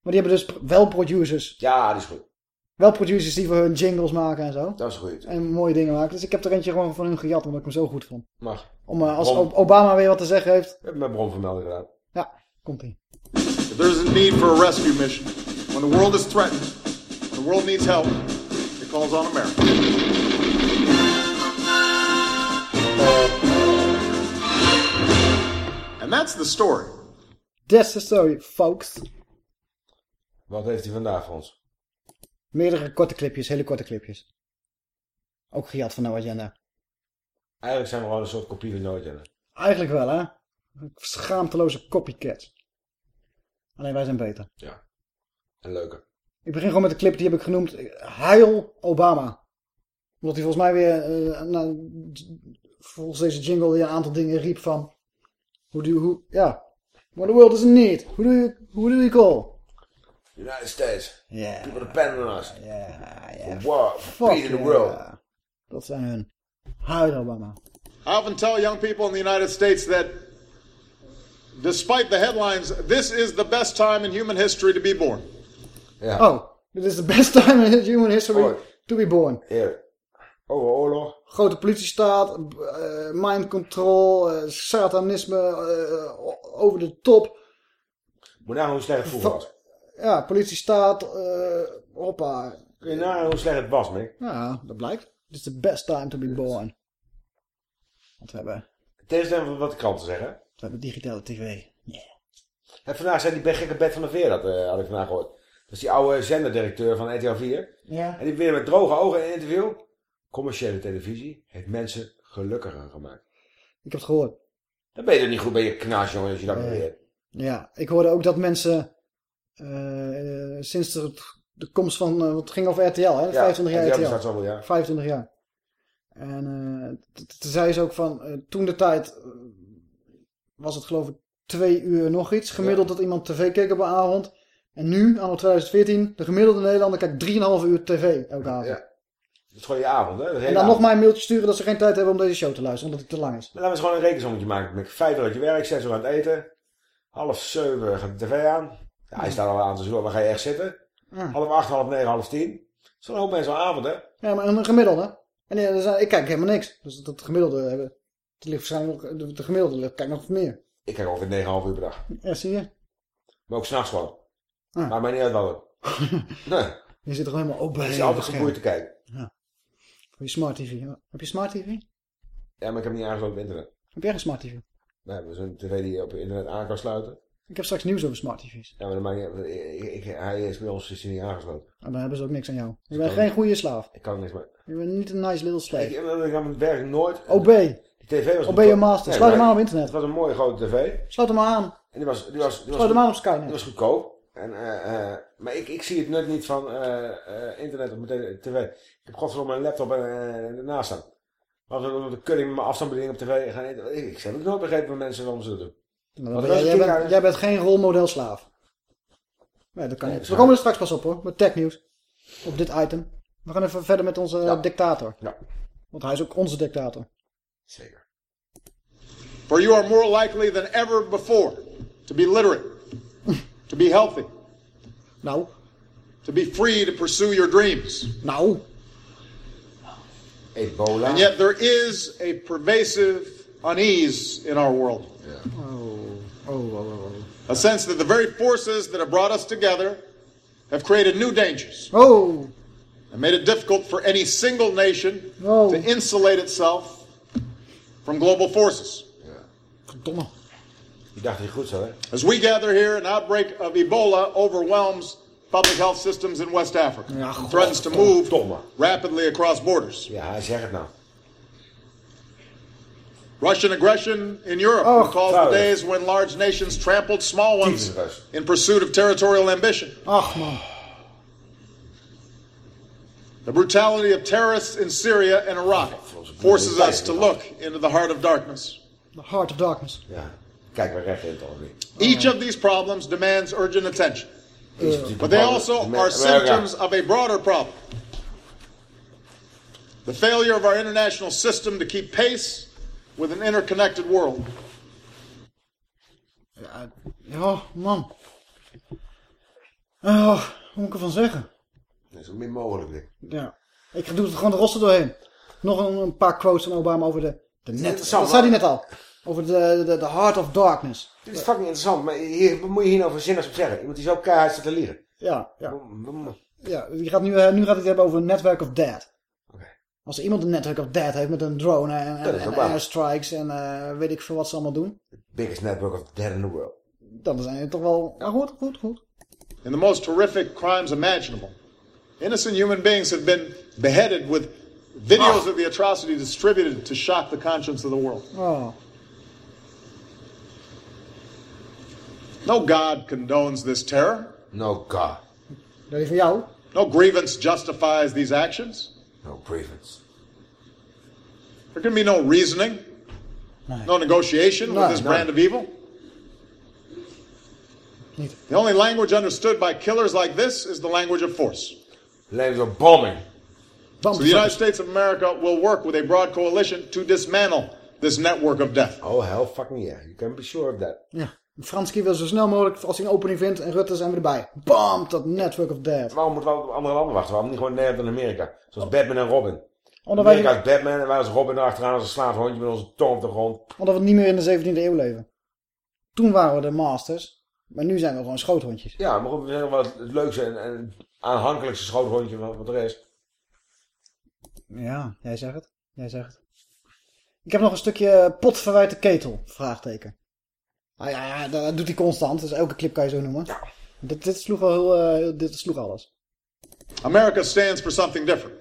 Maar die hebben dus wel producers. Ja, die is goed. Wel producers die voor hun jingles maken en zo. Dat is goed. En mooie dingen maken. Dus ik heb er eentje gewoon van hun gejat, omdat ik hem zo goed vond. Mag. Om, eh, als Bron. Obama weer wat te zeggen heeft. We hebben mijn bronvermelding gedaan. Ja, komt ie. If there's a need for a rescue mission, when the world is threatened, the world needs help, it calls on America. And that's the story. That's the story, folks. Wat heeft hij vandaag voor ons? Meerdere korte clipjes, hele korte clipjes. Ook gejat van No Agenda. Eigenlijk zijn we gewoon een soort kopie van nooit. Eigenlijk wel, hè? Schaamteloze copycats. Alleen wij zijn beter. Ja. En leuker. Ik begin gewoon met de clip, die heb ik genoemd. Heil Obama. Omdat hij volgens mij weer, eh, nou, volgens deze jingle, weer een aantal dingen riep van... Hoe doe hoe, ja. What the world doesn't need. Who do you, who do you call? United States. Yeah. People depend on us. Yeah, yeah. For war, for Fuck peace in the world. Dat zijn hun. Heil Obama. I often tell young people in the United States that despite the headlines, this is the best time in human history to be born. Yeah. Oh, this is the best time in human history to be born. Ja. Oh, oorlog. Grote politiestaat, uh, mind control, eh, satanisme, eh, over de top. Moet nou hoe slecht het vroeger was. Ja, politiestaat, uh, hoppa. Kun je nou hoe slecht het was, Mick? Ja, dat blijkt. Dit is the best time to be born. Want we hebben... Tegenstelling van wat de kranten zeggen. We hebben digitale tv. En vandaag zei die gekke Bert van der Veer, dat uh, had ik vandaag gehoord. Dat is die oude zenderdirecteur van RTL 4. Ja. En die weer met droge ogen in een interview. Commerciële televisie heeft mensen gelukkiger gemaakt. Ik heb het gehoord. Dan ben je er niet goed bij je knas, jongen, als je dat beweert. Ja, ik hoorde ook dat mensen eh, sinds de, de komst van, eh, wat ging over RTL, hè? 25 jaar RTL RTL. zoveel jaar. 25 jaar. En eh, toen zei ze ook van, toen de tijd was het geloof ik twee uur nog iets, gemiddeld dat iemand tv keek op een avond. En nu, anno 2014, de gemiddelde Nederlander kijkt 3,5 uur tv elke avond. Ja. Dat is gewoon je avond, hè? En dan nog maar een mailtje sturen dat ze geen tijd hebben om deze show te luisteren, omdat het te lang is. Maar laten we eens gewoon een rekensommetje maken. Met vijf uur uit je werk, zes uur aan het eten. Half zeven gaat de tv aan. Ja, hij staat al aan te zoeken, waar ga je echt zitten? Half acht, half negen, half tien. Zo'n hoop mensen avond, hè? Ja, maar een gemiddelde. En ja, er zijn- ik kijk helemaal niks. Dus dat gemiddelde hebben. Het ligt waarschijnlijk nog, de, de gemiddelde ligt, kijk nog meer. Ik kijk ongeveer 9,5 uur per dag. Ja, zie je? Maar ook s'nachts gewoon. Ah. Maakt mij niet uit wat. nee. Je zit er gewoon helemaal op bij. Ik zit altijd geboeid te kijken. Ja. Voor je smart tv. Heb je smart tv? Ja, maar ik heb niet aangesloten op internet. Heb jij een smart tv? Nee, we zijn een tv die je op internet aan kan sluiten. Ik heb straks nieuws over smart tv's. Ja, maar dan. Ik, ik, hij is bij ons niet aangesloten. En dan hebben ze ook niks aan jou. Je bent geen goede slaaf. Ik kan niks mee. Je bent niet een nice little slave. ik, ik heb mijn werk nooit... OB. Die tv was... OB je master. Nee, Sluit hem maar aan op internet. Het was een mooie grote tv. Sluit hem maar aan. En die was... Die was, die was Sluit hem aan op Skynet. Die was goedkoop. En, eh, eh, maar ik, ik zie het nut niet van eh, internet op mijn tv. Ik heb godverdomme mijn laptop en, ernaast staan. Maar als we de kutting met mijn afstandsbediening op tv gaan eten. Ik, ik heb het nooit begrepen van mensen waarom ze dat doen. Nou, als jij, ik jij, bent, jij bent geen rolmodel slaaf. Nee, dat kan Nee, niet. dat We komen er straks pas op hoor. Met technieuws. Op dit item. We gaan even verder met onze dictator. Ja. Want hij is ook onze dictator. Zeker. For you are more likely than ever before to be literate, to be healthy, Nou. to be free to pursue your dreams. Nou. Ebola. And yet there is a pervasive unease in our world. Oh, oh, oh, oh. A sense that the very forces that have brought us together have created new dangers Oh. and made it difficult for any single nation Oh. to insulate itself from global forces. Verdomme. Die dacht hij goed zo, hè? As we gather here, an outbreak of Ebola overwhelms public health systems in West Africa Ja, and threatens to move rapidly across borders. Ja, hij zegt het nou. Russian aggression in Europe Oh, recalls the days when large nations trampled small ones Tyfus. in pursuit of territorial ambition. Ach man. The brutality of terrorists in Syria and Iraq oh, forces us to look into the heart of darkness. The heart of darkness. Ja. Kijk, we recht in het alweer. Each of these problems demands urgent attention, but they also are symptoms of a broader problem. The failure of our international system to keep pace with an interconnected world. Ja, ja man. Oh, wat moet ik ervan zeggen? Dat is zo min mogelijk, dit. Ja. Ik doe het gewoon de roster doorheen. Nog een, een paar quotes van Obama over de, de net. Dat zei hij net al. Over de, de, de Heart of Darkness. Dit is fucking interessant, maar hier, wat moet je hier nou voor zinnigs op zeggen? Iemand die zo keihard zit te liegen. Ja, ja. Ja, die gaat nu, eh, nu gaat hij het hebben over Network of Dead. Als er iemand een Network of Dead heeft met een drone en, Dat en, is en ook waar. airstrikes en eh, weet ik veel wat ze allemaal doen. Biggest network of dead in the world. Dan zijn het toch wel... Maar goed, goed, goed. in the most horrific crimes imaginable. Innocent human beings have been beheaded with videos of the atrocity distributed to shock the conscience of the world. Oh. No God condones this terror. No God. Dat is van jou. No grievance justifies these actions. No grievance. There can be no reasoning, no negotiation No, with this no. brand of evil. The only language understood by killers like this is the language of force. Language of bombing. So the United States of America will work with a broad coalition to dismantle this network of death. Oh, hell fucking yeah. You can be sure of that. Ja. Franski wil zo snel mogelijk, als hij een opening vindt, en Rutte zijn we erbij. Bam, dat Network of Dead. Waarom moeten we op andere landen wachten? Waarom niet gewoon Nederland en Amerika? Zoals Batman en Robin. Omdat wij- Amerika is Batman en wij als Robin erachteraan als een slaafhondje met onze tong op de grond. Omdat we niet meer in de 17e eeuw leven. Toen waren we de masters, maar nu zijn we gewoon schoothondjes. Ja, maar goed, we zijn wel het leukste en, en aanhankelijkste schoothondje van wat er is. Ja, jij zegt het. Jij zegt het. Ik heb nog een stukje pot verwijte ketel, vraagteken. Ah ja, ja, dat doet hij constant, dus elke clip kan je zo noemen. Dit, dit sloeg al heel, eh, heel- dit sloeg alles. America stands for something different.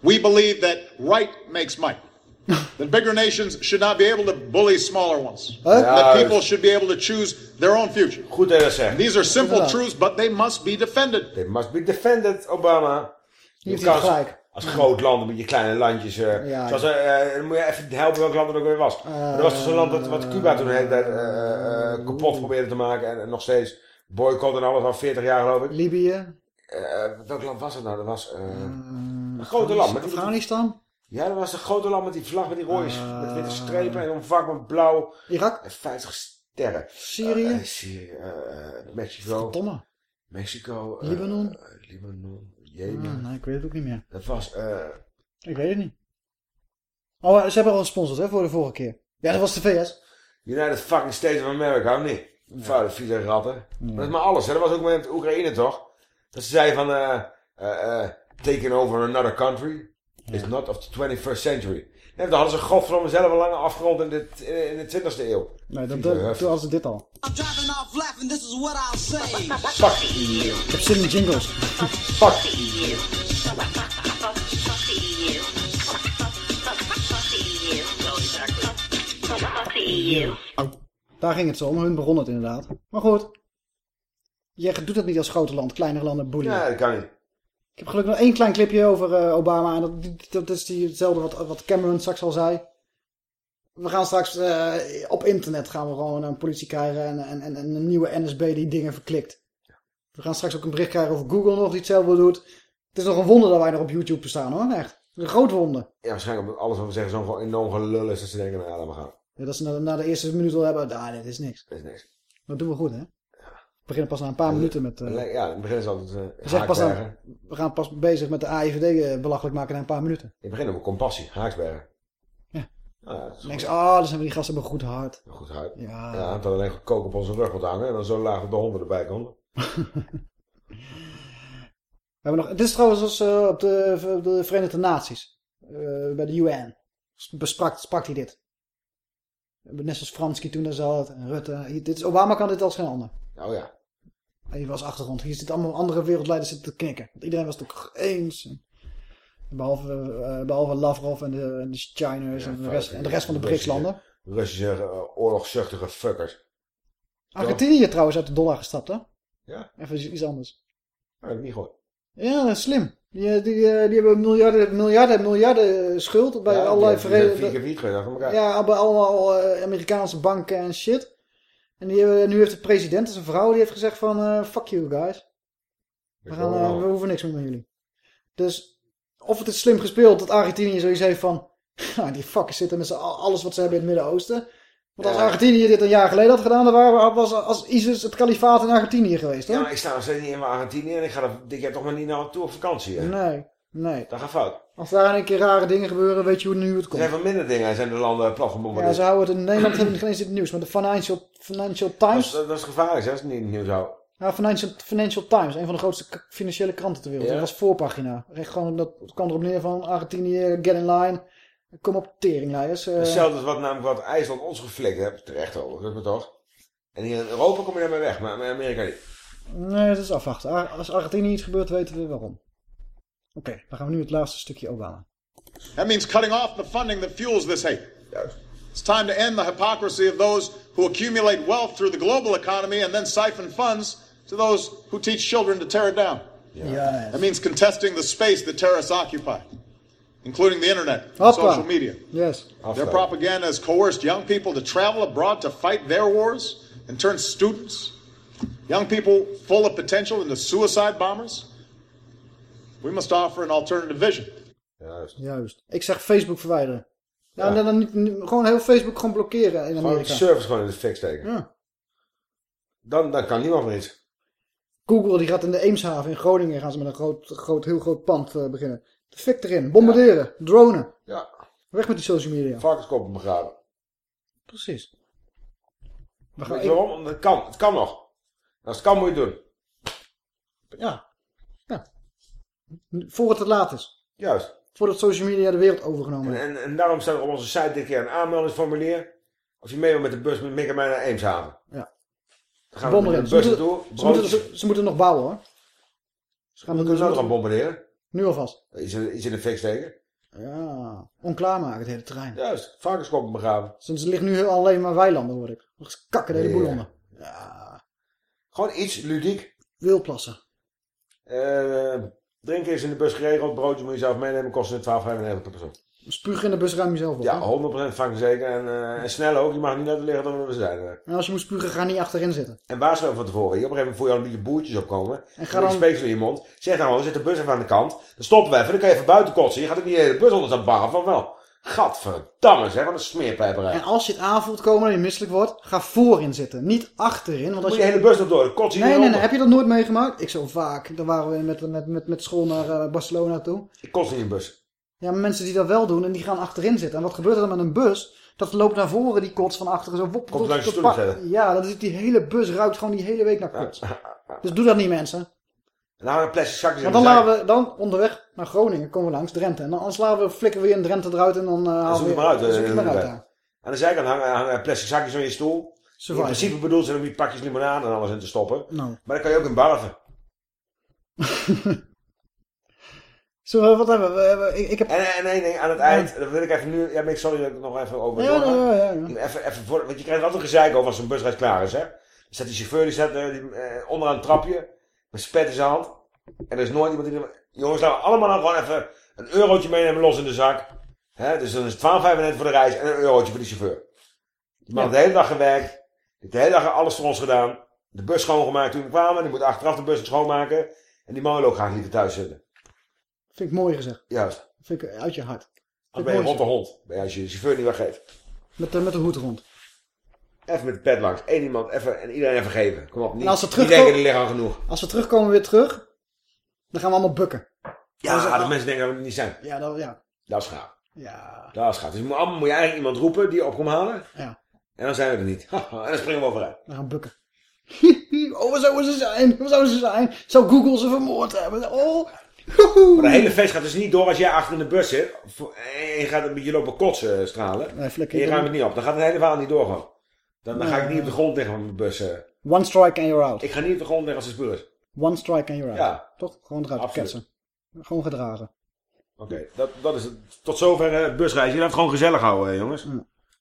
We believe that right makes might. that bigger nations should not be able to bully smaller ones. Huh? That people should be able to choose their own future. Goed dat zegt. These are simple truths, but they must be defended. They must be defended, Obama. Je kan gelijk. Als groot land met je kleine landjes. Ja, zoals, dan moet je even helpen welk land het ook weer was. Maar er was dus een land dat, wat Cuba toen eh, kapot probeerde te maken. En, en nog steeds boycott en alles al 40 jaar geloof ik. Libië. Welk land was het nou? Dat was een grote land. Met Afghanistan. ja, dat was een grote land met die vlag met die rode met witte strepen en omvangt met blauw. Irak. En 50 sterren. Syrië. Syrië, Mexico. Verdomme. Mexico. Libanon. Libanon. Jemen. Ah, nee, ik weet het ook niet meer. Dat was... eh, Ik weet het niet. Oh, ze hebben al gesponsord hè, voor de vorige keer. Ja, dat was de VS. United fucking States of America, of niet? Vuile vieze ratten. Dat is maar alles. Hè? Dat was ook met Oekraïne toch? Dat ze zei van... eh eh, eh, taking over another country is not of the 21st century. Nee, dan hadden ze godverdomme zelf al lang afgerond in de, in de 20e eeuw. Nee, dat, hadden ze dit al. Fuck you. Ik heb zin in jingles. Fuck you. Daar ging het zo om. Hun begon het inderdaad. Maar goed. Je doet het niet als grote land. Kleinere landen boeien. Ja, dat kan niet. Ik heb gelukkig nog één klein clipje over eh, Obama. En dat, dat is die, hetzelfde wat, wat Cameron straks al zei. We gaan straks eh, op internet gaan we gewoon een politie krijgen. En, en, en een nieuwe NSB die dingen verklikt. We gaan straks ook een bericht krijgen over Google nog die hetzelfde doet. Het is nog een wonder dat wij nog op YouTube bestaan hoor. Echt. Een groot wonder. Ja, waarschijnlijk omdat alles wat we zeggen zo'n enorm gelul is. Dat ze denken, nou ja, laat maar gaan. Ja, dat ze na, na de eerste minuut al hebben. Ah, dit is niks. Dat is niks. Dat doen we goed hè. We beginnen pas na een paar minuten met... eh, Ja, in het begin is het altijd we, uh, zeggen pas aan, we gaan pas bezig met de AIVD eh, belachelijk maken na een paar minuten. In het begin hebben we compassie. Haaksbergen. Ja. Dat is Dan denk je, ah, dan zijn we die gasten hebben een goed hart. goed. Goed hard. Ja. Ja, het had alleen kook op onze rug moeten hangen. En dan zo laag op de honden erbij konden. We hebben nog, dit is trouwens als, eh, op de, op de Verenigde Naties. Eh, bij de UN. Besprak, sprak hij dit. Net zoals Franski toen daar zat. En Rutte. Dit is, Obama kan dit als geen ander. Oh ja. En hier was achtergrond. Hier zitten allemaal andere wereldleiders zitten te knikken. Want iedereen was het ook eens. En behalve, eh, behalve Lavrov en de, en de Chinese en, de rest, en de rest van de BRICS-landen. Russische uh, oorlogszuchtige fuckers. Argentinië trouwens uit de dollar gestapt, hè? Ja. Even iets anders. Dat heb ik niet gehoord. Ja, dat slim. Die, die, eh, die hebben miljarden, miljarden, miljarden schuld bij ja, allerlei die elkaar. Ja, bij allemaal eh, Amerikaanse banken en shit. En die, hebben- nu heeft de president, zijn vrouw, die heeft gezegd van... eh, fuck you guys. We, gaan, eh, wel. we hoeven niks meer met jullie. Dus of het is slim gespeeld dat Argentinië zoiets heeft van... "Ja, die fuckers zitten met alles wat ze hebben in het Midden-Oosten. Want als. Argentinië dit een jaar geleden had gedaan... dan waren, was als ISIS het kalifaat in Argentinië geweest. Hè? Ja, ik sta nog steeds niet in Argentinië en ik ga er dit jaar toch maar niet naartoe op vakantie. Hè? Nee. Nee. Dat gaat fout. Als daar een keer rare dingen gebeuren, weet je hoe nu het Er komt. zijn van minder dingen zijn de landen plat Ja, ze houden het in Nederland hebben we eens in het nieuws, maar de Financial, Financial dat, Times... is, dat is gevaarlijk, hè, als het niet nieuws houdt. Ja, Financial, Financial Times, een van de grootste financiële kranten ter wereld. Ja. Dat was voorpagina. Echt gewoon, dat het kwam erop neer van Argentinië, get in line. Kom op teringleiers. eh. Hetzelfde is wat namelijk wat IJsland ons geflikt heeft. Terecht over, dat is maar toch. En hier in Europa kom je daarmee weg, maar in Amerika niet. Nee, dat is afwachten. Ar- Als Argentinië iets gebeurt, weten we waarom. Oké, dan gaan we nu het laatste stukje halen. That means cutting off the funding that fuels this hate. It's time to end the hypocrisy of those who accumulate wealth through the global economy and then siphon funds to those who teach children to tear it down. Yes. That means contesting the space that terrorists occupy, including the internet and social media. Yes. Their propaganda has coerced young people to travel abroad to fight their wars and turn students, young people full of potential, into suicide bombers. We must offer an alternative vision. Juist. Juist. Ik zeg Facebook verwijderen. Ja, Ja. en dan gewoon heel Facebook gewoon blokkeren in Gewoon die Amerika. service gewoon in de fik steken. Ja. Dan, dan kan niemand meer iets. Google die gaat in de Eemshaven in Groningen gaan ze met een groot, groot, heel groot pand eh, beginnen. De fik erin. Bombarderen. Dronen. Ja. Weg met die social media. Varkenskoppen begraven. Precies. We gaan je waarom? Het kan. Het kan nog. Als het kan moet je het doen. Ja. ja. Voor het te laat is. Juist. Voordat social media de wereld overgenomen En, heeft. en, en daarom staat er op onze site dit keer een aanmeldingsformulier. Als je mee wil met de bus met Mick en mij naar Eemshaven. Ja. Dan gaan we met de Ze bus moeten, naartoe. ze, moeten, ze, ze moeten nog bouwen hoor. Ze gaan kunnen dus zo gaan bombarderen. Nu alvast. Iets, in- iets in de fik steken. Ja. Onklaarmaken het hele terrein. Juist. Varkenskoppen begraven. Sinds er ligt nu alleen maar weilanden hoor ik. Ze kakken de hele boel Ja. onder. Gewoon iets ludiek. Wildplassen. Eh drinken is in de bus geregeld. Broodje moet je zelf meenemen. Kost het 12,95 per persoon. Spugen in de bus ruim jezelf op. Ja, hè? 100% vang zeker. En, eh, en snel ook. Je mag niet laten liggen dan we zijn. eh. En als je moet spugen, ga niet achterin zitten. En waarschuw van tevoren. Op een gegeven moment voel je al een beetje boertjes opkomen. En ga En dan... speeksel in je mond. Zeg dan gewoon, zit de bus even aan de kant. Dan stoppen we even. Dan kan je even buiten kotsen. Je gaat ook niet de hele bus onder zijn barren van wel. Gadverdamme zeg. Wat een smeerpijperij. En als je het aanvoelt komen en je misselijk wordt, ga voorin zitten. Niet achterin. Want als je de hele bus nog door. Kots je Nee, nee, nee. Heb je dat nooit meegemaakt? Ik zo vaak. Dan waren we met, met, met, met school naar eh, Barcelona toe. Ik kots in je bus. Ja, maar mensen die dat wel doen en die gaan achterin zitten. En wat gebeurt er dan met een bus? Dat loopt naar voren, die kots van achteren. Zo, wop, Komt langs je zetten. Ja, dat is, die hele bus ruikt gewoon die hele week naar kots. Dus doe dat niet, mensen. En dan een plastic zakjes in dan laten we dan onderweg naar Groningen, komen we langs Drenthe. En dan anders laten we, flikken we weer in Drenthe eruit en dan uh, Dan halen we maar uit. dan zoek eh, maar uit. Aan de zijkant hangen, hangen plastic zakjes aan je stoel. In principe bedoeld zijn om die pakjes limonade en alles in te stoppen. Nou. Maar dan kan je ook in barven. Zullen we, wat hebben we? we? hebben- Ik, ik heb... En, en één ding aan het eind, dat wil ik even nu, ja, Mick, sorry dat ik nog even over Ja, ja, ja. Even, even voor, want je krijgt altijd gezeik over als een busreis klaar is, hè. Dan staat die chauffeur, die staat die, eh, onderaan het trapje, met spet in zijn hand. En er is nooit iemand die... Jongens, laten we allemaal nou gewoon even een eurotje meenemen los in de zak. Hè? Dus dan is het 12,95 voor de reis en een eurotje voor die chauffeur. Die man Ja. heeft de hele dag gewerkt, heeft de hele dag alles voor ons gedaan. De bus schoongemaakt toen we kwamen, die moet achteraf de bus schoonmaken. En die man wil ook graag liever thuis zitten. Vind ik mooi gezegd. Juist. Vind ik uit je hart. Als ben je de hond. Ben je als je de chauffeur niet weggeeft. Met de, met de hoed rond. Even met de pet langs. Eén iemand even, en iedereen even geven. Kom op. Niet, En als niet terugkomen- denken, die liggen al genoeg. Als we terugkomen weer terug, dan gaan we allemaal bukken. Ja, de mensen denken dat we er niet zijn. Ja, dat, ja. Dat is gaaf. Ja. Dat is gaaf. Dus moet, allemaal moet je eigenlijk iemand roepen die je op komt halen. Ja. En dan zijn we er niet. En dan springen we overuit. We gaan bukken. oh, waar zouden ze zijn? Waar zouden ze zijn? Zou Google ze vermoord hebben? Oh. Maar de hele feest gaat dus niet door als jij achter in de bus zit. En je gaat een beetje lopen kotsen eh, stralen. Nee, flikker en je ruimt het niet op. Dan gaat het hele verhaal niet doorgaan. Dan, dan ga ik niet op de grond liggen van mijn bus. eh. One strike and you're out. Ik ga niet op de grond liggen als is. One strike and you're out. Ja. Toch? Gewoon eruit Absoluut. ketsen. Gewoon gedragen. Oké, dat, dat is het. Tot zover eh, het busreis. Je laat het gewoon gezellig houden, eh, jongens.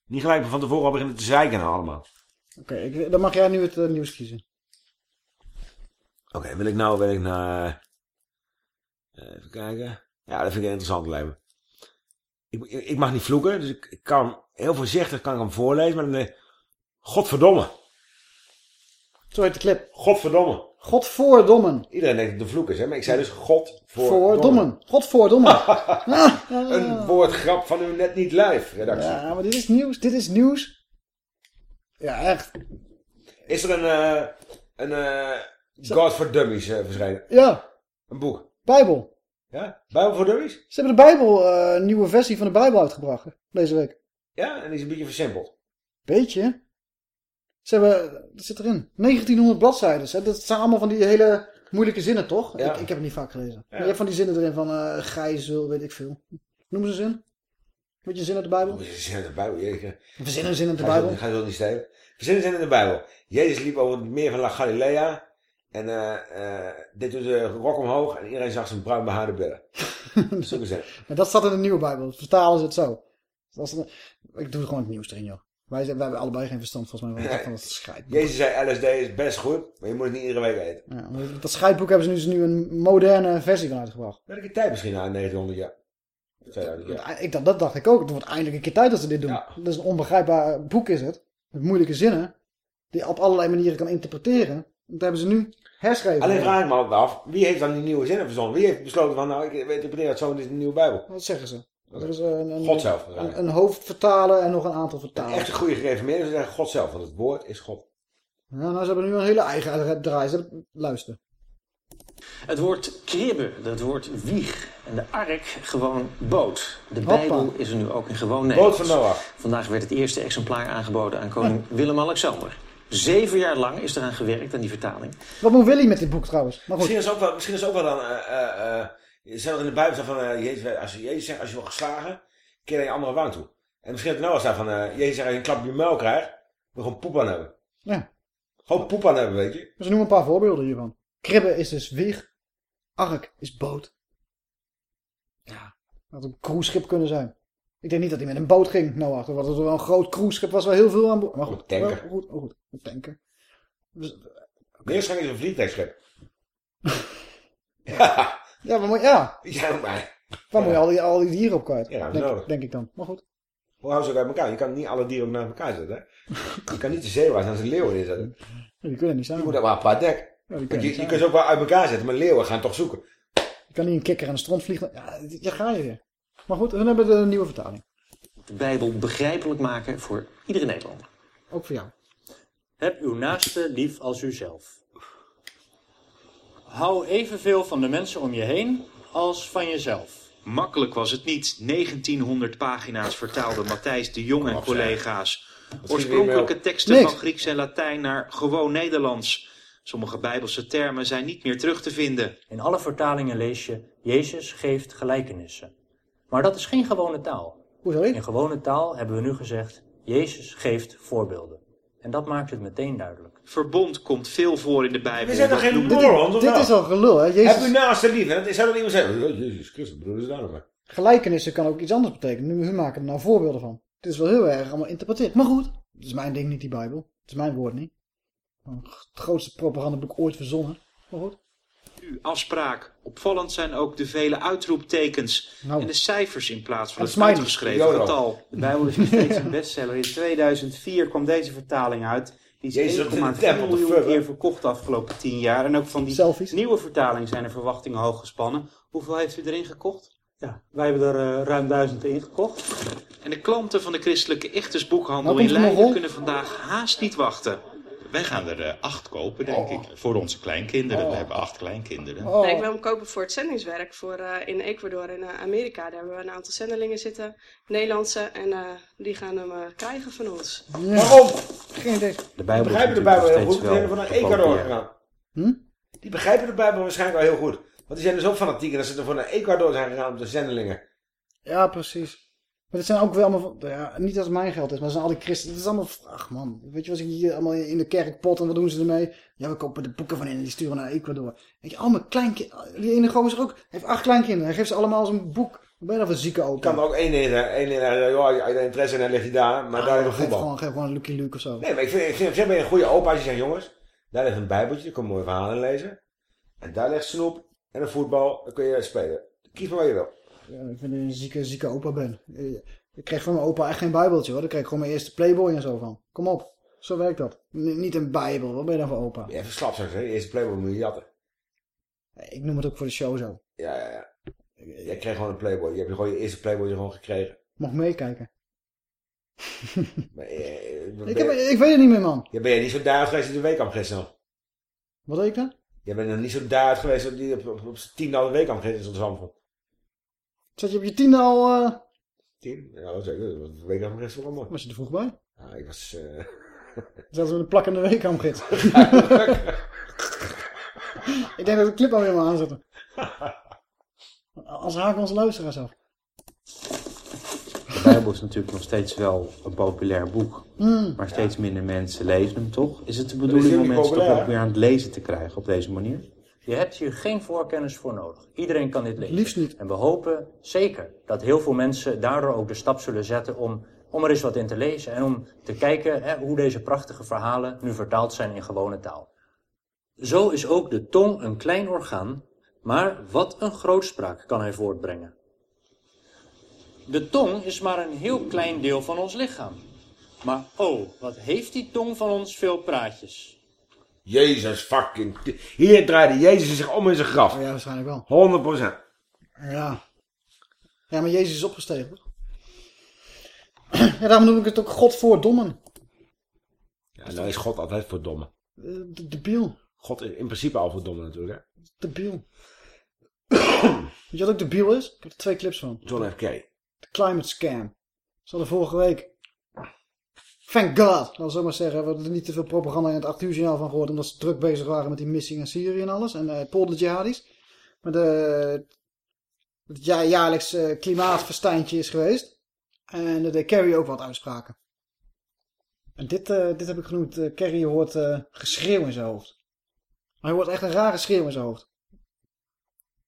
Niet gelijk van tevoren al beginnen te zeiken nou allemaal. Oké, ik- dan mag jij nu het eh, nieuws kiezen. Oké, wil ik nou wil ik naar... eh, even kijken. Ja, dat vind ik een interessant lijmen. Ik, ik, ik mag niet vloeken, dus ik, ik kan heel voorzichtig kan ik hem voorlezen, maar dan... eh, Godverdomme. Zo heet de clip. Godverdomme. Godvoordommen. Iedereen denkt dat het een vloek is, hè? maar ik zei dus godverdomme. Voordommen. Godvoordommen. Een woordgrap van u net niet live, redactie. Ja, maar dit is nieuws. Dit is nieuws. Ja, echt. Is er een, eh een eh God for Dummies eh, verschenen? Ja. Een boek. Bijbel. Ja? Bijbel voor dummies? Ze hebben de Bijbel, eh, een nieuwe versie van de Bijbel uitgebracht. Deze week. Ja, en die is een beetje versimpeld. Beetje. Ze hebben, dat zit erin, 1900 bladzijden. Hè? Dat zijn allemaal van die hele moeilijke zinnen, toch? Ja. Ik, ik heb het niet vaak gelezen. Ja. Je hebt van die zinnen erin van eh gijzel, weet ik veel. Noem eens een zin. Weet je een zin uit de Bijbel? Verzin uit de Bijbel. Je, Verzin een zin uit de je Bijbel. Ga je zo niet stelen. Verzin een zin in de Bijbel. Jezus liep over het meer van La Galilea. En eh, eh, dit doet de rok omhoog. En iedereen zag zijn bruin behaarde billen. Zulke zin. Dat staat in de nieuwe Bijbel. Vertalen ze het zo. Dat is een- ik doe gewoon het nieuws erin, joh. Wij, wij hebben allebei geen verstand volgens mij van, van dat scheidboek. Jezus zei LSD is best goed. Maar je moet het niet iedere week eten. Ja, dat scheidboek hebben ze nu, dus nu een moderne versie van uitgebracht. Welke tijd misschien na 1900 jaar? 2000 jaar. Ik, dacht- dat dacht ik ook. Het wordt eindelijk een keer tijd dat ze dit doen. Dat is een onbegrijpbaar boek is het. Met moeilijke zinnen. Die je op allerlei manieren kan interpreteren. Dat hebben ze nu herschreven. Alleen vraag ik me altijd af. Wie heeft dan die nieuwe zinnen verzonnen? Wie heeft besloten van nou ik interpreteer het zo in de nieuwe Bijbel? Wat zeggen ze? Er is een, een, God zelf. Een, een hoofdvertaler en nog een aantal vertalers. Echt een goede gereformeerden zeggen God zelf. Want het woord is God. Ja, nou, ze hebben nu een hele eigen draai. Ze hebben- Luister. Het woord kribbe, het woord wieg en de ark gewoon boot. De Hoppa. Bijbel is er nu ook in gewoon Nederlands. Boot van Noach. Vandaag werd het eerste exemplaar aangeboden aan koning Willem-Alexander. Zeven jaar lang is eraan gewerkt, aan die vertaling. Wat moet Willy met dit boek trouwens? Maar goed. Misschien is ook wel, misschien is ook wel dan. eh eh eh, je zegt in de Bijbel staat van eh, Jezus, als je Jezus zegt als je wordt geslagen, keer naar je andere wang toe. En misschien dat Noah staat van eh, Jezus zegt als je een klap op je muil krijgt, je gewoon poep aan hebben. Ja. Gewoon poep aan hebben, weet je. Dus noem een paar voorbeelden hiervan. Kribbe is dus wieg. Ark is boot. Ja. Dat had een cruiseschip kunnen zijn. Ik denk niet dat hij met een boot ging, Noah. Dat was wel een groot cruiseschip, was wel heel veel aan boord. Maar goed, tanker. wel goed, oh goed, een tanker. Dus, is een vliegtuigschip. ja, maar moet, ja. Zijn ook bij. Waar moet je al die, al die dieren op kwijt? Ja, dat is denk, nodig. denk ik dan. Maar goed. Hoe houden ze ook uit elkaar? Je kan niet alle dieren ook naar elkaar zetten. Hè? Je kan niet de zeewaars en de leeuwen inzetten. Ja, die kunnen niet samen. Je moet er maar een paar dek. Ja, je, je kunt ze ook wel uit elkaar zetten, maar leeuwen gaan toch zoeken. Je kan niet een kikker en een stront vliegen. Ja, ja, ga je weer. Maar goed, dan hebben we de nieuwe vertaling. De Bijbel begrijpelijk maken voor iedere Nederlander. Ook voor jou. Heb uw naaste lief als uzelf. Hou evenveel van de mensen om je heen als van jezelf. Makkelijk was het niet. 1900 pagina's vertaalde Matthijs de Jong en collega's. Oorspronkelijke teksten Niks. van Grieks en Latijn naar gewoon Nederlands. Sommige bijbelse termen zijn niet meer terug te vinden. In alle vertalingen lees je, Jezus geeft gelijkenissen. Maar dat is geen gewone taal. Hoezo In gewone taal hebben we nu gezegd, Jezus geeft voorbeelden. En dat maakt het meteen duidelijk. Verbond komt veel voor in de Bijbel. We zijn toch Dat geen morons, of dit wel? is al gelul, hè? Jezus- Heb u naaste lief. En dat zou dan iemand zeggen, "Oh, Jezus Christus, broer, is daar nog. Gelijkenissen kan ook iets anders betekenen. Nu, hun maken er nou voorbeelden van. Het is wel heel erg allemaal interpreteerd. Maar goed, het is mijn ding niet, die Bijbel. Het is mijn woord niet. Het grootste propagandaboek ooit verzonnen. Maar goed. Afspraak. Opvallend zijn ook de vele uitroeptekens Nou. en de cijfers in plaats van het uitgeschreven getal. De Bijbel is nog steeds een bestseller. In 2004 kwam deze vertaling uit. Die is dat is een 1,4 tempel te miljoen keer verkocht de afgelopen 10 jaar. En ook van die nieuwe vertaling zijn de verwachtingen hoog gespannen. Hoeveel heeft u erin gekocht? Ja, wij hebben er eh, ruim duizend in gekocht. En de klanten van de christelijke ichtersboekhandel Nou, in Leiden kunnen vandaag haast niet wachten. Wij gaan er eh, acht kopen, denk ik. Voor onze kleinkinderen. We hebben acht kleinkinderen. Nee, ik wil hem kopen voor het zendingswerk voor, eh, in Ecuador en eh, Amerika. Daar hebben we een aantal zendelingen zitten, Nederlandse, en eh, die gaan hem krijgen van ons. Waarom? Geen idee. De Bijbel begrijpen de Bijbel heel goed. Die zijn van naar Ecuador gegaan. Hm? Die begrijpen de Bijbel waarschijnlijk wel heel goed. Want die zijn dus ook fanatiek en dat ze er voor naar Ecuador zijn gegaan om de zendelingen. Ja, precies. Maar dit zijn ook wel allemaal... Ja, niet als het mijn geld is, maar het zijn al die christen. Het is allemaal... Ach man, weet je wat ik hier allemaal in de kerk pot en wat doen ze ermee? Ja, we kopen de boeken van in en die sturen naar Ecuador. Weet je, allemaal kleinkinderen. Die ene gozer ook. Heeft acht kleinkinderen. Hij geeft ze allemaal zo'n boek. Wat ben je voor zieke opa? kan er ook één in, één in, eh, joh, als je interesse in hebt, ligt hij daar, maar daar ligt een voetbal. gewoon, geef gewoon een Lucky Luke of zo. Nee, maar ik vind, ik vind ben je een goede opa als je zegt, jongens, daar ligt een bijbeltje, daar kun je mooie verhalen in lezen. En daar ligt snoep en een voetbal, dan kun je spelen. Kies maar wat je wil. Ja, ik vind dat je een zieke, zieke opa ben. Ik kreeg van mijn opa echt geen bijbeltje hoor. Daar kreeg ik gewoon mijn eerste Playboy en zo van. Kom op. Zo werkt dat. N- niet een bijbel. Wat ben je dan voor opa? Even slap zeg, hè. eerste Playboy moet je jatten. Ik noem het ook voor de show zo. Ja, ja, ja. Jij kreeg gewoon een Playboy. Je hebt gewoon je eerste Playboy gewoon gekregen. Mocht meekijken. Maar, eh, ben Ik, je- ik weet het niet meer man. Ja, ben je niet zo daar geweest in de weekamp gisteren? Wat deed ik dan? Jij bent nog niet zo daar geweest op, op, op zijn tiende al de weekamp gisteren in Zandvoort. Zat je op je tiende al... eh, Tien? Ja, dat zeker. Dat week aan rest wel mooi. Was je er vroeg bij? Ja, ik was... eh Zelfs met een plakkende week aan gids. ik denk dat de clip alweer maar aanzetten. Als haken onze luisteraars af. De Bijbel is natuurlijk nog steeds wel een populair boek. Mm. Maar steeds minder mensen lezen hem toch? Is het de bedoeling om mensen toch ook weer aan het lezen te krijgen op deze manier? Je hebt hier geen voorkennis voor nodig. Iedereen kan dit lezen. Liefst niet. En we hopen zeker dat heel veel mensen daardoor ook de stap zullen zetten om, om er eens wat in te lezen. En om te kijken hè, hoe deze prachtige verhalen nu vertaald zijn in gewone taal. Zo is ook de tong een klein orgaan, maar wat een grootspraak kan hij voortbrengen. De tong is maar een heel klein deel van ons lichaam. Maar oh, wat heeft die tong van ons veel praatjes. Jezus fucking... Hier draaide Jezus zich om in zijn graf. Ja, waarschijnlijk wel. 100 procent. Ja. Ja, maar Jezus is opgestegen. toch? Ja, daarom noem ik het ook God voor dommen. Ja, nou is God altijd voor domme. Eh, de- Debiel. God is in principe al voor domme natuurlijk, hè. Debiel. Weet je wat ook debiel is? Ik heb er twee clips van. John F. K. De climate scam. Ze hadden vorige week... Thank God, laten we maar zeggen. We hebben er niet te veel propaganda in het 8 uur journaal van gehoord. Omdat ze druk bezig waren met die missie in Syrië en alles. En uh, polder jihadis. Maar de, het ja, jaarlijks eh, klimaatverstijntje is geweest. En deed Kerry ook wat uitspraken. En dit, eh, dit heb ik genoemd. Kerry hoort geschreeuw in zijn hoofd. Maar hij hoort echt een rare schreeuw in zijn hoofd.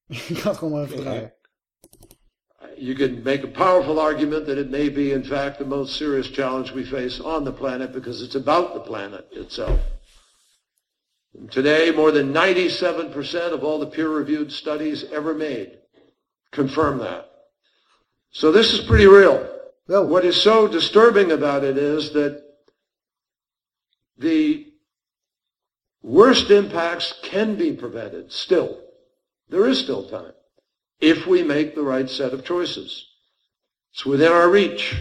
ik ga het gewoon maar even draaien. You can make a powerful argument that it may be, in fact, the most serious challenge we face on the planet because it's about the planet itself. And today, more than 97% of all the peer-reviewed studies ever made confirm that. So this is pretty real. Well, What is so disturbing about it is that the worst impacts can be prevented still. There is still time if we make the right set of choices. It's within our reach,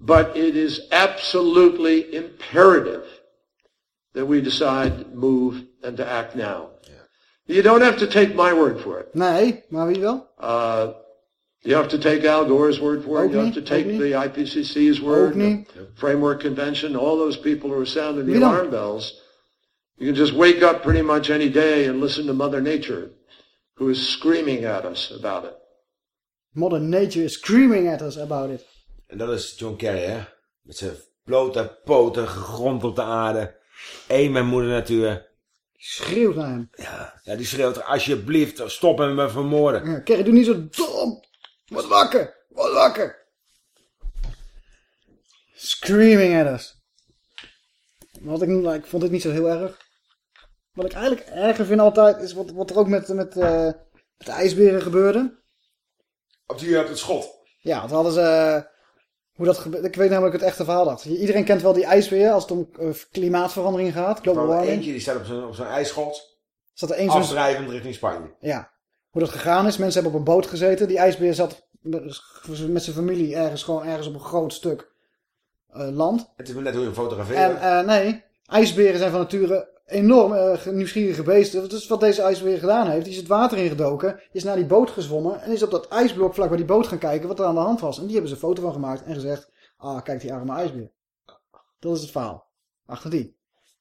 but it is absolutely imperative that we decide, move, and to act now. You don't have to take my word for it. Nee, maar wie wel? Uh, you have to take Al Gore's word for it. Ook You have to take the IPCC's word, the Framework Convention, all those people who are sounding the alarm bells. You can just wake up pretty much any day and listen to Mother Nature, who is screaming at us about it. Mother Nature is screaming at us about it. En dat is John Kerry, hè. Met zijn blote poten gegrond op de aarde. Eén mijn moeder natuur. Schreeuwt naar hem. Ja, ja die schreeuwt er alsjeblieft, stop hem met vermoorden. Ja, Kerry, doe niet zo dom. Word wakker. Word wakker. Screaming at us. Wat ik, ik vond dit niet zo heel erg. Wat ik eigenlijk erger vind altijd is wat, wat er ook met, met, eh, met de ijsberen gebeurde. Op die op het schot. Ja, toen hadden ze... eh, hoe dat gebeurt. Ik weet namelijk het echte verhaal achter. Iedereen kent wel die ijsbeer als het om eh, klimaatverandering gaat. Global warming. eentje die staat op zijn, op ijsschot. Zat er één zo'n- Afdrijvend richting Spanje. Ja. Hoe dat gegaan is. Mensen hebben op een boot gezeten. Die ijsbeer zat met zijn familie ergens gewoon ergens op een groot stuk eh, land. Het is maar net hoe je hem fotografeert. En eh, nee, ijsberen zijn van nature enorm eh, nieuwsgierige beesten. Dat is wat deze ijsbeer gedaan heeft. Die is het water ingedoken, is naar die boot gezwommen en is op dat ijsblok vlak bij die boot gaan kijken wat er aan de hand was. En die hebben ze een foto van gemaakt en gezegd, ah kijk die arme ijsbeer. Dat is het verhaal. Achter die.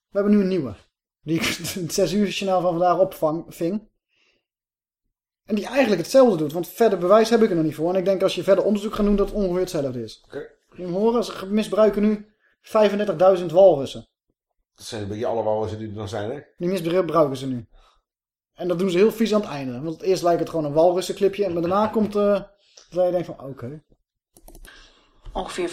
We hebben nu een nieuwe. Die ik het 6 uur journaal van vandaag opving. En die eigenlijk hetzelfde doet. Want verder bewijs heb ik er nog niet voor. En ik denk als je verder onderzoek gaat doen dat het ongeveer hetzelfde is. Je hem horen, ze misbruiken nu 35.000 walrussen. Dat zijn een beetje alle walrussen die er nog zijn, hè? Die misbruiken ze nu. En dat doen ze heel vies aan het einde. Want eerst lijkt het gewoon een walrussenclipje. En daarna komt eh dat je denkt van oké. Ongeveer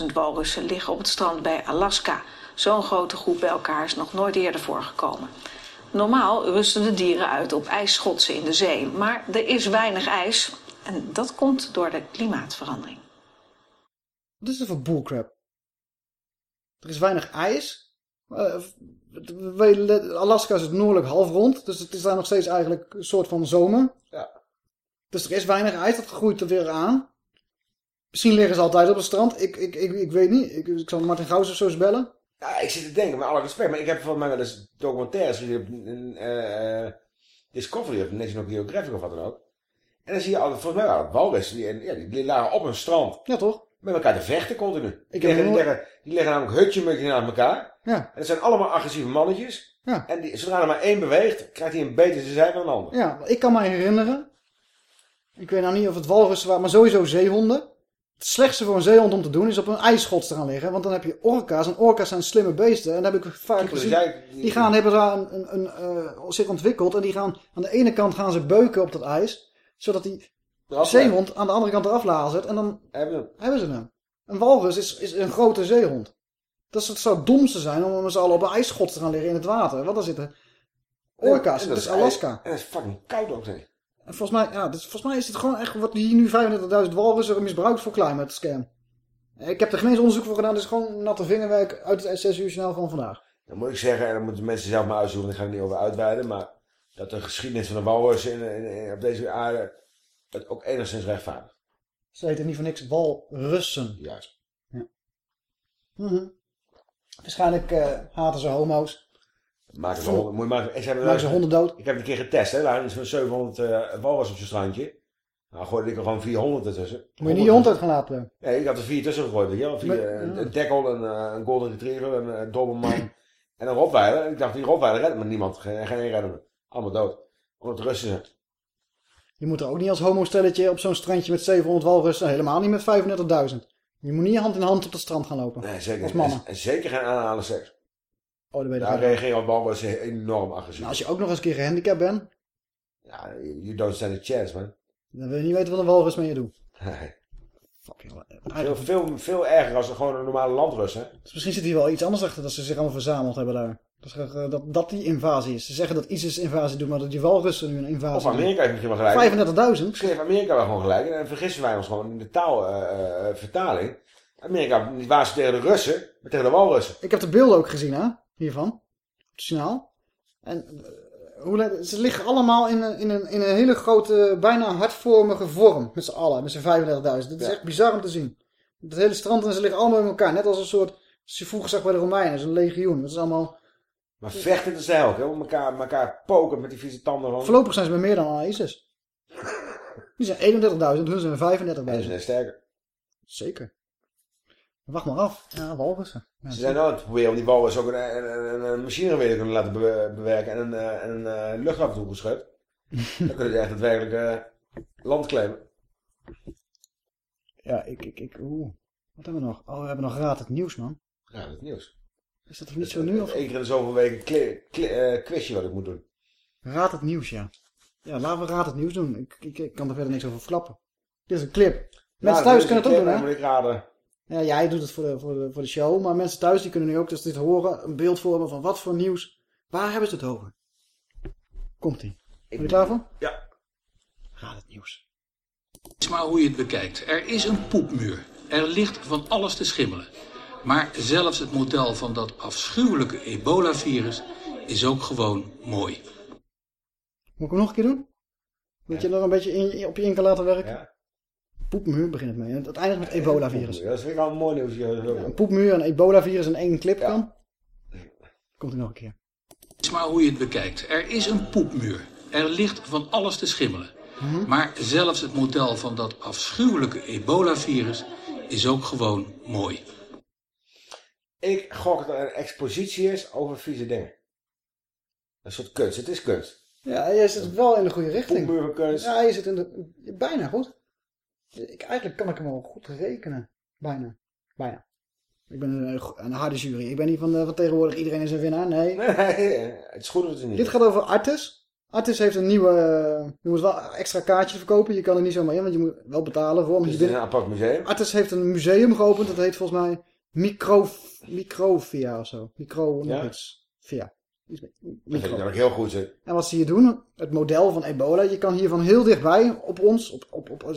35.000 walrussen liggen op het strand bij Alaska. Zo'n grote groep bij elkaar is nog nooit eerder voorgekomen. Normaal rusten de dieren uit op ijsschotsen in de zee. Maar er is weinig ijs. En dat komt door de klimaatverandering. Wat is er voor bullcrap? Er is weinig ijs. Eh, Alaska is het noordelijk halfrond. Dus het is daar nog steeds eigenlijk een soort van zomer. Ja. Dus er is weinig ijs. Dat groeit er weer aan. Misschien liggen ze altijd op het strand. Ik, ik, ik, ik weet niet. Ik, ik zal Martin Gauws of zo eens bellen. Ja, ik zit te denken, met alle respect. Maar ik heb volgens mij wel eens documentaires gezien op eh, eh, Discovery of National Geographic of wat dan ook. En dan zie je altijd, volgens mij waren het walrussen, die, en, ja, die lagen op een strand. Ja, toch? Met elkaar te vechten continu. Ik die, leggen, die, leggen, die leggen namelijk hutje naast elkaar. Ja. En dat zijn allemaal agressieve mannetjes. Ja. En die, zodra er maar één beweegt, krijgt hij een beter zijn zij dan een ander. Ja, ik kan me herinneren. Ik weet nou niet of het walrussen waren, maar sowieso zeehonden. Het slechtste voor een zeehond om te doen is op een ijsschots te gaan liggen. Want dan heb je orka's. En orka's zijn slimme beesten. En dat heb ik vaak gezien. zij- Die gaan, hebben daar een, een, een, eh, zich ontwikkeld. En die gaan, aan de ene kant gaan ze beuken op dat ijs. Zodat die zeehond aan de andere kant eraf lazert. En dan Hebben hebben ze hem. Een walrus is, is een grote zeehond. Dat is, het zou het domste zijn om met z'n allen op een ijsschots te gaan liggen in het water. Want dan zitten orka's. Dat dat is Alaska. En dat is fucking koud ook, zeg. En volgens mij, ja, dus volgens mij is het gewoon echt, wordt hier nu 35.000 walrussen misbruikt voor climate scam. Ik heb er geen eens onderzoek voor gedaan, het is gewoon natte vingerwerk uit het 6 uur snel van vandaag. Dan moet ik zeggen, en dan moeten mensen zelf maar uitzoeken, daar ga ik niet over uitweiden, maar dat de geschiedenis van de walrus in, in- in- op deze aarde het ook enigszins rechtvaardigt. Ze heten niet voor niks walrussen. Juist. Mhm. Waarschijnlijk eh, haten ze homo's. Maken ze honden, moet je maar, ze Maken ze honden dood. Ik heb het een keer getest, hè. Daar is zo'n 700 eh walrus op zijn strandje. Nou gooide ik er gewoon 400 ertussen. Moet je niet je hond uit gaan laten. Nee, ik had er vier tussen gegooid, weet je. Vier, Maar- eh, een, ja. een eh, een golden retriever, een, een doberman en een rottweiler. Ik dacht, die rottweiler redt me niemand. Geen, geen één redden me. Allemaal dood. Omdat het Russen zijn. Je moet er ook niet als homostelletje op zo'n strandje met 700 walrussen, helemaal niet met 35.000. Je moet niet hand in hand op het strand gaan lopen. Nee, zeker Als mannen. En, en zeker geen aanhalen seks. Oh, dat weet ik Daar reageren op walrussen enorm agressief. Nou, als je ook nog eens een keer gehandicapt bent, Ja, you don't stand a chance, man. dan wil je niet weten wat een walrus met je doet. Nee. Fucking Veel, veel, veel erger als gewoon een normale landrus, hè? Dus misschien zit hier wel iets anders achter dat ze zich allemaal verzameld hebben daar. Eh, dat, dat die invasie is. Ze zeggen dat ISIS invasie doet, maar dat die walrussen nu een invasie Of Amerika heeft misschien wel gelijk. 35.000? Misschien heeft Amerika wel gewoon gelijk. En dan vergissen wij ons gewoon in de taalvertaling. Amerika niet waar ze tegen de Russen, maar tegen de walrussen. Ik heb de beelden ook gezien, hè? Hiervan. Op het signaal. En eh, hoe, ze liggen allemaal in een, in, een, in een hele grote, bijna hartvormige vorm. Met z'n allen, met z'n 35.000. Dat is Ja. echt bizar om te zien. Het hele strand en ze liggen allemaal in elkaar. Net als een soort, als je vroeger zag bij de Romeinen, zo'n legioen. Dat is allemaal... Maar vechten te zij ook, hè? Om elkaar, elkaar poken met die vieze tanden van. Voorlopig zijn ze bij meer dan ISIS. Die zijn 31.000, hun zijn 35.000. En ze zijn sterker. Zeker. Wacht maar af. Ja, walrussen. Ja, Ze zijn nooit proberen om die walrus ook een, een, een, een machine weer te kunnen laten be- bewerken en een, eh, en een eh, luchthaven toegeschud. Dan kunnen ze echt daadwerkelijk eh land claimen. Ja, ik, ik, ik, oeh. Wat hebben we nog? Oh, we hebben nog Raad het Nieuws, man. Dat is nieuws. Is dat niet zo nu? Of? Eén keer in de zoveel weken een kli- eh, quizje wat ik moet doen. Raad het Nieuws, ja. Ja, laten we Raad het Nieuws doen. Ik, ik, ik kan er verder niks over verklappen. Dit is een clip. Mensen Ja, thuis kunnen het ook doen, hè? moet ik raden. Ja, jij doet het voor de, voor, de, voor de show. Maar mensen thuis die kunnen nu ook, als ze dit horen, een beeld vormen van wat voor nieuws. Waar hebben ze het over? Komt-ie. Ben je klaar voor? Ja. Raad het Nieuws. is maar hoe je het bekijkt. Er is een poepmuur. Er ligt van alles te schimmelen. Maar zelfs het model van dat afschuwelijke ebola-virus is ook gewoon mooi. Moet ik hem nog een keer doen? Dat je er een beetje in, op je in kan laten werken? Ja. Poepmuur begint het mee. En Het eindigt met ebola-virus. Dat vind ik al een mooi nieuws. Ja, een poepmuur en ebola-virus in één clip kan. Komt er nog een keer. is maar hoe je het bekijkt. Er is een poepmuur. Er ligt van alles te schimmelen. Mhm. Maar zelfs het model van dat afschuwelijke ebola-virus is ook gewoon mooi. Ik gok dat er een expositie is over vieze dingen. Een soort kunst. Het is kunst. Ja, jij zit wel in de goede richting. Kunst. Ja, je zit in de... Bijna goed. Ik, eigenlijk kan ik hem wel goed rekenen. Bijna. Bijna. Ik ben een, een harde jury. Ik ben niet van, de, van tegenwoordig iedereen is een winnaar. Nee. Nee, het is goed of het is niet. Dit gaat over Artis. Artis heeft een nieuwe... Je moet wel extra kaartjes verkopen. Je kan er niet zomaar in, want je moet wel betalen voor. Dus het is een apart museum. Artis heeft een museum geopend. Dat heet volgens mij Micro, Microvia of zo. Micro nog Ja? iets. Via. Iets met Dat vind ik heel goed. Hè. En wat ze hier doen, het model van ebola, je kan hier van heel dichtbij op ons, op, op, op, er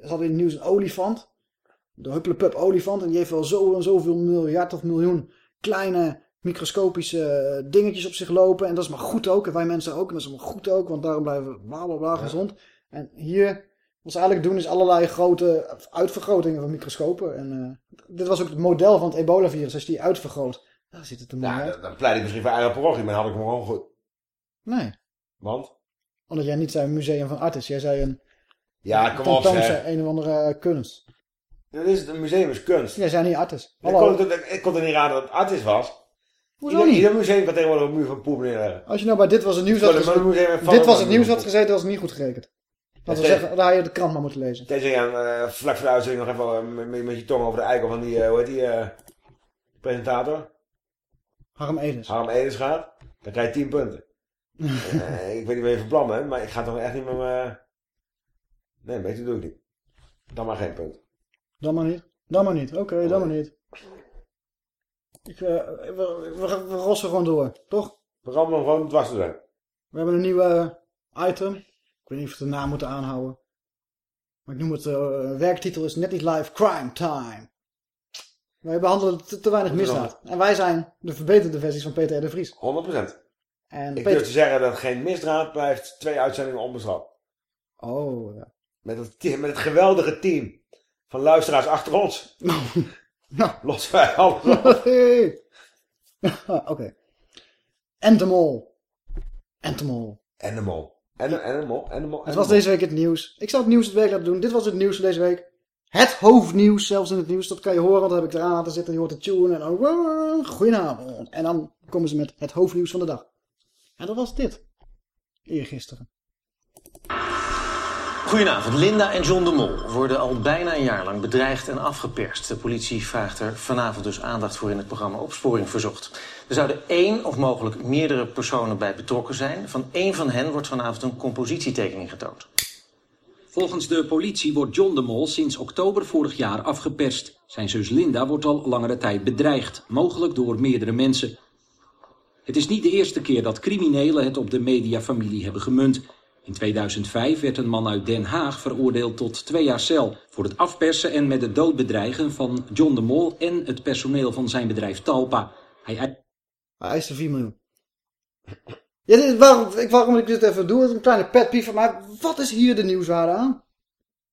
zat in het nieuws een olifant, de huppelepup olifant, en die heeft wel zo en zoveel miljard of miljoen kleine microscopische eh, dingetjes op zich lopen. En dat is maar goed ook, en wij mensen ook, en dat is maar goed ook, want daarom blijven we bla bla bla gezond. En hier, wat ze eigenlijk doen, is allerlei grote uitvergrotingen van microscopen. En eh, dit was ook het model van het ebola-virus, als je die uitvergroot. Daar zit het er mooi Ja, dan, pleit ik misschien voor eigen parochie, maar dan had ik hem gewoon goed. Nee. Want? Omdat jij niet zei een museum van art is. Jij zei een Ja, kom op een of andere eh, kunst. Dat is het, een museum is kunst. Jij zei niet artis. Ik kon, het- ik kon er niet raden dat het artis was. Hoezo ieder, niet? Ieder museum kan tegenwoordig een muur van poep neerleggen. Als je nou bij dit was het nieuws had gezeten, dit was het nieuws had gezeten, was het niet goed gerekend. Laten we zeggen, daar had je de krant maar moeten lezen. Tenzij je aan, eh, vlak voor de uitzending nog even eh, met, met- met je tong over de eikel van die, eh, hoe heet die, presentator? Harm Edens. Harm Edens gaat. Dan krijg je 10 punten. Ik weet niet wat je van plan bent, maar ik ga toch echt niet met me... Nee, beter doe ik niet. Dan maar geen punt. Dan maar niet. Dan maar niet. Oké, dan maar niet. Ik, we, we, we rossen gewoon door, toch? We gaan gewoon dwars te zijn. We hebben een nieuwe item. Ik weet niet of we de naam moeten aanhouden. Maar ik noem het, eh werktitel is net niet live crime time. Wij behandelen te, te weinig misdaad. En wij zijn de verbeterde versies van Peter R. de Vries. 100%. En Ik Peter... durf te zeggen dat geen misdraad blijft twee uitzendingen onbestraft. Oh, ja. Met het, met het geweldige team van luisteraars achter ons. Nou. Lossen wij alles Oké. Entomol. Entomol. Animal. An- Animal. Animal. Het was deze week het nieuws. Ik zal het nieuws het week laten doen. Dit was het nieuws van deze week. Het hoofdnieuws, zelfs in het nieuws. Dat kan je horen, want dan heb ik eraan laten zitten. Je hoort de tune en dan... Goedenavond. En dan komen ze met het hoofdnieuws van de dag. En dat was dit. Eergisteren. Goedenavond. Linda en John de Mol worden al bijna een jaar lang bedreigd en afgeperst. De politie vraagt er vanavond dus aandacht voor in het programma Opsporing Verzocht. Er zouden één of mogelijk meerdere personen bij betrokken zijn. Van één van hen wordt vanavond een compositietekening getoond. Volgens de politie wordt John de Mol sinds oktober vorig jaar afgeperst. Zijn zus Linda wordt al langere tijd bedreigd, mogelijk door meerdere mensen. Het is niet de eerste keer dat criminelen het op de mediafamilie hebben gemunt. In 2005 werd een man uit Den Haag veroordeeld tot twee jaar cel... voor het afpersen en met de dood bedreigen van John de Mol... en het personeel van zijn bedrijf Talpa. Hij Hij eiste 4 miljoen. Ja, dit, waarom, waarom ik dit even doe, het is een kleine pet peeve van mij. Wat is hier de nieuwswaarde aan?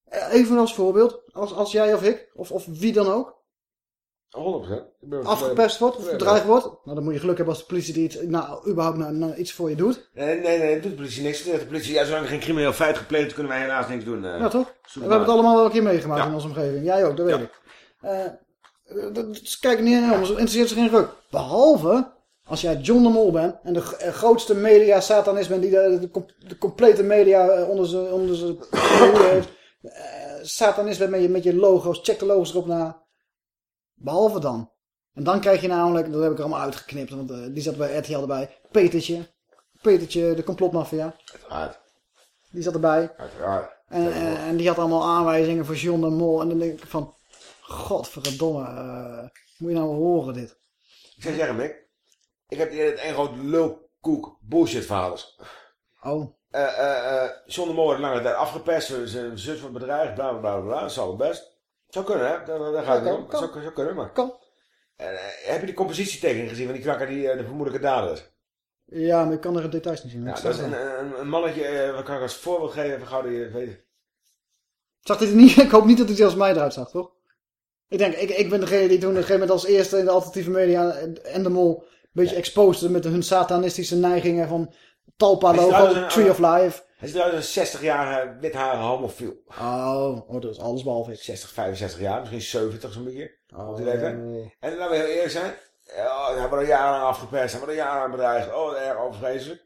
Eh, Even als voorbeeld, als, als jij of ik, of, of wie dan ook, 100%. Ik ben- afgepest wordt of Ja, bedreigd wordt. Nou, dan moet je geluk hebben als de politie die iets, nou, überhaupt nou, nou, iets voor je doet. Nee, nee, nee, doet de politie niks. De politie, ja, zolang er geen crimineel feit gepleegd is, kunnen wij helaas niks doen. eh. Ja, toch? We maar hebben het allemaal wel een keer meegemaakt Ja. in onze omgeving. Jij ook, dat weet ik. Eh, dat dat- kijk niet naar ons, interesseert zich geen ruk. Behalve als jij John de Mol bent en de eh, grootste media-satanist bent die de, de, com- de complete media onder zijn onder heeft. Satanist bent met je, met je logo's, check de logo's erop na. Behalve dan. En dan krijg je namelijk, dat heb ik er allemaal uitgeknipt, want eh, die zat bij RTL erbij. Petertje. Petertje, de complotmafia. Uiteraard. Die zat erbij. Uiteraard. En, en, en die had allemaal aanwijzingen voor John de Mol. En dan denk ik van, godverdomme, eh, moet je nou wel horen dit. Ik zou zeggen, Mick. Ik heb hier een groot lulkoek bullshit verhaal. is. Oh. Eh, eh, eh, John de Mol lange tijd afgepest. Zijn- Zijn zus wordt bedreigd. Bla bla bla bla. Dat zal het best. Zou kunnen, hè? Daar, daar gaat het Ja, niet om. kan, Zou, zou kunnen, maar. Kan. En, eh, heb je die compositietekening gezien van die knakker die eh, de vermoedelijke dader is? Ja, maar ik kan er de details niet zien. Ja, dat is een, het. een, een mannetje, eh, wat kan ik als voorbeeld geven? Even gauw die het weten. Zag dit er niet? Ik hoop niet dat hij zelfs mij eruit zag, toch? Ik denk, ik, ik ben degene die toen op een gegeven moment als eerste in de alternatieve media en de mol een beetje exposed met hun satanistische neigingen van Talpa logo, Tree of Life. Hij is trouwens een 60-jarige witharige homofiel. Oh, oh, dat is alles behalve ik. 60, 65 jaar, misschien 70 zo'n beetje. Oh. En laten we heel eerlijk zijn. Oh, hij wordt al jaren afgeperst, hij wordt al jaren bedreigd. Oh, erg overvreselijk.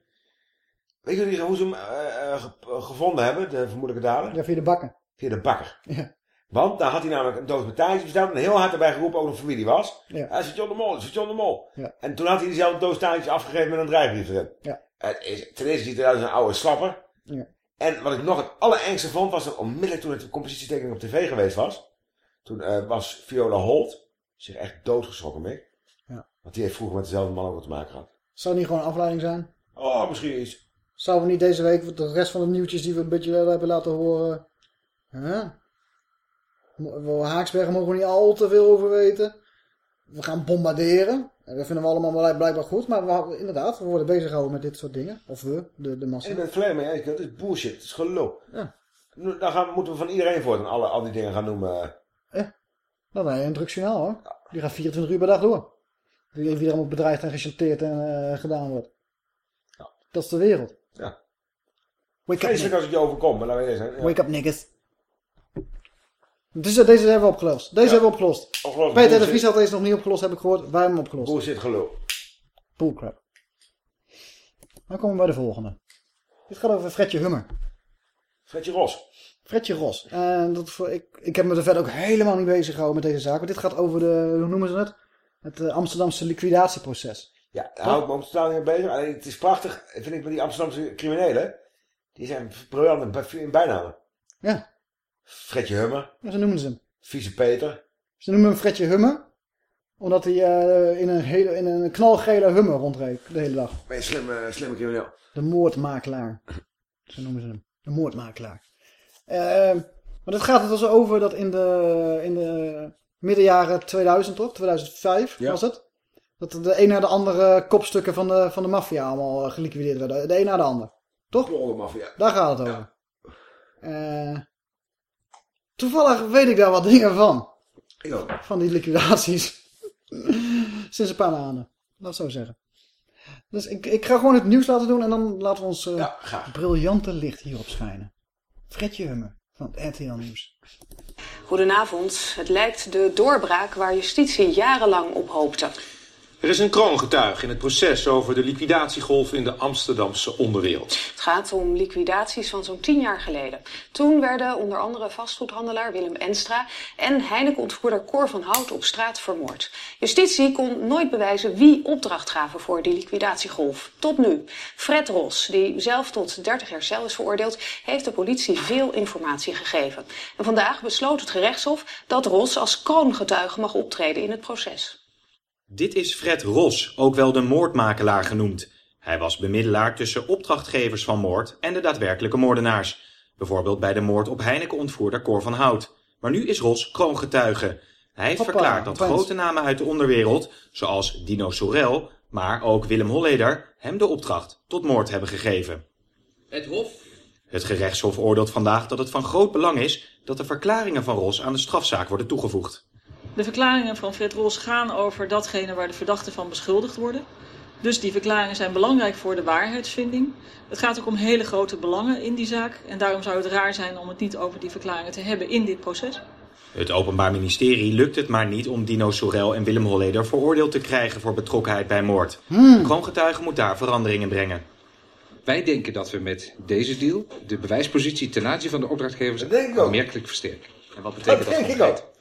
Weet je hoe ze hem eh, eh, ge- gevonden hebben, de vermoedelijke dader? Ja, via de bakken. Via de bakker. Ja. Want daar had hij namelijk een dood betaaldje bestaan en heel hard erbij geroepen ook een familie was. Ja. Hij is John de Mol, is John de Mol. Ja. En toen had hij diezelfde doos taartjes afgegeven met een dreigbrief erin. Ja. Het is, ten eerste ziet hij eruit als een oude slapper. Ja. En wat ik nog het allerengste vond, was dat onmiddellijk toen het de compositietekening op tv geweest was. Toen eh, was Viola Holt zich echt doodgeschrokken mee. Ja. Want die heeft vroeger met dezelfde man ook te maken gehad. Zou het niet gewoon een afleiding zijn? Oh, misschien iets. Zouden we niet deze week de rest van de nieuwtjes die we een beetje hebben laten horen... Huh? Haaksbergen mogen we niet al te veel over weten. We gaan bombarderen. Dat vinden we allemaal blijk- blijkbaar goed. Maar we, inderdaad, we worden bezig gehouden met dit soort dingen. Of we, de, de massa. Ik ben het volledig mee eens. Het is bullshit. Het is gelul. Ja. Dan gaan, moeten we van iedereen voor alle, al die dingen gaan noemen. Dan ben je een drugsjournaal hoor. Die gaat 24 uur per dag door. Wie wie er allemaal bedreigd en gechanteerd en eh, gedaan wordt. Dat is de wereld. Ja. Wake up, Vreselijk als het je overkomt, maar laten we eerst zijn. Ja. Wake up, niggas. Dus, eh, deze hebben we opgelost. Deze hebben we opgelost. Opgelost, Peter de. Vries had deze nog niet opgelost, heb ik gehoord. Wij hebben hem opgelost. Bullshit gelul. Bullcrap. Dan komen we bij de volgende. Dit gaat over Fredje Hummer. Fredje Ros. Fredje Ros. En dat, voor- ik, ik heb me er verder ook helemaal niet bezig gehouden met deze zaak. Want dit gaat over de, hoe noemen ze het? Het eh, Amsterdamse liquidatieproces. Ja, daar hou ik me totaal niet mee bezig. Alleen het is prachtig, vind ik, met die Amsterdamse criminelen. Die zijn briljant in bijnamen. Ja. Fredje Hummer. Ja, zo noemen ze hem. Vieze Peter. Ze noemen hem Fredje Hummer. Omdat hij eh, in, een hele, in een knalgele Hummer rondreed de hele dag. Ben je een slimme, slimme crimineel. De moordmakelaar. Zo noemen ze hem. De moordmakelaar. Eh, maar dat gaat het dus over dat in de, in de middenjaren 2000 toch? 2005 Ja. was het? Dat de een na de andere kopstukken van de, van de maffia allemaal geliquideerd werden. De een na de ander. Toch? maffia. Daar gaat het over. Eh, toevallig weet ik daar wat dingen van. Ik ook. Van die liquidaties. Sinds een paar maanden. Laat het zo zeggen. Dus ik, ik ga gewoon het nieuws laten doen en dan laten we ons eh, briljante licht hierop schijnen. Fredje Hummer van het RTL Nieuws. Goedenavond. Het lijkt de doorbraak waar justitie jarenlang op hoopte. Er is een kroongetuige in het proces over de liquidatiegolf in de Amsterdamse onderwereld. Het gaat om liquidaties van zo'n tien jaar geleden. Toen werden onder andere vastgoedhandelaar Willem Enstra en Heineken-ontvoerder Cor van Hout op straat vermoord. Justitie kon nooit bewijzen wie opdracht gaven voor die liquidatiegolf. Tot nu. Fred Ros, die zelf tot 30 jaar cel is veroordeeld, heeft de politie veel informatie gegeven. En vandaag besloot het gerechtshof dat Ros als kroongetuige mag optreden in het proces. Dit is Fred Ros, ook wel de moordmakelaar genoemd. Hij was bemiddelaar tussen opdrachtgevers van moord en de daadwerkelijke moordenaars. Bijvoorbeeld bij de moord op Heineken-ontvoerder Cor van Hout. Maar nu is Ros kroongetuige. Hij heeft Hoppa, verklaard dat opeens. grote namen uit de onderwereld, zoals Dino Sorel, maar ook Willem Holleder, hem de opdracht tot moord hebben gegeven. Het Hof Het gerechtshof oordeelt vandaag dat het van groot belang is dat de verklaringen van Ros aan de strafzaak worden toegevoegd. De verklaringen van Fred Ros gaan over datgene waar de verdachten van beschuldigd worden. Dus die verklaringen zijn belangrijk voor de waarheidsvinding. Het gaat ook om hele grote belangen in die zaak. En daarom zou het raar zijn om het niet over die verklaringen te hebben in dit proces. Het Openbaar Ministerie lukt het maar niet om Dino Sorel en Willem Holleder veroordeeld te krijgen voor betrokkenheid bij moord. Hmm. De kroongetuige moet daar veranderingen brengen. Wij denken dat we met deze deal de bewijspositie ten aanzien van de opdrachtgevers aanmerkelijk versterken. En wat betekent dat, concreet?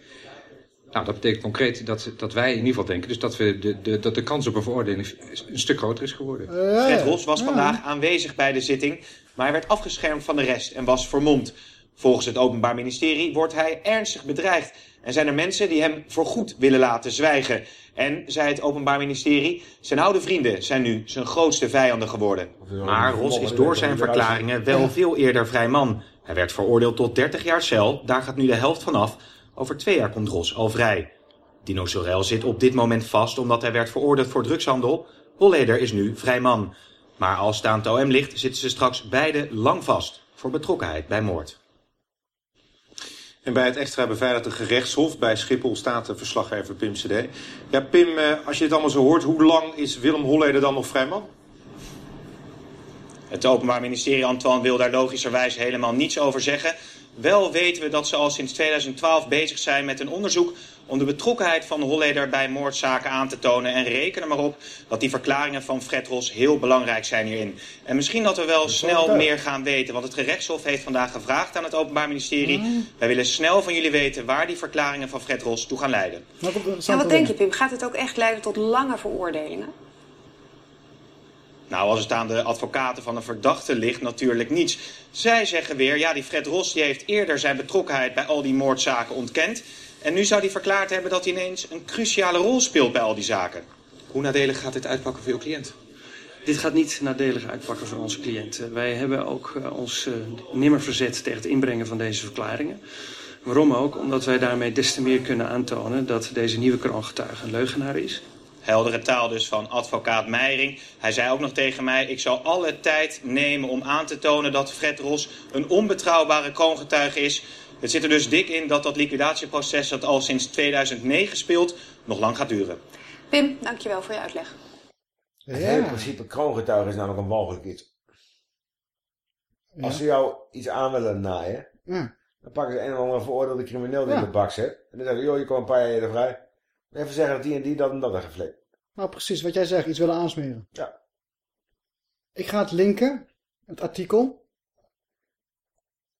Nou, dat betekent concreet dat, dat wij in ieder geval denken dus dat, we de, de, dat de kans op een veroordeling een stuk groter is geworden. Fred Ros was vandaag aanwezig bij de zitting, maar hij werd afgeschermd van de rest en was vermomd. Volgens het Openbaar Ministerie wordt hij ernstig bedreigd en zijn er mensen die hem voorgoed willen laten zwijgen. En, zei het Openbaar Ministerie, zijn oude vrienden zijn nu zijn grootste vijanden geworden. Maar Ros is door zijn verklaringen wel veel eerder vrij man. Hij werd veroordeeld tot 30 jaar cel, daar gaat nu de helft van af. Over twee jaar komt Ros al vrij. Dino Sorel zit op dit moment vast omdat hij werd veroordeeld voor drugshandel. Holleder is nu vrij man. Maar als het aan het OM ligt, zitten ze straks beide lang vast voor betrokkenheid bij moord. En bij het extra beveiligde gerechtshof bij Schiphol staat de verslaggever Pim CD. Ja, Pim, eh, als je dit allemaal zo hoort, hoe lang is Willem Holleder dan nog vrijman? Het Openbaar Ministerie, Antoine, wil daar logischerwijs helemaal niets over zeggen. Wel weten we dat ze al sinds 2012 bezig zijn met een onderzoek om de betrokkenheid van Holleder bij moordzaken aan te tonen. En reken er maar op dat die verklaringen van Fred Ros heel belangrijk zijn hierin. En misschien dat we wel snel meer gaan weten, want het gerechtshof heeft vandaag gevraagd aan het Openbaar Ministerie. Wij willen snel van jullie weten waar die verklaringen van Fred Ros toe gaan leiden. En wat denk je, Pim? Gaat het ook echt leiden tot lange veroordelingen? Nou, als het aan de advocaten van een verdachte ligt, natuurlijk niets. Zij zeggen weer, ja, die Fred Ros die heeft eerder zijn betrokkenheid bij al die moordzaken ontkend. En nu zou hij verklaard hebben dat hij ineens een cruciale rol speelt bij al die zaken. Hoe nadelig gaat dit uitpakken voor uw cliënt? Dit gaat niet nadelig uitpakken voor onze cliënten. Wij hebben ook eh, ons eh, nimmer verzet tegen het inbrengen van deze verklaringen. Waarom ook? Omdat wij daarmee des te meer kunnen aantonen dat deze nieuwe kroongetuige een leugenaar is. Heldere taal dus van advocaat Meijering. Hij zei ook nog tegen mij, ik zal alle tijd nemen om aan te tonen dat Fred Ros een onbetrouwbare kroongetuige is. Het zit er dus dik in dat dat liquidatieproces dat al sinds 2009 speelt, nog lang gaat duren. Pim, dankjewel voor je uitleg. Het hele principe kroongetuige is namelijk een walgelijk iets. Als ze jou iets aan willen naaien, Ja. dan pakken ze een of andere veroordeelde crimineel die Ja. in de bak zit. En dan zeggen ze, joh, je komt een paar jaar eerder vrij. Even zeggen dat die en die dat en dat heeft geflikt. Nou, precies wat jij zegt, iets willen aansmeren. Ja. Ik ga het linken, het artikel.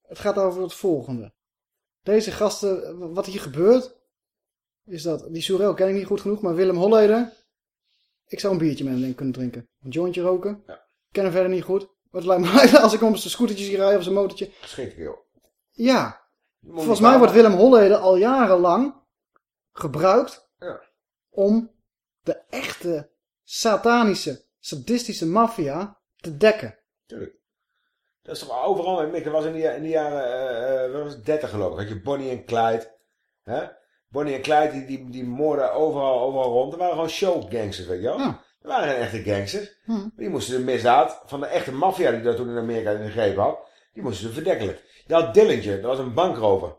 Het gaat over het volgende. Deze gasten, wat hier gebeurt, is dat, die Soerel ken ik niet goed genoeg, maar Willem Holleder, ik zou een biertje met hem kunnen drinken. Een jointje roken. Ik ken hem verder niet goed. Wat lijkt me als ik om zijn scootertje zie rijden of zijn motortje. Geschikt, joh. Ja. Volgens mij wordt. Willem Holleder al jarenlang gebruikt Ja. om de echte satanische, sadistische maffia te dekken. Tuurlijk. Dat is toch overal, dat was in die, in die jaren, wat was het, 30 geloof ik, had je Bonnie en Clyde. Hè? Bonnie en Clyde, die, die, die moorden overal, overal rond. Dat waren gewoon showgangsters, weet je wel. Dat waren geen echte gangsters. Hm. Die moesten de misdaad van de echte maffia die dat toen in Amerika in de greep had, die moesten ze verdekkelen. Je had Dillinger, dat was een bankrover.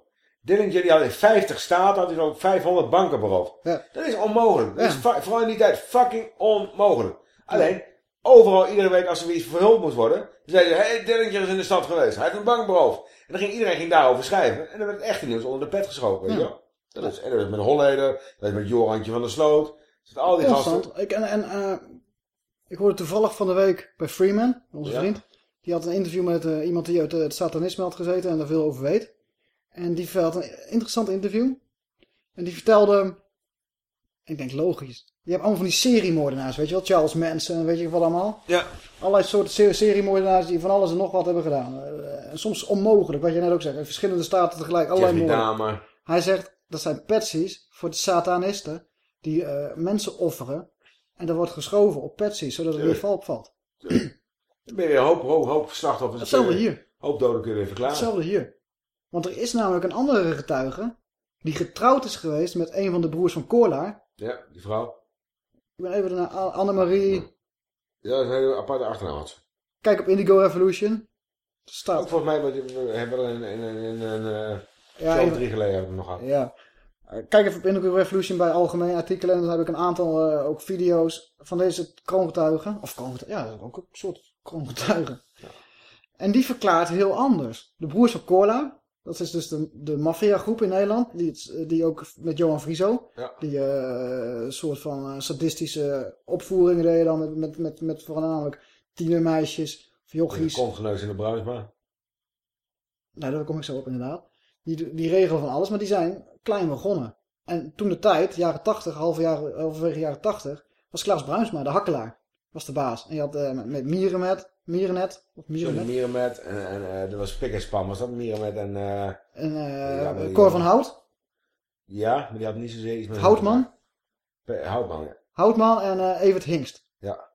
Dillinger, die had in 50 staten, had hij zo'n 500 banken beroofd. Dat is onmogelijk. Dat is vooral in die tijd fucking onmogelijk. Alleen, overal, iedere week als er weer iets verhuld moest worden, dan zeiden ze, hé, hey, Dillinger is in de stad geweest. Hij heeft een bank beroofd. En dan ging iedereen ging daarover schrijven. En dan werd het echte nieuws onder de pet geschoven, weet je Ja. wel. Dat is, en dat is met Holleder, dat is met Jorantje van der Sloot. Dat al die Constant. gasten. Ik, en, en, eh, ik hoorde toevallig van de week bij Freeman, onze Ja. vriend. Die had een interview met eh, iemand die uit het satanisme had gezeten en daar veel over weet. En die had een interessant interview. En die vertelde, ik denk logisch. Je hebt allemaal van die seriemoordenaars, weet je wel? Charles Manson, weet je wat allemaal? Ja. Allerlei soorten se- seriemoordenaars die van alles en nog wat hebben gedaan. Eh, en soms onmogelijk, wat je net ook zegt. In verschillende staten tegelijk allerlei Jeffrey moorden. Dahmer. Hij zegt, dat zijn patsies voor de satanisten die eh, mensen offeren. En dat wordt geschoven op patsies, zodat het weer Tuurlijk. opvalt. Dan ben je een hoop, hoop, hoop slachtoffers. Hetzelfde hier. Hoop doden kun je weer verklaren. Hetzelfde hier. Want er is namelijk een andere getuige die getrouwd is geweest met een van de broers van Korlaar. Ja, die vrouw. Ik ben even naar Annemarie. Ja, dat is een hele aparte achternaam. had. Kijk op Indigo Revolution. Staat. Ook volgens mij we hebben we er in, in, in een uh, Ja, even- drie geleden hebben we nog gehad. Ja. Eh, Kijk even op Indigo Revolution bij algemene artikelen. En dan heb ik een aantal eh, ook video's van deze kroongetuigen. Of kroongetuigen. Ja, dat is ook een soort kroongetuigen. En die verklaart heel anders. De broers van Corla. Dat is dus de, de maffiagroep in Nederland. Die, die ook met Johan Frieso. Ja. Die eh, een soort van eh, sadistische opvoeringen deden dan. Met, met, met, met voornamelijk tienermeisjes. Of jochies. Kontgeneus in de Bruinsma. Nou, daar kom ik zo op inderdaad. Die, die regelen van alles, maar die zijn klein begonnen. En toen de tijd, jaren 80, halve jaar, halverwege jaren 80, was Klaas Bruinsma, de hakkelaar, was de baas. En je had eh, met, met Mierenmet, Mierennet, of Johnny Mierennet, Mierenmet en, en eh, er was Pik en Span, was dat Mierenmet en... eh en eh Ja, die- Cor van Hout, ja, maar die had niet zozeer iets met... Houtman, Houtman, ja. Houtman en eh Evert Hingst. Ja.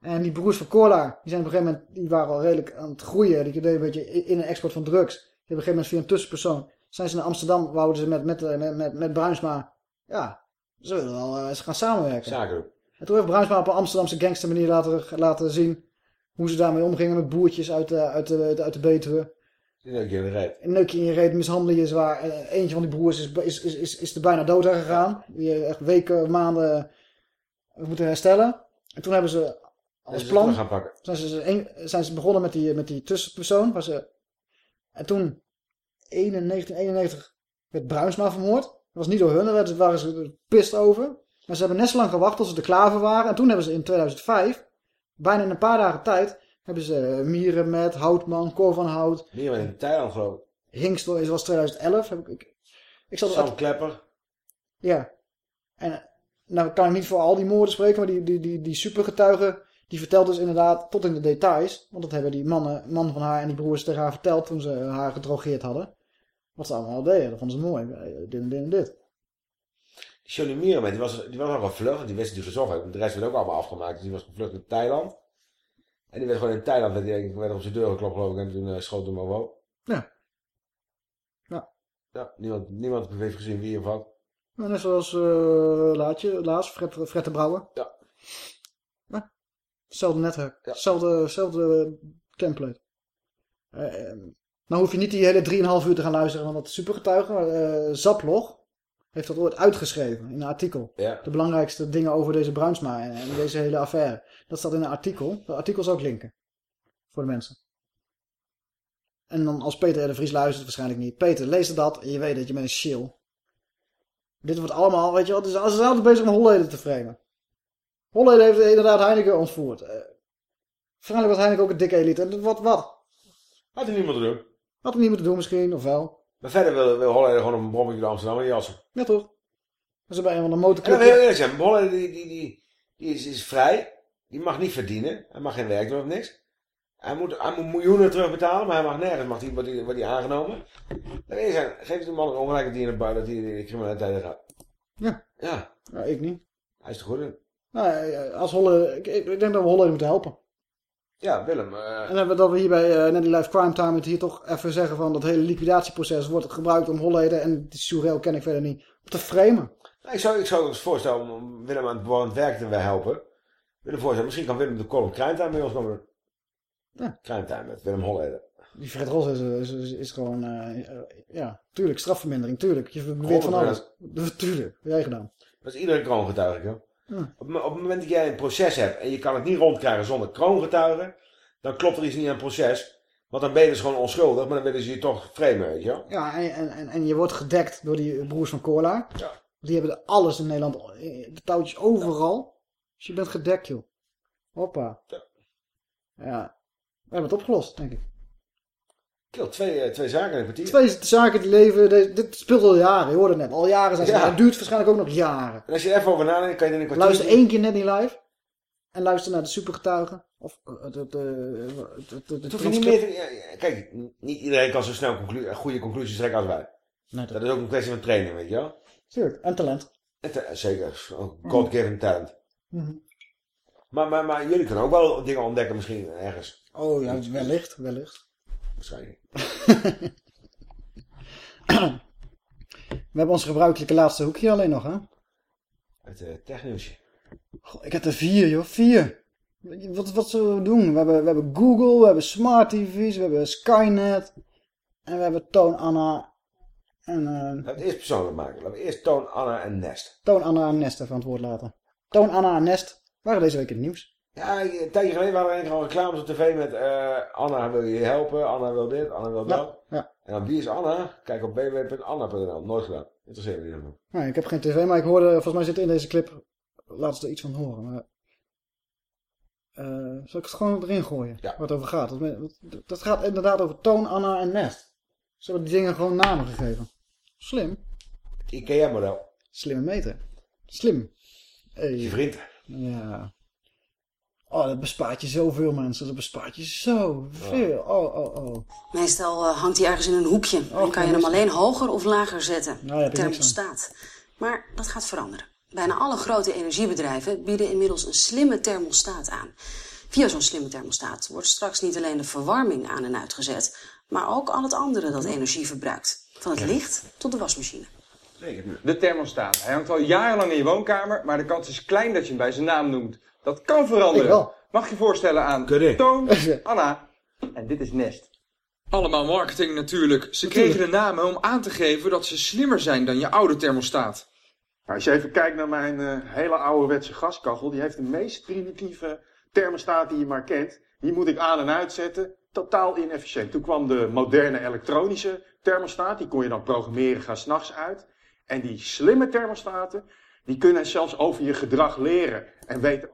En die broers van Corlaar, die zijn op een gegeven moment, die waren al redelijk aan het groeien. Die deden een beetje in en export van drugs. Die op een gegeven moment via een tussenpersoon, zijn ze naar Amsterdam, wouden ze met, met, eh, met, met, met Bruinsma, ja, ze willen wel eh, ze gaan samenwerken. Zaken. En toen heeft Bruinsma op een Amsterdamse gangster manier laten, laten zien hoe ze daarmee omgingen met boertjes uit de, uit de, uit de Betuwe. Die neuk je in de reet. Een neukje in je reet, mishandelen je zwaar. En Eentje van die broers is, is, is, is, is er bijna dood aan gegaan. Die heeft echt weken, maanden moeten herstellen. En toen hebben ze als plan... gaan pakken. Zijn ze, een- zijn ze begonnen met die, met die tussenpersoon. Waar ze, en toen, in 1991, werd Bruinsma vermoord. Dat was niet door hun, daar waren ze pist over. Maar ze hebben net zo lang gewacht tot ze er klaar voor waren. En toen hebben ze in 2005, bijna in een paar dagen tijd, hebben ze eh, Mieren met Houtman, Cor van Hout. Mierenmet in Thailand geloof ik. Hingstel is was 2011. Heb ik, ik, ik zat Sam Klepper. Ja. En nou kan ik niet voor al die moorden spreken, maar die, die, die, die supergetuige, die vertelt dus inderdaad tot in de details. Want dat hebben die mannen, man van haar en die broers tegen haar verteld toen ze haar gedrogeerd hadden. Wat ze allemaal deden, dat vonden ze mooi. Eh, Dit en dit en dit. Johnny Mierenmet, die was, die was al gevlucht. want Die wist hij gezocht. De rest werd ook allemaal afgemaakt. Dus die was gevlucht naar Thailand. En die werd gewoon in Thailand, werd, die, werd op zijn deur geklopt geloof ik. En toen uh, schoot hem maar op. Ja. Ja. Ja, niemand, niemand heeft gezien wie of wat. Nou, net zoals uh, Laatje, Laas, Fred, Fred de Brouwer. Ja. Hetzelfde netwerk. Hetzelfde, hetzelfde template. Uh, nou hoef je niet die hele 3,5 uur te gaan luisteren van dat supergetuigen. Maar, uh, Zaplog heeft dat ooit uitgeschreven in een artikel. Ja. De belangrijkste dingen over deze Bruinsma en, en deze hele affaire. Dat staat in een artikel. Dat artikel zou ik linken. Voor de mensen. En dan als Peter R. de Vries luistert, waarschijnlijk niet. Peter, lees dat en je weet dat je bent een shill. Dit wordt allemaal, weet je wel, dus ze zijn altijd bezig om Holleden te framen. Holleden heeft inderdaad Heineken ontvoerd. Uh, waarschijnlijk was Heineken ook een dikke elite. En wat, wat? Had hij niet moeten doen. Had hij niet moeten doen misschien, of wel. Maar verder wil, wil Holleden gewoon een brommetje naar Amsterdam en jassen. Ja toch? Dat is bij een van de motorclubs. Wil je zeggen, Holleden die, die, die, die is, is vrij. Die mag niet verdienen. Hij mag geen werk doen of niks. Hij moet, hij moet miljoenen terugbetalen, maar hij mag nergens mag die, wordt, die, wordt die aangenomen. Dan je zeggen, geef die man een ongelijk dat hij in de buiten, dat hij in de criminaliteit gaat. Ja. Ja. ja. Ik niet. Hij is er goed in. Nou, als Holle, ik, ik, denk dat we Holle moeten helpen. Ja, Willem. Uh... En dat we hier bij uh, Netty Life Crime Time het hier toch even zeggen van dat hele liquidatieproces wordt gebruikt om Holleden, en die Soerel ken ik verder niet, op te framen. Nou, ik zou, ik zou ons voorstellen om Willem aan het bewoond werk te helpen. Willem voorstellen, misschien kan Willem de column Crime Time bij ons komen doen. Ja. Crime Time met Willem Holleden. Die Fred Ros is, is, is, is gewoon, uh, ja, tuurlijk, strafvermindering, tuurlijk. Je weet van alles. Tuurlijk, jij gedaan. Dat is iedere kroongetuige, joh. Ja. Op, op, het moment dat jij een proces hebt en je kan het niet rondkrijgen zonder kroongetuigen, dan klopt er iets niet aan het proces. Want dan ben je dus gewoon onschuldig, maar dan willen ze je toch framen, weet je wel. Ja, en, en, en je wordt gedekt door die broers van Corla. Ja. Die hebben alles in Nederland, de touwtjes overal. Dus je bent gedekt, joh. Hoppa. Ja. ja. We hebben het opgelost, denk ik. Kill, twee, twee zaken in kwartier. Twee zaken die leven, dit, dit speelt al jaren, je hoorde het net. Al jaren zijn ze, ja. het duurt waarschijnlijk ook nog jaren. En als je er even over nadenkt, kan je in een kwartier... Luister één keer net niet live. En luister naar de supergetuigen. Of de hoef je niet meer te, Kijk, niet iedereen kan zo snel conclu goede conclusies trekken als wij. Nee, dat... dat... is ook een kwestie van training, weet je wel. Tuurlijk, en talent. En zeker, God-given talent. Mm -hmm. maar, maar, maar jullie kunnen ook wel dingen ontdekken misschien ergens. Oh ja, wellicht, wellicht. We hebben ons gebruikelijke laatste hoekje alleen nog, hè? Het uh, technieuwsje. Goh, ik heb er vier, joh. Vier. Wat, wat zullen we doen? We hebben, we hebben Google, we hebben Smart TV's, we hebben Skynet. En we hebben Toon Anna. En, uh, Laten we het eerst persoonlijk maken. Laten we eerst Toon Anna en Nest. Toon Anna en Nest even aan het woord laten. Toon Anna en Nest waren deze week in het nieuws. Ja, een tijdje geleden waren er eigenlijk al reclames op tv met uh, Anna wil je helpen, Anna wil dit, Anna wil dat. Ja, ja. En dan wie is Anna? Kijk op www.anna.nl. Nooit gedaan. Interesseert me niet helemaal. Nee, ik heb geen tv, maar ik hoorde, volgens mij zit in deze clip, laat ze er iets van horen. Maar, uh, zal ik het gewoon erin gooien? Ja. Wat het over gaat. Dat, dat gaat inderdaad over Toon, Anna en Nest. Ze hebben die dingen gewoon namen gegeven. Slim. IKEA-model. Slimme meter. Slim. Hey. Je vriend. Ja. Oh, dat bespaart je zoveel mensen. Dat bespaart je zoveel. Oh, oh, oh. Meestal uh, hangt hij ergens in een hoekje. Oh, en kan je hem alleen hoger of lager zetten. Nou, thermostaat. Maar dat gaat veranderen. Bijna alle grote energiebedrijven bieden inmiddels een slimme thermostaat aan. Via zo'n slimme thermostaat wordt straks niet alleen de verwarming aan en uitgezet, maar ook al het andere dat energie verbruikt. Van het licht tot de wasmachine. De thermostaat. Hij hangt al jarenlang in je woonkamer, maar de kans is klein dat je hem bij zijn naam noemt. Dat kan veranderen. Mag je voorstellen aan. Toon, Anna en dit is Nest. Allemaal marketing natuurlijk. Ze kregen de namen om aan te geven dat ze slimmer zijn dan je oude thermostaat. Nou, als je even kijkt naar mijn uh, hele ouderwetse gaskachel, die heeft de meest primitieve thermostaat die je maar kent. Die moet ik aan en uitzetten. Totaal inefficiënt. Toen kwam de moderne elektronische thermostaat. Die kon je dan programmeren, ga s'nachts uit. En die slimme thermostaten, die kunnen zelfs over je gedrag leren. En weten...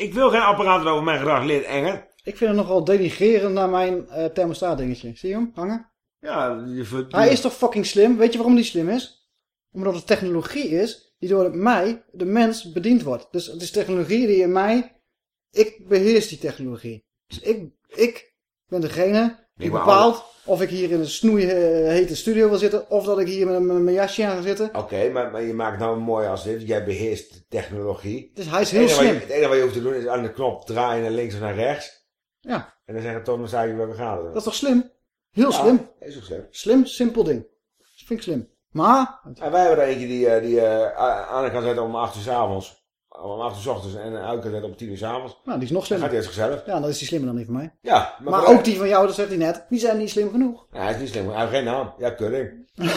Ik wil geen apparaat over mijn gedrag leren, Enge. Ik vind het nogal denigrerend naar mijn uh, thermostaat dingetje. Zie je hem hangen? Ja, je. Hij is toch fucking slim? Weet je waarom die slim is? Omdat het technologie is die door mij, de mens, bediend wordt. Dus het is technologie die in mij... Ik beheers die technologie. Dus ik, ik ben degene die bepaalt of ik hier in een snoeihete studio wil zitten... of dat ik hier met mijn jasje aan ga zitten. Oké, okay, maar, maar je maakt nou mooi als dit. Jij beheerst de technologie. Dus hij is heel slim. Je, het enige wat je hoeft te doen is aan de knop draaien naar links of naar rechts. Ja. En dan zeggen maar zei je waar we gaan. Dat is toch slim? Heel ja, slim. is ook slim. Slim, simpel ding. Dat vind ik slim. Maar... En wij hebben er eentje die, die uh, aan kan zetten om 8 uur s avonds. Om 8 uur s ochtends en kan zetten om 10 uur s avonds. Nou, die is nog slimmer. Dan gaat hij gezellig. Ja, dan is die slimmer dan niet van mij. Ja. Maar, maar ook die van jou, dat zegt hij net, die zijn niet slim genoeg. Ja, hij is niet slim Hij heeft geen naam. Ja, Kudding.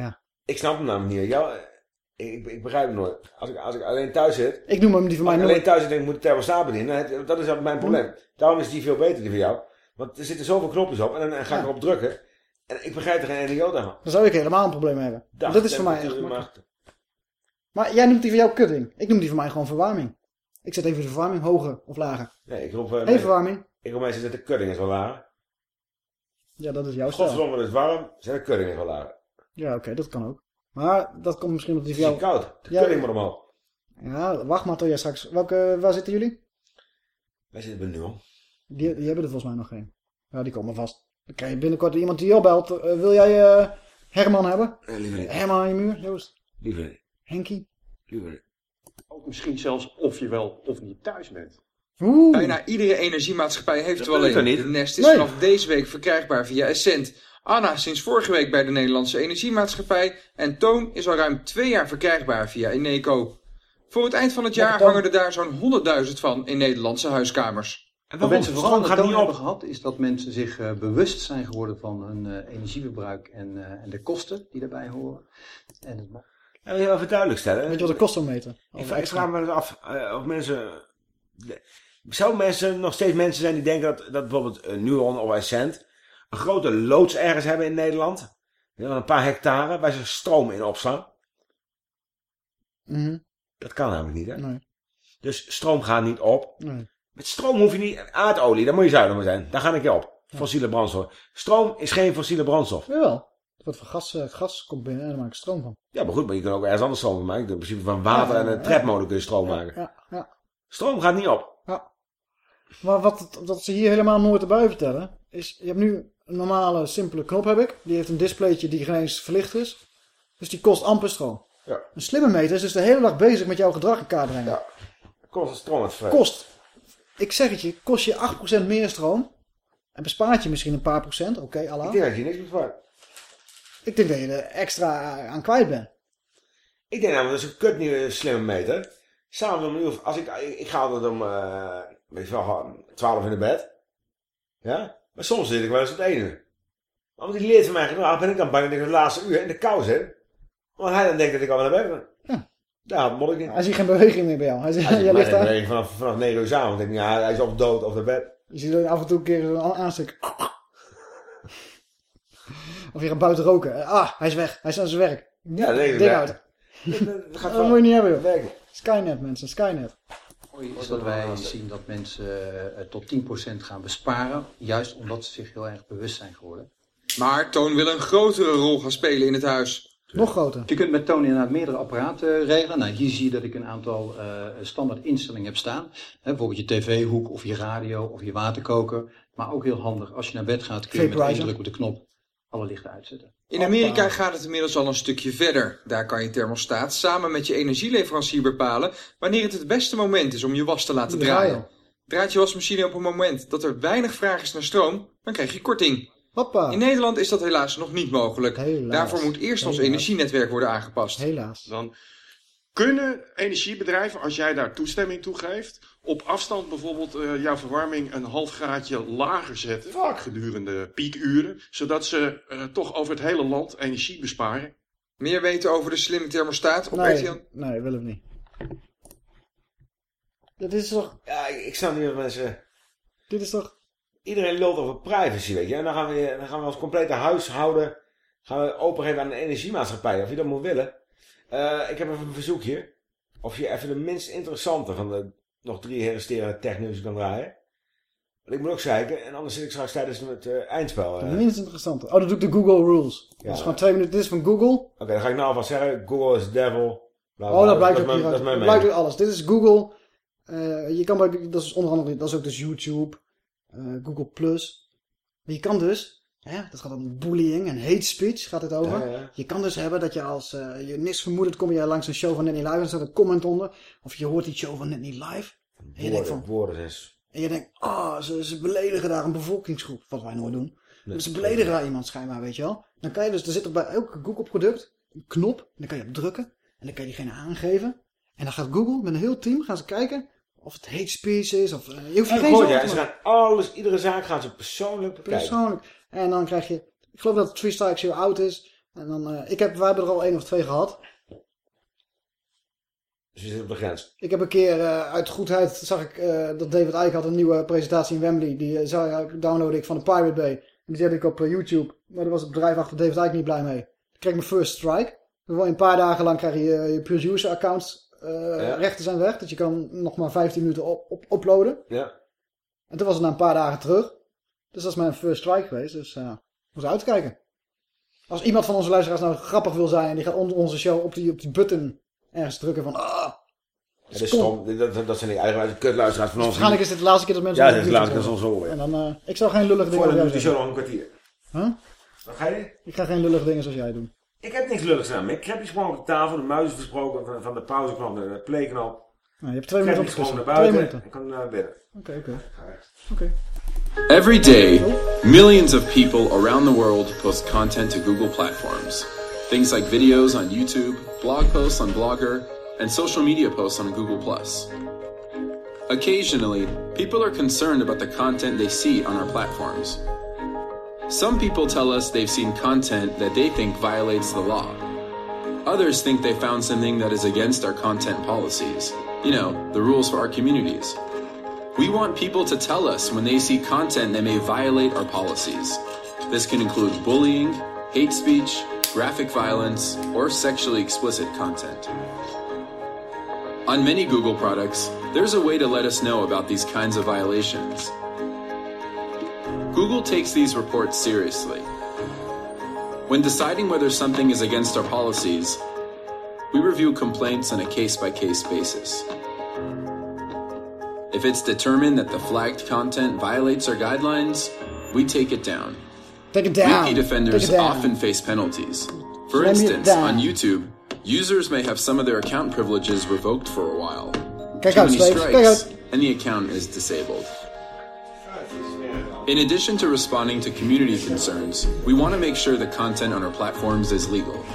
ja. Ik snap hem namelijk niet. Ja, ik, ik begrijp hem nooit. Als ik, als ik alleen thuis zit... Ik noem hem die van mij Als ik nooit. alleen thuis zit en ik moet de thermostaat bedienen, dat is mijn probleem. Hm. Daarom is die veel beter, die van jou. Want er zitten zoveel knopjes op en dan ga ik erop drukken. En ik begrijp er geen ene jota van. Dan zou ik helemaal een probleem hebben. Dat is voor mij echt makkelijk. Maar jij noemt die van jou kutting. Ik noem die voor mij gewoon verwarming. Ik zet even de verwarming hoger of lager. Nee, ik roep... Uh, hey, verwarming. Ik roep mensen zetten kudding eens wel lager. Ja, dat is jouw stijl. Godverdomme, het is warm. Zet de kudding eens wel lager. Ja, oké, dat kan ook. Maar dat komt misschien op die van jou... Het is koud. De ja, kudding moet omhoog. Ja, wacht maar tot jij straks... Welke, waar zitten jullie? Wij zitten bij Nuon. Die, die hebben er volgens mij nog geen. Ja, die komen vast. Dan krijg je binnenkort iemand die je opbelt. Uh, wil jij uh, Herman hebben? Nee, liever niet. Herman aan je muur, Joost? Liever niet. Henkie? Ook misschien zelfs of je wel of niet thuis bent. Oeh. Bijna iedere energiemaatschappij heeft er wel een. De Nest is nee. vanaf deze week verkrijgbaar via Essent. Anna sinds vorige week bij de Nederlandse Energiemaatschappij. En Toon is al ruim twee jaar verkrijgbaar via Eneco. Voor het eind van het jaar hangen er daar zo'n 100.000 van in Nederlandse huiskamers. En wat mensen vooral gaat niet hebben gehad, is dat mensen zich uh, bewust zijn geworden van hun uh, energieverbruik en, uh, en, de kosten die daarbij horen. En het... Je even duidelijk stellen? Weet je wat de kosten meten? Ik, ik vraag me af of mensen... Zou mensen nog steeds mensen zijn die denken dat, dat bijvoorbeeld Nuon of Essent een grote loods ergens hebben in Nederland? Een paar hectare, waar ze stroom in opslaan? Mm -hmm. Dat kan namelijk niet, hè? Nee. Dus stroom gaat niet op. Nee. Met stroom hoef je niet... Aardolie, daar moet je zuinig mee zijn. Daar ga ik je op. Fossiele brandstof. Stroom is geen fossiele brandstof. Jawel. Wat voor gas, uh, gas komt binnen en daar maak je stroom van. Ja, maar goed, maar je kan ook ergens anders stroom van maken. In principe van water ja, en een tredmolen kun je stroom maken. Ja, ja. Stroom gaat niet op. Ja. Maar wat, wat ze hier helemaal nooit erbij vertellen, is... Je hebt nu een normale, simpele knop heb ik. Die heeft een displaytje die geen eens verlicht is. Dus die kost amper stroom. Ja. Een slimme meter is dus de hele dag bezig met jouw gedrag in kaart brengen. Ja. Kost stroom het vrij. Kost. Ik zeg het je, kost je 8% meer stroom. En bespaart je misschien een paar procent. Oké, okay, Allah. Ik denk dat je niks bespaart. Ik denk dat je er extra aan kwijt bent. Ik denk namelijk, dat is een kut nieuwe slimme meter. Samen om uur, als ik, ik ga altijd om, uh, weet je wel, 12 in de bed. Ja? Maar soms zit ik wel eens op 1 uur. Want die leert van mij gedrag, ben ik dan bang dat ik de laatste uur in de kou zit. Want hij dan denkt dat ik al naar bed ben. Ja. Ja, moet ik niet. Hij ziet geen beweging meer bij jou. Hij, ziet, hij je ligt daar. Vanaf, vanaf 9 uur s'avonds. ik, ja, hij is of dood of naar bed. Je ziet af en toe een keer een aanstuk. Of je gaat buiten roken. Ah, hij is weg. Hij is aan zijn werk. Ja, dat denk ik. Dik uit. Dat, moet je niet hebben, joh. Skynet, mensen. Skynet. Is dat wij zien dat mensen uh, tot 10% gaan besparen. Juist omdat ze zich heel erg bewust zijn geworden. Maar Toon wil een grotere rol gaan spelen in het huis. Nog groter. Je kunt met Toon inderdaad meerdere apparaten regelen. Nou, hier zie je dat ik een aantal uh, standaard instellingen heb staan. He, bijvoorbeeld je tv-hoek of je radio of je waterkoker. Maar ook heel handig, als je naar bed gaat kun je met één druk op de knop alle lichten uitzetten. In Amerika gaat het inmiddels al een stukje verder. Daar kan je thermostaat samen met je energieleverancier bepalen wanneer het het beste moment is om je was te laten draaien. Draait je wasmachine op een moment dat er weinig vraag is naar stroom, dan krijg je korting. Hoppa. In Nederland is dat helaas nog niet mogelijk. Helaas. Daarvoor moet eerst ons energienetwerk worden aangepast. Helaas. Dan kunnen energiebedrijven, als jij daar toestemming toe geeft, op afstand bijvoorbeeld uh, jouw verwarming een half graadje lager zetten Fuck. gedurende piekuren, zodat ze uh, toch over het hele land energie besparen. Meer weten over de slimme thermostaat op nee? Nee, wil ik niet. Dat is toch... Ja, ik, snap niet dat mensen... Dit is toch... Iedereen lult over privacy, weet je. En dan gaan we, dan gaan we ons complete huishouden gaan we opengeven aan de energiemaatschappij. Of je dat moet willen. Uh, ik heb even een verzoekje. Of je even de minst interessante van de nog drie resterende technieuws kan draaien. Want ik moet ook zeiken. En anders zit ik straks tijdens het uh, eindspel. Uh. De minst interessante. Oh, dat doe ik de Google Rules. Ja, dat is gewoon twee minuten. Dit is van Google. Oké, okay, dan ga ik nou alvast zeggen. Google is devil. Bla, bla, oh, dat blijkt ook hier. Dat, dat blijkt ook alles. Dit is Google. Uh, je kan dat is onder andere, dat is ook dus YouTube. Google Plus. Maar je kan dus, hè, dat gaat om bullying en hate speech gaat het over. Ja, ja. Je kan dus hebben dat je als uh, je niks kom je langs een show van Net Niet Live en er staat een comment onder. Of je hoort die show van Net Niet Live. En je denkt van, woorden is. En je denkt, ah, oh, ze, ze beledigen daar een bevolkingsgroep. Wat wij nooit doen. Nee, ze beledigen daar iemand schijnbaar, weet je wel. Dan kan je dus, er zit er bij elk Google product een knop. En dan kan je op drukken. En dan kan je diegene aangeven. En dan gaat Google met een heel team gaan ze kijken of het hate speech is. Of, uh, je hoeft geen zorgen ja, Ze gaan alles, iedere zaak gaan ze persoonlijk bekijken. Persoonlijk. En dan krijg je, ik geloof dat Three Strikes You're Out is. En dan, uh, ik heb, wij hebben er al één of twee gehad. Dus je zit op de grens. Ik heb een keer uh, uit goedheid zag ik uh, dat David Icke had een nieuwe presentatie in Wembley. Die uh, downloadde ik van de Pirate Bay. En die heb ik op YouTube. Maar daar was het bedrijf achter David Icke niet blij mee. Ik kreeg mijn first strike. Dus een paar dagen lang krijg je je producer accounts. Ja. Rechten zijn weg. Dat je kan nog maar 15 minuten op, op, uploaden. Ja. En toen was het na een paar dagen terug. Dus dat is mijn first strike geweest. Dus uh, moet uitkijken. Als iemand van onze luisteraars nou grappig wil zijn... en die gaat onder onze show op die, op die button ergens drukken van... Ah, ja, dat, is stom. Dat, dat zijn die eigen kutluisteraars van ons. Waarschijnlijk is dit de laatste keer dat mensen... Ja, dit is de laatste keer dat ons En dan... Uh, ik zou geen lullige dingen Voor dan doet die show nog een kwartier. Huh? Wat ga je? Ik ga geen lullige dingen zoals jij doen. Ik heb niks lulligs aan. Ik heb je gewoon op de tafel, de muis is versproken van, van de pauzeknop, de playknop. Nou, je hebt twee minuten gewoon naar buiten. Ik kan naar binnen. Oké, oké. Oké. Every day, millions of people around the world post content to Google platforms. Things like videos on YouTube, blog posts on Blogger, and social media posts on Google+. Occasionally, people are concerned about the content they see on our platforms. Some people tell us they've seen content that they think violates the law. Others think they found something that is against our content policies. You know, the rules for our communities. We want people to tell us when they see content that may violate our policies. This can include bullying, hate speech, graphic violence, or sexually explicit content. On many Google products, there's a way to let us know about these kinds of violations. Google takes these reports seriously. When deciding whether something is against our policies, we review complaints on a case by case basis. If it's determined that the flagged content violates our guidelines, we take it down. Take it down. Wiki defenders down. often face penalties. For it instance, on YouTube, users may have some of their account privileges revoked for a while. Too many. Strikes, and the account is disabled. In addition to responding to community concerns, we want to make sure the content on our platforms is legal.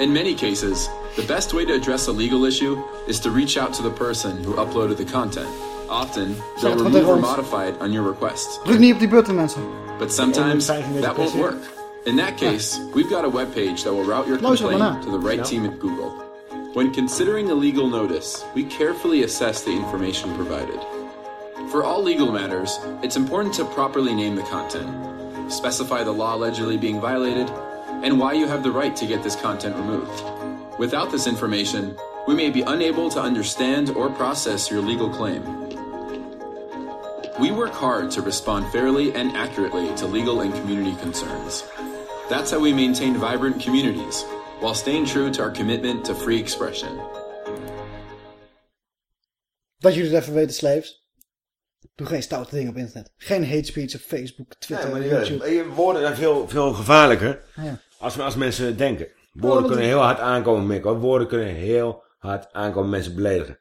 In many cases, the best way to address a legal issue is to reach out to the person who uploaded the content. Often, they'll het remove or ons. modify it on your request. Druk niet op die button, mensen. But sometimes Ja, dan that won't work. In that case, we've got a web page that will route your Luister maar complaint na. to the right team at Google. When considering a legal notice, we carefully assess the information provided. For all legal matters, it's important to properly name the content, specify the law allegedly being violated, and why you have the right to get this content removed. Without this information, we may be unable to understand or process your legal claim. We work hard to respond fairly and accurately to legal and community concerns. That's how we maintain vibrant communities while staying true to our commitment to free expression. Dat jullie het even weten, slaves. Doe geen stoute dingen op internet. Geen hate speech op Facebook, Twitter, Nee, maar YouTube. die, je woorden zijn veel, veel gevaarlijker Ja. als, als mensen denken. Woorden kunnen heel hard aankomen, Mikko. Woorden kunnen heel hard aankomen mensen beledigen.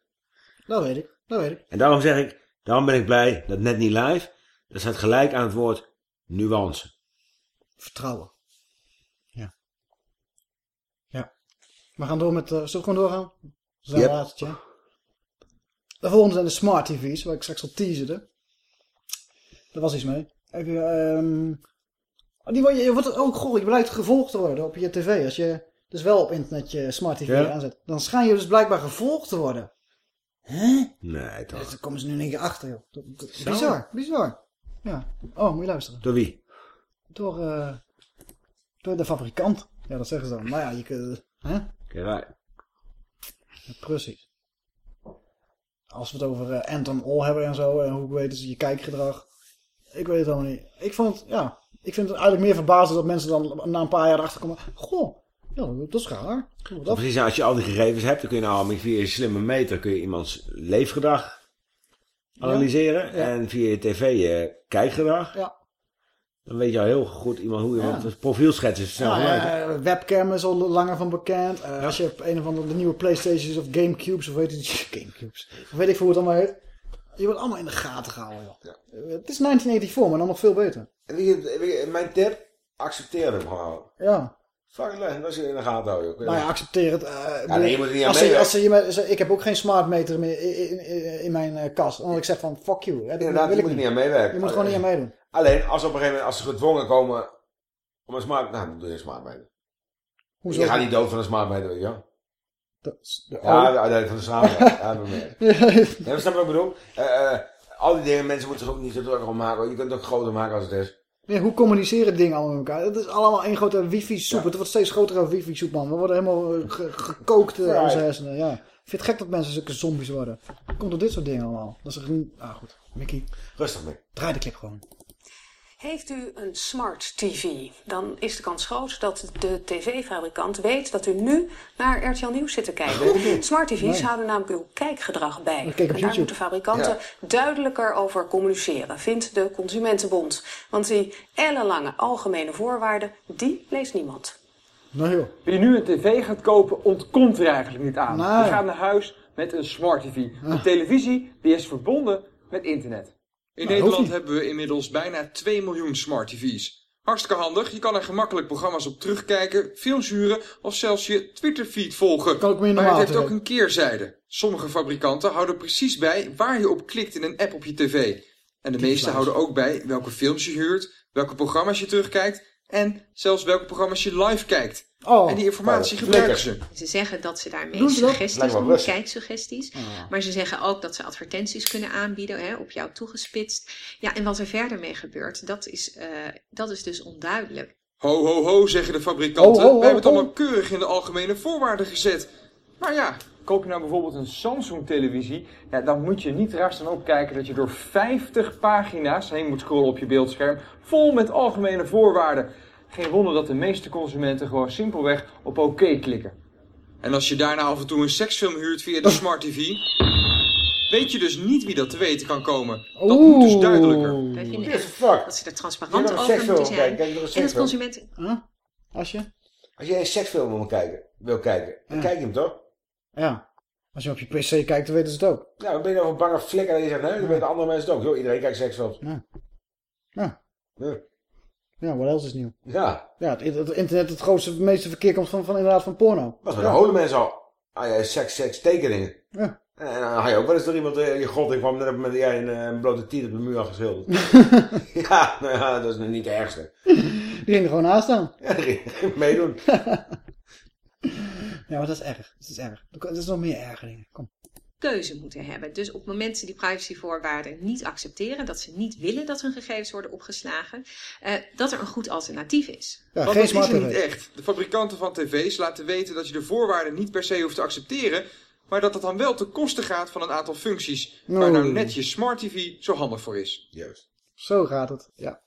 Dat weet ik, dat weet ik. En daarom zeg ik, daarom ben ik blij dat net niet live, dat staat gelijk aan het woord nuance. Vertrouwen. Ja. Ja. We gaan door met... eh zullen we gewoon doorgaan? Dat is een Yep. laatste. De volgende zijn de smart tv's, waar ik straks al teaserde. Daar was iets mee. Even, ehm die, word je, je wordt ook, goh, je blijkt gevolgd te worden op je tv. Als je dus wel op internet je smart tv Ja. aanzet. Dan schijn je dus blijkbaar gevolgd te worden. Hè? Nee, toch. Daar komen ze nu in één keer achter, joh. Bizar, bizar. Ja. Oh, moet je luisteren. Door wie? Door, eh, door de fabrikant. Ja, dat zeggen ze dan. Maar ja, je kunt... Hè? Kijk uit. Ja, precies. Als we het over eh, Anton All hebben en zo, en hoe weten ze je kijkgedrag. Ik weet het allemaal niet. Ik vond ja, ik vind het eigenlijk meer verbazend dat mensen dan na een paar jaar erachter komen. Goh, ja, dat is raar. Dat- Precies, als je al die gegevens hebt, dan kun je nou via je slimme meter kun je iemands leefgedrag analyseren. Ja. En via je tv je kijkgedrag. Ja. Dan weet je al heel goed iemand hoe iemand het profielschets is snel Ja, eh, webcam is al langer van bekend. Eh, Als je op een of andere de nieuwe Playstations of Gamecubes, of weet je Gamecubes, of weet ik veel hoe het allemaal heet. Je wordt allemaal in de gaten gehouden, joh. Het is 1984, maar dan nog veel beter. En Mijn tip, accepteer hem gewoon. Ja. Leuk, dat is in de gaten houden. Nou ja, accepteer het. eh, Ja, nee, je moet er niet aan als ze, als ze, ik heb ook geen smart meter meer in, in, mijn eh, kast. Dan ik zeg van, fuck you. Hè, dat Inderdaad, wil je ik moet er niet aan meewerken. Je moet gewoon niet aan meedoen. Alleen, als op een gegeven moment, als ze gedwongen komen om een smart... Nou, dan doe je een smart meter. Hoezo? Je gaat niet dood van een smart meter, ja. De ja, nee, van de samen. ja, dat ja, snap wat ik bedoel? Uh, al die dingen, mensen moeten zich ook niet zo druk om maken. Je kunt het ook groter maken als het is. Nee, hoe communiceren dingen allemaal met elkaar? Het is allemaal één grote wifi-soep. Het wordt steeds grotere wifi-soep, man. We worden helemaal gekookt in onze hersenen. Ja. Ik vind het gek dat mensen zulke zombies worden. Komt door dit soort dingen allemaal. Dat is een... Ah, goed. Mickey. Rustig, Mickey. Draai de clip gewoon. Heeft u een smart TV, dan is de kans groot dat de tv-fabrikant weet dat u nu naar RTL Nieuws zit te kijken. Smart TV's nee. houden namelijk uw kijkgedrag bij. En daar moeten fabrikanten duidelijker over communiceren, vindt de Consumentenbond. Want die ellenlange algemene voorwaarden, die leest niemand. Nou joh. Wie nu een tv gaat kopen, ontkomt er eigenlijk niet aan. Nee. Je gaat naar huis met een smart TV. Een televisie die is verbonden met internet. In nou, Nederland hebben we inmiddels bijna 2 miljoen smart tv's. Hartstikke handig, je kan er gemakkelijk programma's op terugkijken, films huren of zelfs je Twitter-feed volgen. Kan ik maar het heeft ook een keerzijde. Sommige fabrikanten houden precies bij waar je op klikt in een app op je tv. En de meeste houden ook bij welke films je huurt, welke programma's je terugkijkt en zelfs welke programma's je live kijkt. Oh, en die informatie oh, gebruiken ze. Ze zeggen dat ze daarmee suggesties doen, kijksuggesties. Maar ze zeggen ook dat ze advertenties kunnen aanbieden, hè, op jou toegespitst. Ja, en wat er verder mee gebeurt, dat is, uh, dat is dus onduidelijk. Ho, ho, ho, zeggen de fabrikanten. Wij hebben het allemaal keurig in de algemene voorwaarden gezet. Maar ja, koop je nou bijvoorbeeld een Samsung-televisie, ja, dan moet je niet raar staan opkijken dat je door 50 pagina's heen moet scrollen op je beeldscherm, vol met algemene voorwaarden. Geen wonder dat de meeste consumenten gewoon simpelweg op oké klikken. En als je daarna af en toe een seksfilm huurt via de smart TV, weet je dus niet wie dat te weten kan komen. Dat moet dus duidelijker. Wij vinden echt dat ze er transparant over moeten zijn. en consumenten... Huh? Als je? Als jij een seksfilm wil kijken, wil kijken dan kijk je hem toch? Ja. Als je op je pc kijkt, dan weten ze het ook. Ja, dan ben je nog een bange flikker en je zegt, nee, dan weten andere mensen het ook. Yo, iedereen kijkt seksfilms. Ja. Ja. ja. Ja, wat else is nieuw? Ja. Ja, het, het, internet, het grootste, het meeste verkeer komt van, van inderdaad van porno. Was met ja. de hole mensen al. Ah ja, seks, seks, tekeningen. Ja. En dan had je ook wel eens door iemand uh, je god in kwam net met jij een, een blote tiet op de muur geschilderd. ja, nou ja, dat is niet de ergste. Die ging er gewoon naast staan. Ja, die ging meedoen. ja, maar dat is erg. Dat is erg. Dat is nog meer erger dingen. Kom keuze moeten hebben. Dus op het moment ze die privacyvoorwaarden niet accepteren, dat ze niet willen dat hun gegevens worden opgeslagen, uh, dat er een goed alternatief is. Ja, Want dat is er niet echt. De fabrikanten van tv's laten weten dat je de voorwaarden niet per se hoeft te accepteren, maar dat het dan wel ten koste gaat van een aantal functies, waar nou net je smart tv zo handig voor is. Juist. Zo gaat het, ja.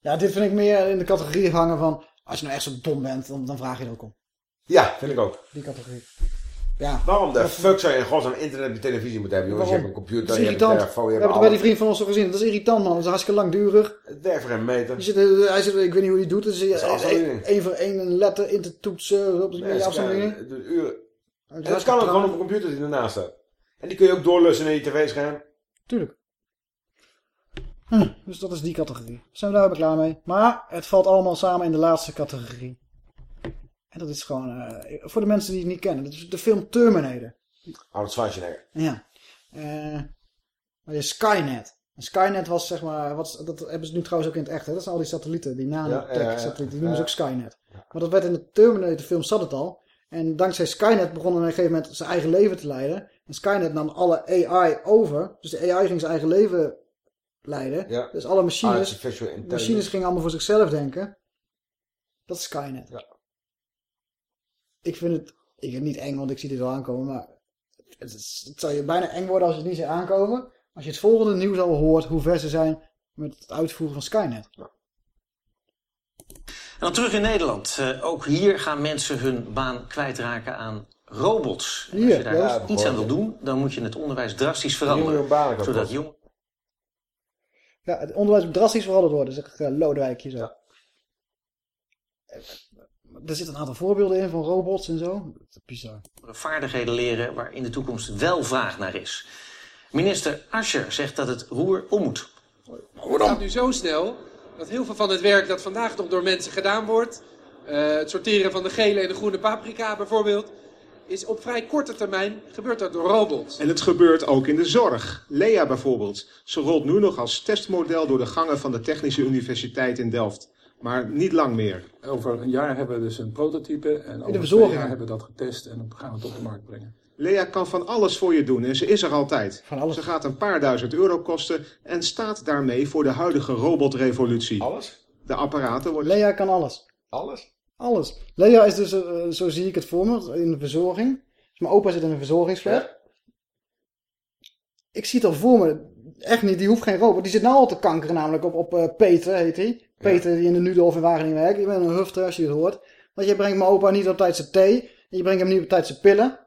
Ja, dit vind ik meer in de categorie hangen van, als je nou echt zo dom bent, dan, dan vraag je er ook om. Ja, vind ik ook. Die categorie. Ja. Waarom de fuck zou je in godsnaam internet en televisie moeten hebben, jongens? Je hebt een computer, je hebt een telefoon, je hebt We hebben bij die vriend van ons al gezien. Dat is irritant, man. Dat is hartstikke langdurig. Het werkt voor een meter. Je zit, eh, hij zit, ik weet niet hoe hij doet. Dus één één voor één een letter in te toetsen op nee, afstandingen. En dat kan ook gewoon op een computer die ernaast staat. En die kun je ook doorlussen naar je tv-scherm. Tuurlijk. Hm, dus dat is die categorie. Zijn we daar klaar mee? Maar het valt allemaal samen in de laatste categorie. En dat is gewoon, uh, voor de mensen die het niet kennen, dat is de film Terminator. Arnold Schwarzenegger. Ja. Uh, is Skynet. En Skynet was zeg maar, wat, dat hebben ze nu trouwens ook in het echt, hè? dat zijn al die satellieten, die nanotech-satellieten, die noemen ze ook Skynet. Maar dat werd in de Terminator film zat het al. En dankzij Skynet begon hij op een gegeven moment zijn eigen leven te leiden. En Skynet nam alle AI over. Dus de AI ging zijn eigen leven leiden. Ja. Dus alle machines, machines gingen allemaal voor zichzelf denken. Dat is Skynet. Ja ik vind het, ik niet eng, want ik zie dit wel aankomen, maar het, het, zou je bijna eng worden als je het niet ziet aankomen. Als je het volgende nieuws al hoort, hoe ver ze zijn met het uitvoeren van Skynet. En dan terug in Nederland. Uh, ook hier gaan mensen hun baan kwijtraken aan robots. als je daar iets aan wil doen, dan moet je het onderwijs drastisch veranderen. zodat jong... Ja, het onderwijs moet drastisch veranderd worden, zegt uh, Lodewijk hier zo. Ja er zitten een aantal voorbeelden in van robots en zo. Dat is bizar. Vaardigheden leren waar in de toekomst wel vraag naar is. Minister Ascher zegt dat het roer om moet. Het gaat nu zo snel dat heel veel van het werk dat vandaag nog door mensen gedaan wordt... Uh, het sorteren van de gele en de groene paprika bijvoorbeeld... is op vrij korte termijn gebeurt dat door robots. En het gebeurt ook in de zorg. Lea bijvoorbeeld. Ze rolt nu nog als testmodel door de gangen van de Technische Universiteit in Delft. Maar niet lang meer. Over een jaar hebben we dus een prototype. En over twee jaar hebben we dat getest en dan gaan we het op de markt brengen. Lea kan van alles voor je doen en ze is er altijd. Ze gaat een paar duizend euro kosten en staat daarmee voor de huidige robotrevolutie. Alles? De apparaten worden... Lea kan alles. Alles? Alles. Lea is dus, uh, zo zie ik het voor me, in de verzorging. Dus mijn opa zit in een verzorgingsflat. Ik zie het al voor me. Echt niet, die hoeft geen robot. Die zit nou al te kankeren namelijk op, op uh, Peter, heet hij. Peter die in de Nudolf in Wageningen werkt. Je bent een hufter als je het hoort. Want je brengt mijn opa niet op tijd zijn thee. En je brengt hem niet op tijd zijn pillen.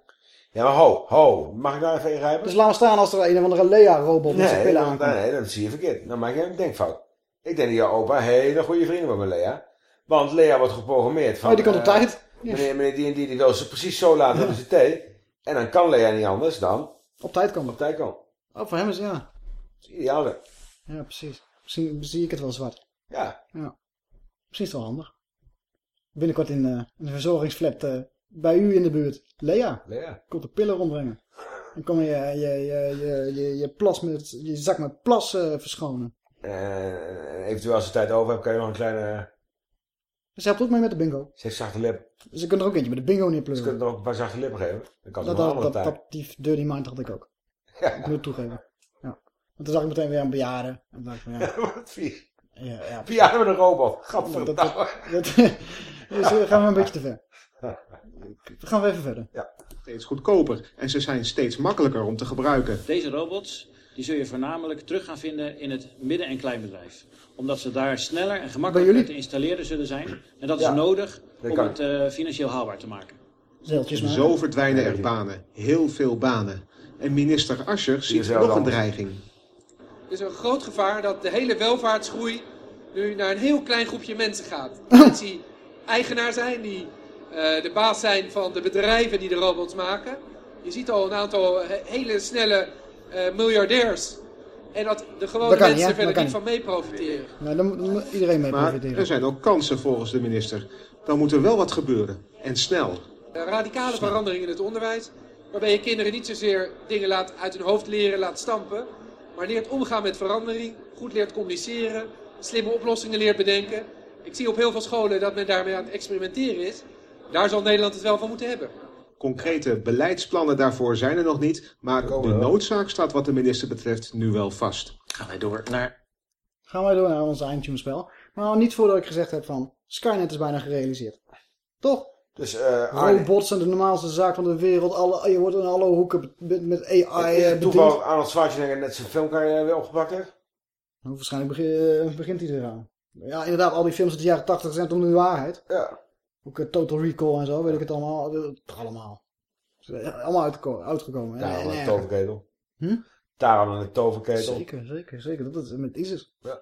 Ja, maar ho, ho. Mag ik daar even ingrijpen? Dus laat me staan als er een of andere Lea-robot met zijn pillen aankomt. Nee, dat zie je verkeerd. Dan maak je een denkfout. Ik denk dat je opa hele goede vrienden wordt met Lea. Want Lea wordt geprogrammeerd van... Oh, die komt op uh, tijd. Meneer, meneer die en die, die wil ze precies zo laten hebben ze thee. En dan kan Lea niet anders dan... Op tijd komen. Op tijd komen. Oh, voor hem is ja. Dat is ideaal. hè? Ja, precies. Misschien zie ik het wel zwart. Ja. ja. Misschien is het wel handig. Binnenkort in, uh, een verzorgingsflat uh, bij u in de buurt. Lea. Lea. Komt de pillen rondbrengen. Dan kom je je, je, je, je, je, plas met, je zak met plas uh, verschonen. Uh, eventueel als je tijd over hebt, kan je nog een kleine... Ze helpt ook mee met de bingo. Ze heeft zachte lippen. Ze kunnen er ook eentje met de bingo neerpleuren. Ze kunnen er ook een paar zachte lippen geven. Dan kan dat, dat, dat, dat, die dirty mind had ik ook. Ja. Ik moet het toegeven. Ja. Want toen zag ik meteen weer een bejaarde. En dacht ik van, ja. Wat vies. Ja, ja. Met een robot. Gadverdamme. dat, dat, dus we gaan we een beetje te ver. Dan gaan we even verder. Ja. Steeds goedkoper en ze zijn steeds makkelijker om te gebruiken. Deze robots die zul je voornamelijk terug gaan vinden in het midden- en kleinbedrijf. Omdat ze daar sneller en gemakkelijker te installeren zullen zijn. En dat is Ja, nodig dat om het uh, financieel haalbaar te maken. Zo verdwijnen er banen. Heel veel banen. En minister Ascher ziet nog een dreiging. Er is een groot gevaar dat de hele welvaartsgroei nu naar een heel klein groepje mensen gaat. Mensen die eigenaar zijn, die uh, de baas zijn van de bedrijven die de robots maken. Je ziet al een aantal he hele snelle uh, miljardairs. En dat de gewone Dat kan mensen verder niet van mee profiteren. Nou, daar moet, iedereen mee Maar profiteren. er zijn ook kansen volgens de minister. Dan moet er wel wat gebeuren. En snel. Een radicale verandering in het onderwijs. Waarbij je kinderen niet zozeer dingen laat uit hun hoofd leren, laat stampen. Maar leert omgaan met verandering. Goed leert communiceren. Slimme oplossingen leert bedenken. Ik zie op heel veel scholen dat men daarmee aan het experimenteren is. Daar zal Nederland het wel van moeten hebben. Concrete beleidsplannen daarvoor zijn er nog niet. Maar de noodzaak staat wat de minister betreft nu wel vast. Gaan wij door naar... Gaan wij door naar ons eindtunespel. Maar niet voordat ik gezegd heb van... Skynet is bijna gerealiseerd. Toch? Dus, uh, Robots zijn de normaalste zaak van de wereld. Alle, je wordt in alle hoeken met, met AI Is het toeval Arnold Schwarzenegger net zijn filmcarrière weer opgepakt heeft? Nou, waarschijnlijk begin, uh, begint hij eraan. Ja, inderdaad, al die films uit de jaren 80 zijn toen de waarheid. Ja. Ook uh, Total Recall en zo, weet ik het allemaal. Toch allemaal. Allemaal uitgekomen. uitgekomen. Daarom een toverketel. Hm? Daarom een toverketel. Zeker, zeker, zeker. Dat is met ISIS. Ja.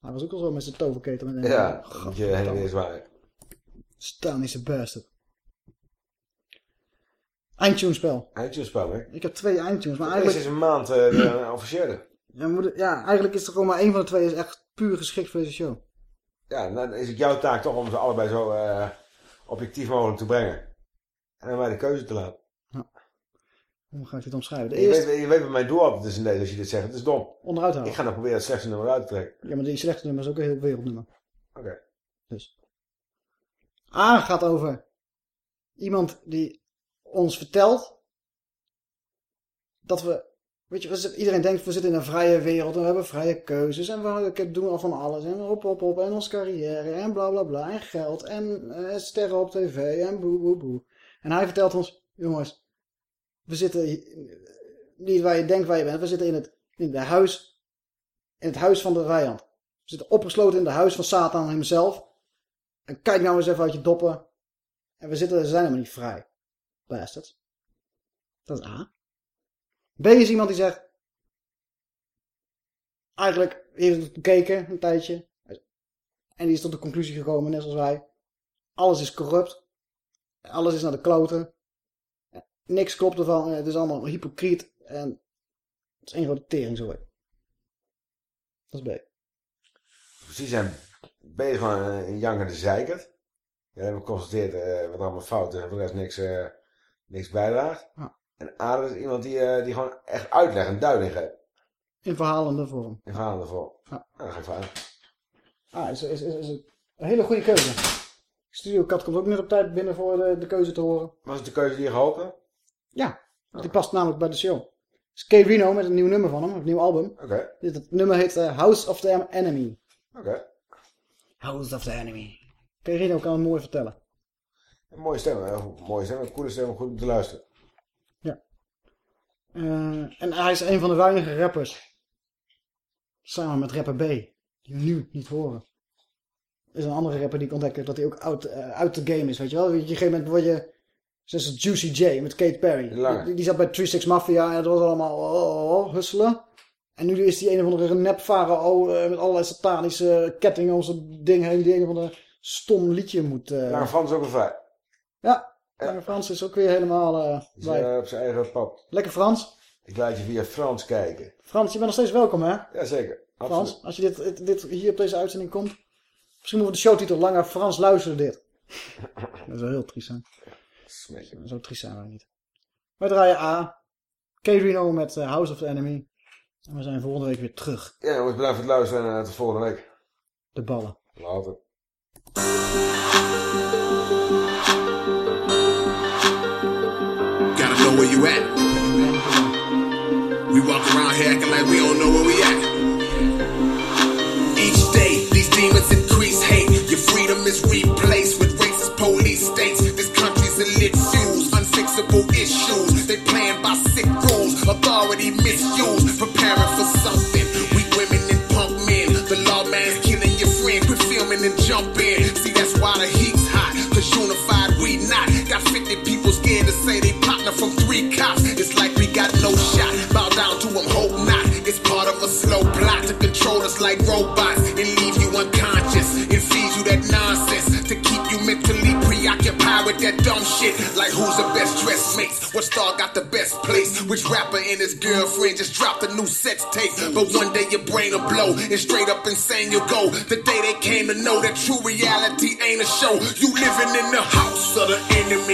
Hij was ook al zo met zijn toverketel. Met ja, dat je heen weer zwaar. Stanische bastard. Eindtunespel. Eindtunespel, hè? Ik heb twee eindtunes, maar eigenlijk... is een maand uh, de officiële. Ja, moet, ja, eigenlijk is er gewoon maar één van de twee is echt puur geschikt voor deze show. Ja, dan is het jouw taak toch om ze allebei zo uh, objectief mogelijk te brengen. En dan mij de keuze te laten. Ja. Hoe ga ik dit omschrijven? De je, eerste... weet, je weet wat mijn doel altijd is in deze als je dit zegt. Het is dom. Onderuit halen. Ik ga dan proberen het slechtste nummer uit te trekken. Ja, maar die slechte nummer is ook een heel wereldnummer. Oké. Okay. Dus. A gaat over iemand die ons vertelt dat we, weet je, iedereen denkt we zitten in een vrije wereld en we hebben vrije keuzes en we doen al van alles en op, op, op en onze carrière en bla bla bla en geld en uh, sterren op tv en boe boe boe. En hij vertelt ons, jongens, we zitten niet waar je denkt waar je bent, we zitten in het, in de huis, in het huis van de vijand. We zitten opgesloten in het huis van Satan hemzelf. En kijk nou eens even uit je doppen. En we zitten, we zijn helemaal niet vrij. Bastards. Dat is A. B is iemand die zegt... Eigenlijk heeft het bekeken een tijdje. En die is tot de conclusie gekomen, net zoals wij. Alles is corrupt. Alles is naar de kloten. Niks klopt ervan. Het is allemaal hypocriet. En het is één grote teringzooi. Dat is B. Precies, en B is gewoon een jankende zeikert. Ja, hebben we geconstateerd uh, wat allemaal fout en voor de rest niks, uh, niks bijdraagt. Ja. En A is iemand die, die gewoon echt uitleg en duiding geeft. In verhalende vorm. In verhalende vorm. Ja. Nou, dan ga ik. Ah, is, is, is, is een hele goede keuze. Studio Kat komt ook net op tijd binnen voor de, de keuze te horen. Was het de keuze die je gehoopt? Ja, die past namelijk bij de show. Het is Kate Reno met een nieuw nummer van hem, een nieuw album. Oké. Dit nummer heet uh, House of the Enemy. Oké. House of the Enemy. Kate Reno kan het mooi vertellen. Een mooie stem, hè? mooie stem, een coole stem, goed om te luisteren. Ja. Uh, en hij is een van de weinige rappers. Samen met rapper B. Die we nu niet horen. Er is een andere rapper die ik ontdekte dat hij ook uit, uh, de game is, weet je wel. Op een gegeven moment word je... Zoals Juicy J met Kate Perry. Die, die, zat bij 36 Mafia en dat was allemaal oh, oh, oh, husselen. En nu is die een of andere nep farao uh, met allerlei satanische kettingen om zijn ding heen. Die een of andere stom liedje moet... Uh... Lange Frans ook een vrij. Ja, Lange Frans is ook weer helemaal uh, op zijn eigen pad. Lekker Frans. Ik laat je via Frans kijken. Frans, je bent nog steeds welkom hè? Jazeker. Frans, als je dit, dit, hier op deze uitzending komt. Misschien moeten we de showtitel langer Frans luisteren dit. dat is wel heel triest zijn. Zo triest zijn we niet. Wij draaien A. K-Reno met uh, House of the Enemy. En we zijn volgende week weer terug. Ja jongens, bedankt voor het luisteren en uh, tot volgende week. De ballen. Later. Gotta know where you at. We walk around here acting like we don't know where we at. Each day, these demons increase hate. Your freedom is replaced jump in. See, that's why the heat's hot. Cause unified we not. Got 50 people scared to say they partner from three cops. It's like we got no shot. Bow down to them, hope not. It's part of a slow plot to control us like robots and leave you unconscious and feed you that nonsense to keep you mentally preoccupied with that dumb shit. Like who's the best dressed mates? What star got the best place? Which rapper and his girlfriend just dropped a new sex tape? But one day your brain will blow and straight up insane you'll go. The day they came to know that true reality ain't a show. You living in the house of the enemy.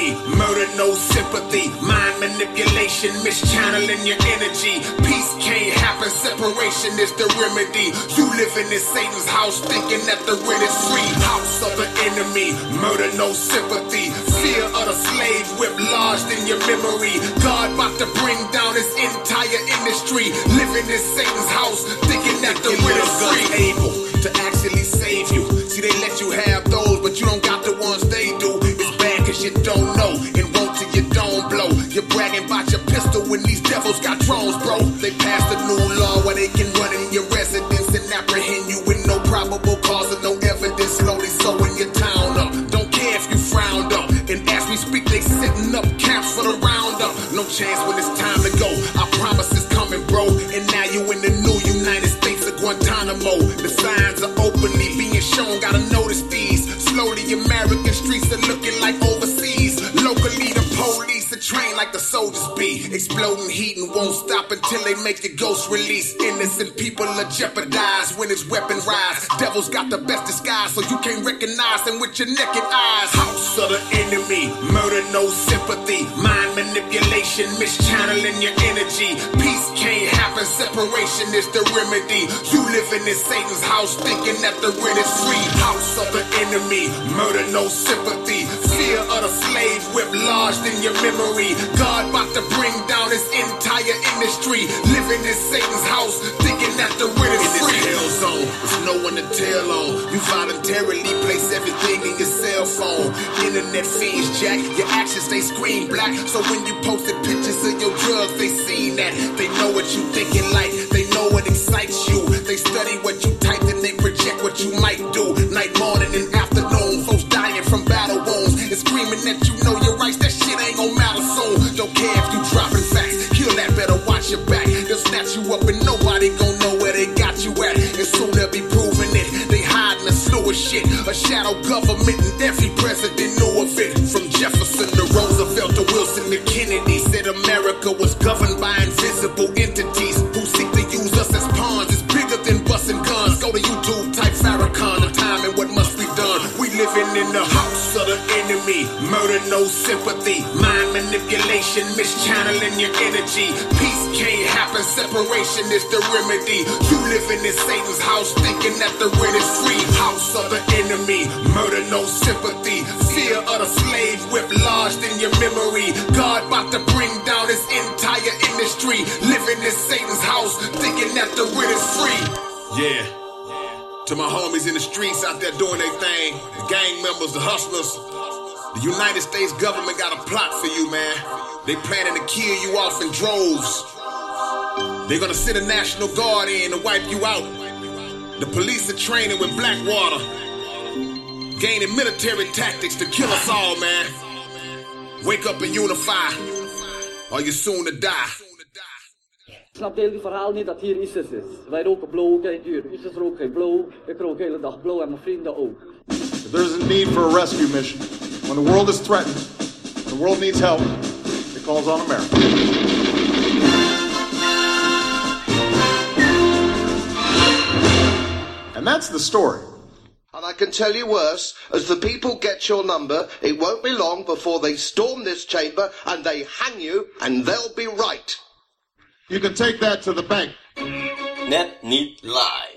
No sympathy. Mind manipulation, mischanneling your energy. Peace can't happen. Separation is the remedy. You living in this Satan's house thinking that the rent is free. House of the enemy. Murder, no sympathy. Fear of the slave whip lodged in your memory. God about to bring down his entire industry. Living in Satan's house thinking that the rent is free. Able to actually save you. See, they let you have those, but you don't got the ones they do. It's bad cause you don't know and You're bragging about your pistol when these devils got drones, bro. They passed a new law where they can run in your residence and apprehend you with no probable cause and no evidence. Slowly sewing your town up. Don't care if you frowned up. And as we speak, they setting up camps for the roundup. Uh. No chance when it's time to go. I promise it's coming, bro. And now you in the new United States of Guantanamo. The signs are openly being shown. Gotta notice these. Trained like the soldiers be. Exploding heat and won't stop until they make the ghost release. Innocent people are jeopardized when it's weaponized. Devils got the best disguise, so you can't recognize them with your naked eyes. House of the enemy, murder, no sympathy. Mind manipulation, mischanneling your energy. Peace can't happen, separation is the remedy. You living in Satan's house thinking that the rent is free. House of the enemy, murder, no sympathy. Fear of the slave whip lodged in your memory. God about to bring down his entire industry. Living in Satan's house thinking that the rent is free. In this hell zone, there's no one to tell on. You voluntarily place everything in your cell phone. Internet fiends, Jack. Your actions, they scream black. So when you posted pictures of your drugs, they seen that. They know what you thinking like. They know what excites you. They study what you type and they project what you might do. Screaming that you know your rights. That shit ain't gon' matter soon. Don't care if you dropping facts. Kill that, better watch your back. They'll snatch you up and nobody gon' know where they got you at. And soon they'll be proving it. They hiding a slew of shit. A shadow government and every president knew of it. From Jefferson to Roosevelt to Wilson to Kennedy. Said America was governed by invisible entities who seek to use us as pawns. It's bigger than busting guns. Go to YouTube, type Farrakhan, the time and what must be done. We living in the the enemy. Murder, no sympathy. Mind manipulation, mischanneling your energy. Peace can't happen. separation is the remedy. You live in this Satan's house thinking that the rent is free. House of the enemy, murder, no sympathy. Fear of the slave whip lodged in your memory. God about to bring down his entire industry. Living in Satan's house thinking that the rent is free. Yeah. To my homies in the streets out there doing their thing, the gang members, the hustlers, the United States government got a plot for you, man. They planning to kill you off in droves. They're gonna send a National Guard in to wipe you out. The police are training with Blackwater, gaining military tactics to kill us all, man. Wake up and unify, or you're soon to die. Ik snap het hele verhaal niet dat hier ISIS is. Wij roken blow, kijk hier. ISIS rookt geen blow. Ik rook de hele dag blow en er mijn vrienden ook. There's a need for a rescue mission. When the world is threatened, the world needs help, it calls on America. And that's the story. And I can tell you worse, as the people get your number, it won't be long before they storm this chamber and they hang you, and they'll be right. You can take that to the bank. Net niet live.